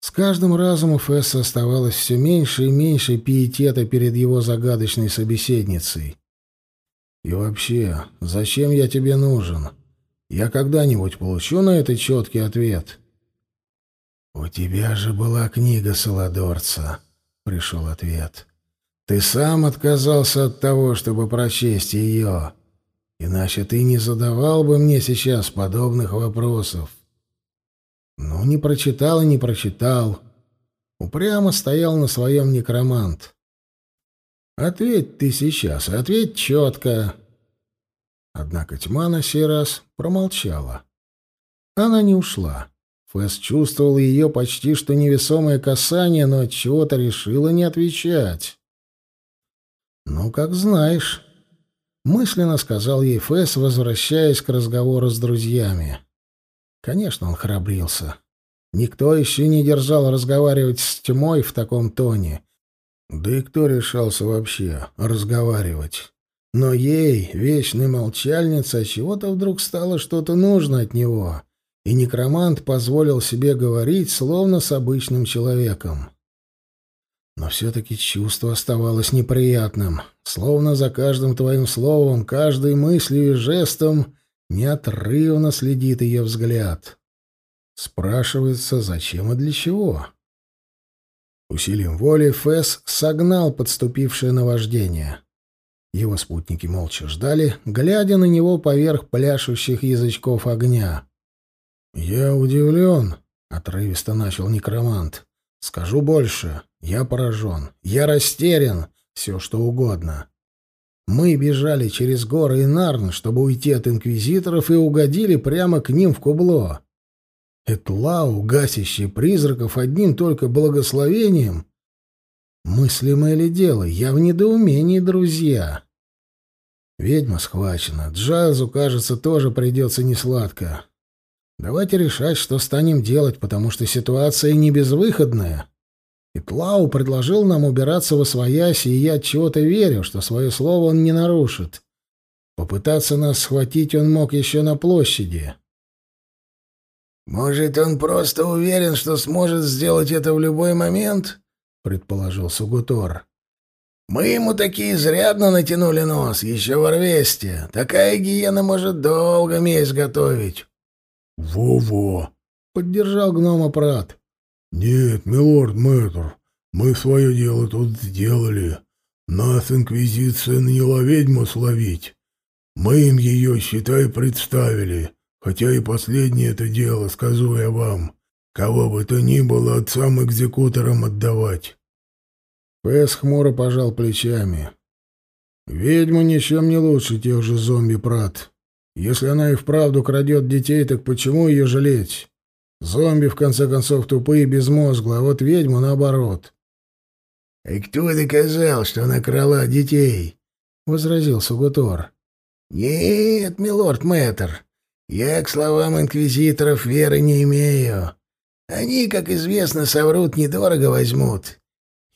С каждым разом у Фесса оставалось все меньше и меньше пиетета перед его загадочной собеседницей. «И вообще, зачем я тебе нужен? Я когда-нибудь получу на это четкий ответ?» «У тебя же была книга Саладорца», — пришел ответ. Ты сам отказался от того, чтобы прочесть ее. Иначе ты не задавал бы мне сейчас подобных вопросов. Ну, не прочитал и не прочитал. Упрямо стоял на своем некромант. Ответь ты сейчас, ответь четко. Однако тьма на сей раз промолчала. Она не ушла. Фэс чувствовал ее почти что невесомое касание, но от чего-то решила не отвечать. «Ну, как знаешь», — мысленно сказал ей Фэс, возвращаясь к разговору с друзьями. Конечно, он храбрился. Никто еще не держал разговаривать с тьмой в таком тоне. Да и кто решался вообще разговаривать? Но ей, вечной молчальнице, чего-то вдруг стало что-то нужно от него, и некромант позволил себе говорить, словно с обычным человеком. Но все-таки чувство оставалось неприятным, словно за каждым твоим словом, каждой мыслью и жестом неотрывно следит ее взгляд. Спрашивается, зачем и для чего? Усилием воли Фэс согнал подступившее наваждение. Его спутники молча ждали, глядя на него поверх пляшущих язычков огня. «Я удивлен», — отрывисто начал некромант. «Скажу больше. Я поражен. Я растерян. Все, что угодно. Мы бежали через горы и Нарн, чтобы уйти от инквизиторов, и угодили прямо к ним в кубло. Этлау, гасящий призраков одним только благословением. Мыслимое ли дело? Я в недоумении, друзья. Ведьма схвачена. Джазу, кажется, тоже придется несладко. Давайте решать, что станем делать, потому что ситуация не безвыходная. И Плау предложил нам убираться во свояси, и я чего-то верю, что свое слово он не нарушит. Попытаться нас схватить он мог еще на площади. «Может, он просто уверен, что сможет сделать это в любой момент?» — предположил Сугутор. «Мы ему такие изрядно натянули нос, еще в Орвесте. Такая гиена может долго месть готовить». «Во-во!» — поддержал гнома Прат. «Нет, милорд мэтр, мы свое дело тут сделали. Нас инквизиция наняла ведьму словить. Мы им ее, считай, представили, хотя и последнее это дело, скажу я вам, кого бы то ни было отцам-экзекуторам отдавать». Пэс хмуро пожал плечами. «Ведьма ничем не лучше тех же зомби-прат. Если она и вправду крадет детей, так почему ее жалеть? Зомби, в конце концов, тупые и безмозглые, а вот ведьма наоборот. — И кто доказал, что она крала детей? — возразил Сугутор. — Нет, милорд Мэтр, я к словам инквизиторов веры не имею. Они, как известно, соврут недорого возьмут.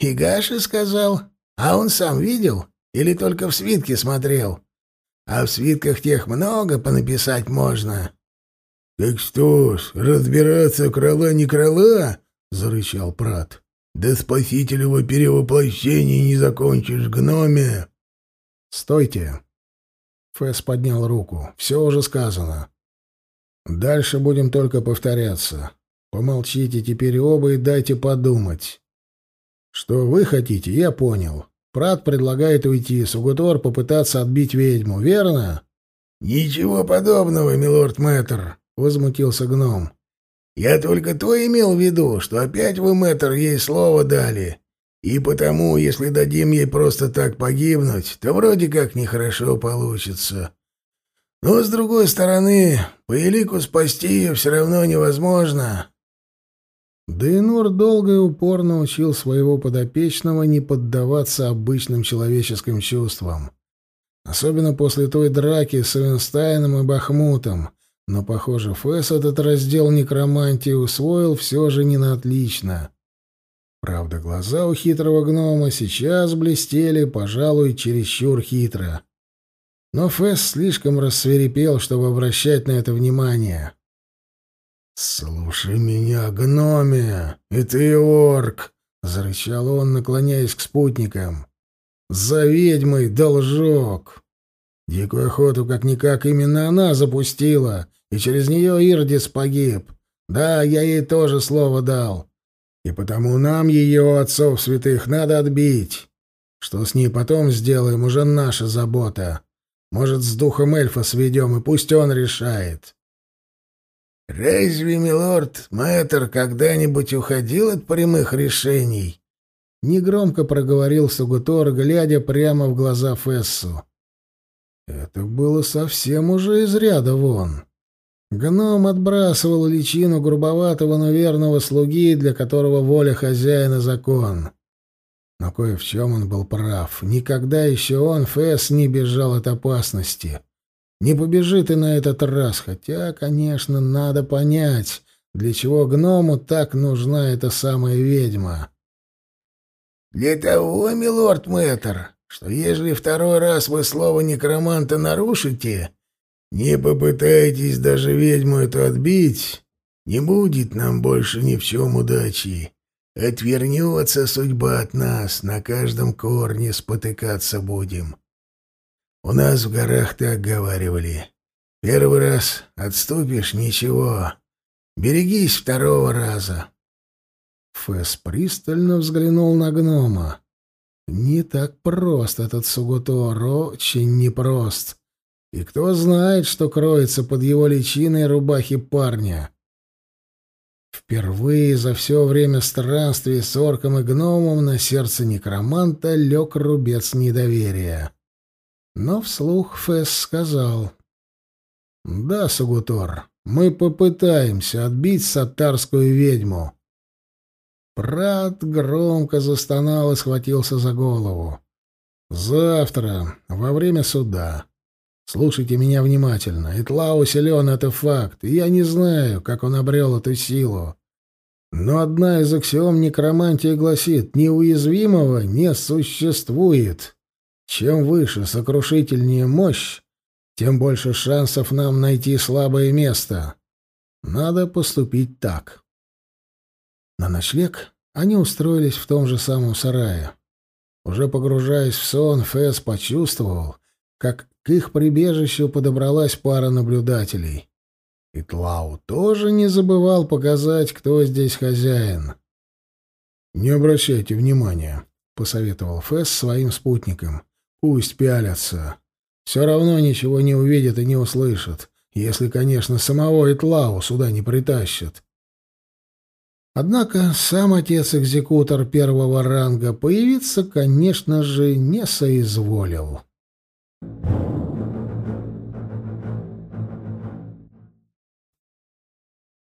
И Гаша сказал, а он сам видел или только в свитке смотрел? А в свитках тех много понаписать можно. «Так что ж, разбираться, крала не крала?» — зарычал Прат. «Да спасителево перевоплощение не закончишь, гноме!» «Стойте!» Фэс поднял руку. «Все уже сказано. Дальше будем только повторяться. Помолчите теперь оба и дайте подумать. Что вы хотите, я понял. Прат предлагает уйти, Сугутор попытаться отбить ведьму, верно? Ничего подобного, милорд Мэтр, возмутился гном. Я только то имел в виду, что опять вы, Мэтр, ей слово дали. И потому, если дадим ей просто так погибнуть, то вроде как нехорошо получится. Но, с другой стороны, по элику спасти ее все равно невозможно. Даэнур долго и упорно учил своего подопечного не поддаваться обычным человеческим чувствам. Особенно после той драки с Эвенгаром и Бахмутом. Но, похоже, Фэс этот раздел некромантии усвоил все же не на отлично. Правда, глаза у хитрого гнома сейчас блестели, пожалуй, чересчур хитро. Но Фэс слишком рассверепел, чтобы обращать на это внимание. «Слушай меня, гноме, и ты орк!» — зарычал он, наклоняясь к спутникам. «За ведьмой должок!» Дикую охоту как-никак именно она запустила, и через нее Ирдис погиб. Да, я ей тоже слово дал. И потому нам ее, отцов святых, надо отбить. Что с ней потом сделаем, уже наша забота. Может, с духом эльфа сведем, и пусть он решает. «Разве, милорд, мэтр когда-нибудь уходил от прямых решений?» Негромко проговорил Сугутор, глядя прямо в глаза Фессу. Это было совсем уже из ряда вон. Гном отбрасывал личину грубоватого, но верного слуги, для которого воля хозяина — закон. Но кое в чем он был прав. Никогда еще он, Фэс, не бежал от опасности. Не побежит и на этот раз, хотя, конечно, надо понять, для чего гному так нужна эта самая ведьма. «Для того, милорд Мэтр, что ежели второй раз вы слово некроманта нарушите, не попытайтесь даже ведьму эту отбить, не будет нам больше ни в чем удачи. Отвернется судьба от нас, на каждом корне спотыкаться будем. У нас в горах так говаривали. Первый раз отступишь — ничего. Берегись второго раза. Фэс пристально взглянул на гнома. Не так прост этот Сугутор, очень непрост. И кто знает, что кроется под его личиной рубахи парня. Впервые за все время странствий с орком и гномом на сердце некроманта лег рубец недоверия. Но вслух Фесс сказал. «Да, Сугутор, мы попытаемся отбить сатарскую ведьму». Прат громко застонал и схватился за голову. «Завтра, во время суда, Слушайте меня внимательно. Итлау силен — это факт, я не знаю, как он обрел эту силу. Но одна из аксиом некромантии гласит, неуязвимого не существует. Чем выше, сокрушительнее мощь, тем больше шансов нам найти слабое место. Надо поступить так. На ночлег они устроились в том же самом сарае. Уже погружаясь в сон, Фэс почувствовал, как к их прибежищу подобралась пара наблюдателей. И Тлау тоже не забывал показать, кто здесь хозяин. «Не обращайте внимания», — посоветовал Фесс своим спутникам. «Пусть пялятся. Все равно ничего не увидят и не услышат, если, конечно, самого Итлау сюда не притащат». Однако сам отец-экзекутор первого ранга появиться, конечно же, не соизволил.